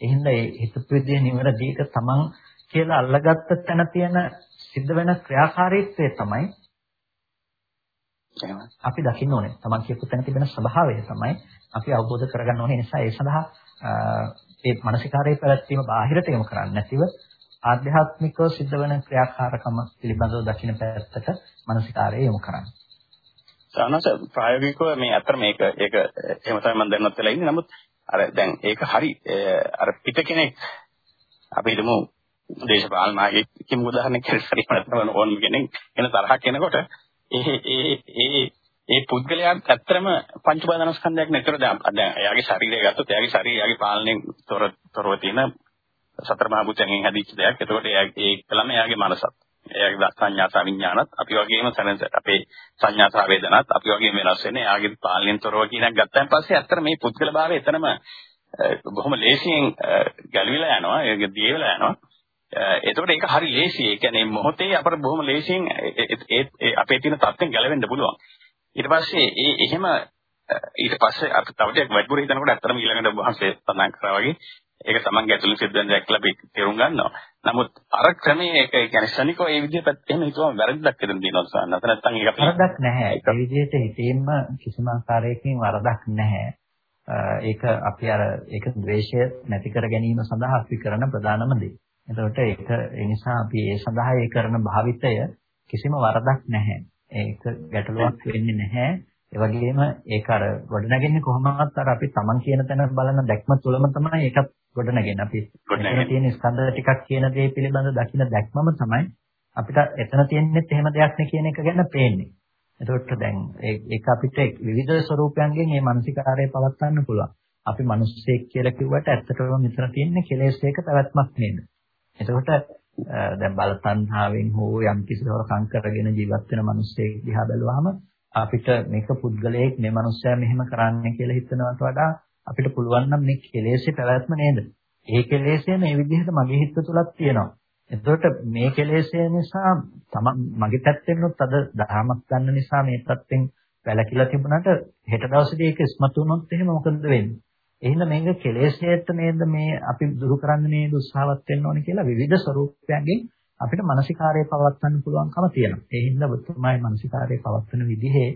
එහෙනම් ඒ හිතපු විදිහේ නිවැරදික Taman කියලා අල්ලගත්ත තැන තියෙන සිද්ධ වෙන ක්‍රියාකාරීත්වය තමයි අපි දකින්න ඕනේ. Taman කියපු තැන තිබෙන ස්වභාවය තමයි අපි අවබෝධ කරගන්න ඕනේ. නිසා ඒ සඳහා ඒ මානසිකාරයේ පැවැත්වීම බාහිරට යොමු කරන්නේ නැතිව ආධ්‍යාත්මිකව සිද්ධ වෙන ක්‍රියාකාරකම පිළිබඳව දකින්න පැත්තට මානසිකාරය යොමු කරන්න. සානස ප්‍රායෝගිකව මේ අතර මේක ඒක එහෙම තමයි මම දැනවත් වෙලා ඉන්නේ. නමුත් අර දැන් ඒක හරි අර පිට කෙනෙක් අපි හිතමු දේශපාලන නායකයෙක් කිමු උදාහරණයක් හරි ඕනම කෙනෙක් එන තරහක් එනකොට ඒ ඒ ඒ ඒ පුද්ගලයාට ඇත්තටම පංච උපාදානස්කන්ධයක් නේතර දැන් දැන් එයාගේ ශරීරය ගත්තොත් එයාගේ ශරීරය එයාගේ පාලනයෙන් තොර තොරව තියෙන සතර මහා භූතයෙන් හැදිච්ච දෙයක්. එතකොට එයාගේ ඒකලම එයාගේ මනසත්. එයාගේ සංඥා විඥානත් අපි වගේම සැනස අපේ සංඥා සහ වේදනාත් අපි වගේම වෙනස් වෙන්නේ එයාගේ පාලනයෙන් තොරව කියන එක ගත්තන් පස්සේ ඇත්තට මේ පුද්ගල භාවය එතනම බොහොම ලේසියෙන් ගැලවිලා යනවා. ඒක දියවිලා යනවා. එතකොට ඒක හරි ලේසි. ඒ කියන්නේ මොහොතේ අපට බොහොම ලේසියෙන් ඒ අපේ තියෙන තත්ත්වෙන් ගැලවෙන්න පුළුවන්. ඊට පස්සේ ඒ එහෙම ඊට පස්සේ අපි තව ටිකක් වැඩිපුර හිතනකොට ඇත්තටම ඊළඟට වහන්සේ සඳහන් කරා වගේ ඒක තමන්ගේ ඇතුළේ සිද්ධ වෙන දෙයක් කියලා අපි තේරුම් ගන්නවා. නමුත් අර ක්‍රමයේ ඒක කියන්නේ ශනිකව ඒ විදිහට එහෙම හිතුවම වැරදියක් වෙන දිනවා සන්න. නැත්නම් ඒක අපි වරදක් නැහැ. ඒ විදිහට හිතීම කිසිම ආකාරයකින් වරදක් නැහැ. ඒක අපි අර ඒක ද්වේෂය නැති කර ගැනීම සඳහා අපි කරන ප්‍රධානම දේ. එතකොට ඒක ඒ නිසා අපි ඒ සඳහා ඒ කරන භාවිතය කිසිම වරදක් නැහැ. ඒක ගැටලුවක් වෙන්නේ නැහැ. ඒ වගේම ඒක අර ගොඩනගන්නේ කොහොමවත් අර අපි Taman කියන තැන බලන දැක්ම තුළම තමයි ඒකත් ගොඩනගන්නේ. අපි එතන තියෙන ස්කන්ධ ටිකක් කියන දේ පිළිබඳ දකින්න දැක්මම තමයි අපිට එතන තියෙන්නේ එහෙම දෙයක් නේ කියන එක ගැන පේන්නේ. එතකොට දැන් ඒක අපිට විවිධ ස්වරූපයන්ගෙන් මේ මානසිකාරය පවත්වන්න පුළුවන්. අපි මිනිස්සෙක් කියලා කිව්වට ඇත්තටම මෙතන තියෙන්නේ කෙලෙස් එක පැවැත්මක් නේද? එතකොට දැන් බල තණ්හාවෙන් හෝ යම් කිසි හොරකම් කරගෙන ජීවත් වෙන මිනිස්සෙක් දිහා බැලුවාම අපිට මේක පුද්ගලයෙක් මේ මිනිස්සයා මෙහෙම කරන්නේ කියලා හිතනවට වඩා අපිට පුළුවන් නම් මේ කෙලෙස්ේ පැවැත්ම නේද? ඒ කෙලෙස්ේ මේ විදිහට මගේ හිත තුලක් තියෙනවා. එතකොට මේ කෙලෙස්ය නිසා තම මගේ පැත්තෙන්නුත් අද දහමක් ගන්න නිසා මේ පැත්තෙන් වැළකීලා තිබුණාට හෙට දවසේදී ඒක ඉස්මතු වුණොත් එහෙම මොකද වෙන්නේ? එහෙනම් මේක කෙලෙස්යට නේද මේ අපි දුරු කරන්න නේද උත්සාහවත් වෙන්න ඕනේ කියලා විවිධ ස්වરૂපයන්ගෙන් අපිට මානසිකාරය පවත්වන්න පුළුවන්කම තියෙනවා. ඒ හින්දා බුදුමයි මානසිකාරය පවත්වන විදිහේ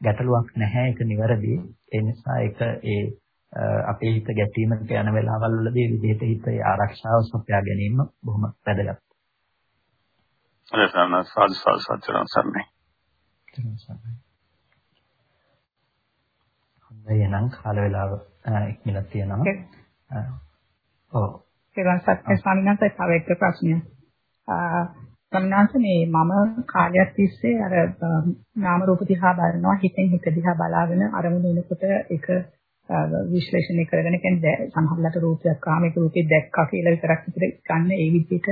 ගැටලුවක් නැහැ. ඒක නිවැරදි. ඒ නිසා ඒක ඒ අපේ හිත ගැටීමකට යන වෙලාවල් වලදී විදිහට හිත ආරක්ෂාව සපයා ගැනීම බොහොම වැදගත්. එසන්න සාදු සාදු සත්‍යයන් සම්මේ. හොඳයි එහෙනම් කාල වේලාව ඉක්මනට තියෙනවා. ඔව්. ඒකන් සත්‍ය ස්වාමීන් වහන්සේ තව එක ප්‍රශ්නයක්. සම්නාස මේ මම කාලයක් තිස්සේ අර නාම රූප දිහා බලනවා හිතෙන් හිත දිහා බලාගෙන අරමුණු වෙනකොට ඒක විශ්ලේෂණය කරගෙන කියන්නේ සමහරවිට රූපයක් කාමික රූපේ දැක්කා කියලා විතරක් විතර ගන්න ඒ විදිහට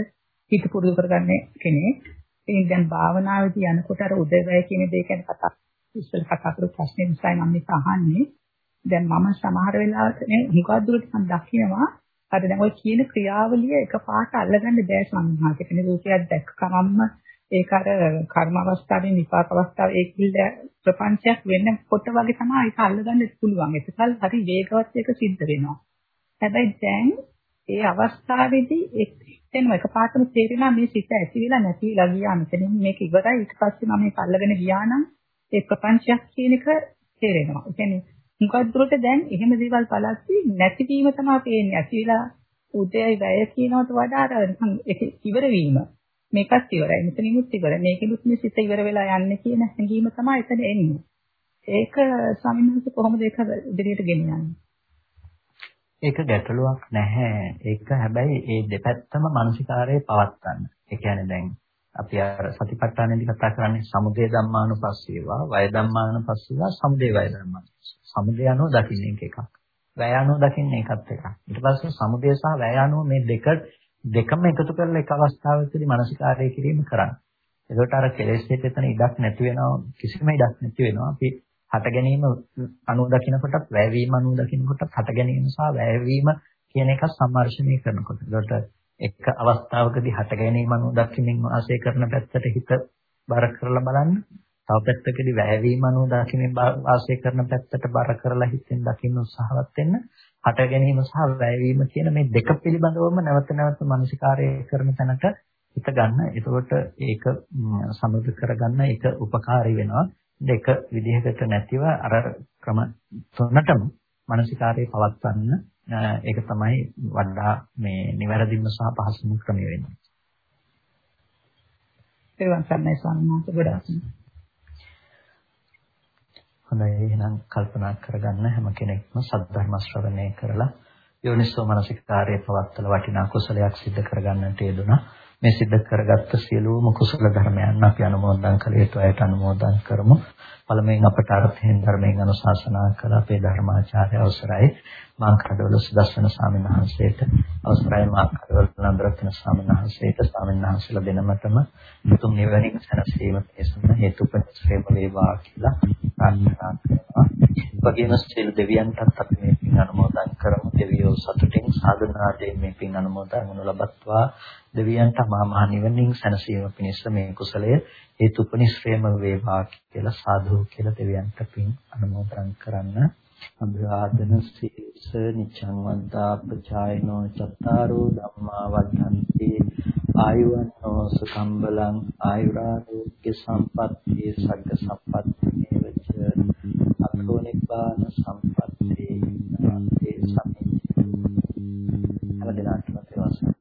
හිත පුරුදු කරගන්නේ කෙනෙක්. ඉතින් දැන් භාවනාවේදී යනකොට අර උදේවැය කියන දේ ගැන කතා ඉස්සෙල් කතා කරපු ප්‍රශ්නේ නිසා මම මේක අහන්නේ. දැන් මම සමහර වෙලාවට නේ හුඟක් දුරට මම දකිනවා අර දැන් ඔය කියන ක්‍රියාවලිය එකපාරට අල්ලගන්න බෑ සම්මාහක කෙනෙක් රූපයක් දැක්කමම ඒක අර කර්ම අවස්ථාවේ විපාක අවස්ථාවේ ඒ කිල්ල ප්‍රපංචයක් වෙන්නකොට වගේ තමයි ඒක අල්ලගන්න පුළුවන්. ඒකල් හරි වේගවත් එක සිද්ධ වෙනවා. හැබැයි දැන් ඒ අවස්ථාවේදී එක්තෙනම එකපාරටම තේරෙනවා මේ සිත ඇති වෙලා නැති වෙලා ගියා මෙතනින් මේක ඉවරයි ඊට පස්සේ මම මේක අල්ලගෙන ගියා නම් ඒ ප්‍රපංචයක් කියන එක තේරෙනවා. ඒ කියන්නේ මොකක් දුරට දැන් එහෙම දේවල් බලද්දී නැතිවීම තමයි පේන්නේ. ඇතිලා උදේයි වැය කියනවට වඩා අර නිකන් ඒක ඉවර වීම. මේකත් ඉවරයි. මෙතනිනුත් ඉවරයි. මේකෙනුත් මේ සිත ඉවර වෙලා යන්නේ කියන හැඟීම තමයි එතන එන්නේ. ඒක ස්වාමීන් කොහොමද ඒක ඉදිරියට ගෙනියන්නේ? ඒක ගැටලුවක් නැහැ. ඒක හැබැයි ඒ දෙපැත්තම මානසිකාරයේ පවත්වන්න. ඒ කියන්නේ දැන් අපි අර සතිපට්ඨානෙදි කතා කරන්නේ සමුදය ධම්මානුපස්සීවා, වය ධම්මානුපස්සීවා, සමුදය වය ධම්මානුපස්සීවා. සමුදය අනුව දකින්න එක එකක්. වැය අනුව දකින්න එකත් එකක්. ඊට පස්සේ සමුදය සහ වැය අනුව මේ දෙක දෙකම එකතු කරලා එක අවස්ථාවකදී මානසිකාරය කිරීම කරන්න. එතකොට අර කෙලෙස් දෙක එතන ඉඩක් නැති වෙනවා කිසිම ඉඩක් නැති වෙනවා. අපි හට ගැනීම අනුව දකිනකොටත් වැයවීම අනුව දකිනකොටත් හට ගැනීම සහ වැයවීම කියන එක සම්මර්ෂණය කරනකොට. එතකොට එක අවස්ථාවකදී හට ගැනීම අනුව දකින්න වාසය කරන පැත්තට හිත බර කරලා බලන්න. තව පැත්තකදී වැයවීම අනුව දකින්න වාසය කරන පැත්තට බර කරලා හිතෙන් දකින්න උත්සාහවත් වෙන්න. හට ගැනීම සහ වැයවීම කියන මේ දෙක පිළිබඳවම නැවත නැවත මනසිකාරය කරන තැනට හිත ගන්න. එතකොට ඒක සමෘද්ධ කරගන්න ඒක උපකාරී වෙනවා. දෙක විදිහකට නැතිව අර ක්‍රම තුනටම මානසිකාරයේ පවත්වන්න ඒක තමයි වඩා මේ නිවැරදිම සහ පහසුම ක්‍රමය වෙන්නේ. ඒවන් සම්මයි වහන්සේ ගොඩාක්. හොඳයි එහෙනම් කල්පනා කරගන්න හැම කෙනෙක්ම සද්ධර්ම ශ්‍රවණය කරලා යෝනිසෝ මනසිකාරයේ පවත්තල වටිනා කුසලයක් සිද්ධ කරගන්නට යෙදුණා. මේ සිද්ධ කරගත්ත සියලුම කුසල ධර්මයන් අපි අනුමෝදන් කළ යුතු අයට අනුමෝදන් කරමු. පළමුවෙන් අපට අර්ථයෙන් ධර්මයෙන් අනුශාසනා කළ අපේ ධර්මාචාර්ය අවසරයි මාංකඩවල සුදස්සන ස්වාමීන් වහන්සේට අවසරයි මාංකඩවල නන්දරත්න ස්වාමීන් වහන්සේට ස්වාමීන් වහන්සේලා දෙනමතම මුතුන් නිවනින් සැනසීම පිණිසම හේතුපත්‍රේම වේවා කියලා ප්‍රාර්ථනා කරනවා. වගේම සියලු දෙවියන්ටත් අපි මේ පින් අනුමෝදන් කරමු. දෙවියෝ සතුටින් සාධනාදී මේ පින් අනුමෝදන් වනු ලබත්වා දෙවියන්ට මහා මහ නිවනින් සැනසීම පිණිස මේ කුසලය හේතුපනිශ්‍රේම වේවා කියලා සාදු කියලා දෙවියන්ට පින් අනුමෝදන් කරන්න. අභිවාදන සීස නිච්ඡං වද්දා ප්‍රචායනෝ චත්තාරෝ ධම්මා වද්දන්ති ආයුවන්තෝ සුකම්බලං ආයුරාෝග්‍ය සම්පත්තිය සග්ග සම්පත්ති මේවච අතෝ නිබ්බාන සම්පත්තිය සම්පේ සම්පේ හැමදෙනාටම සේවසන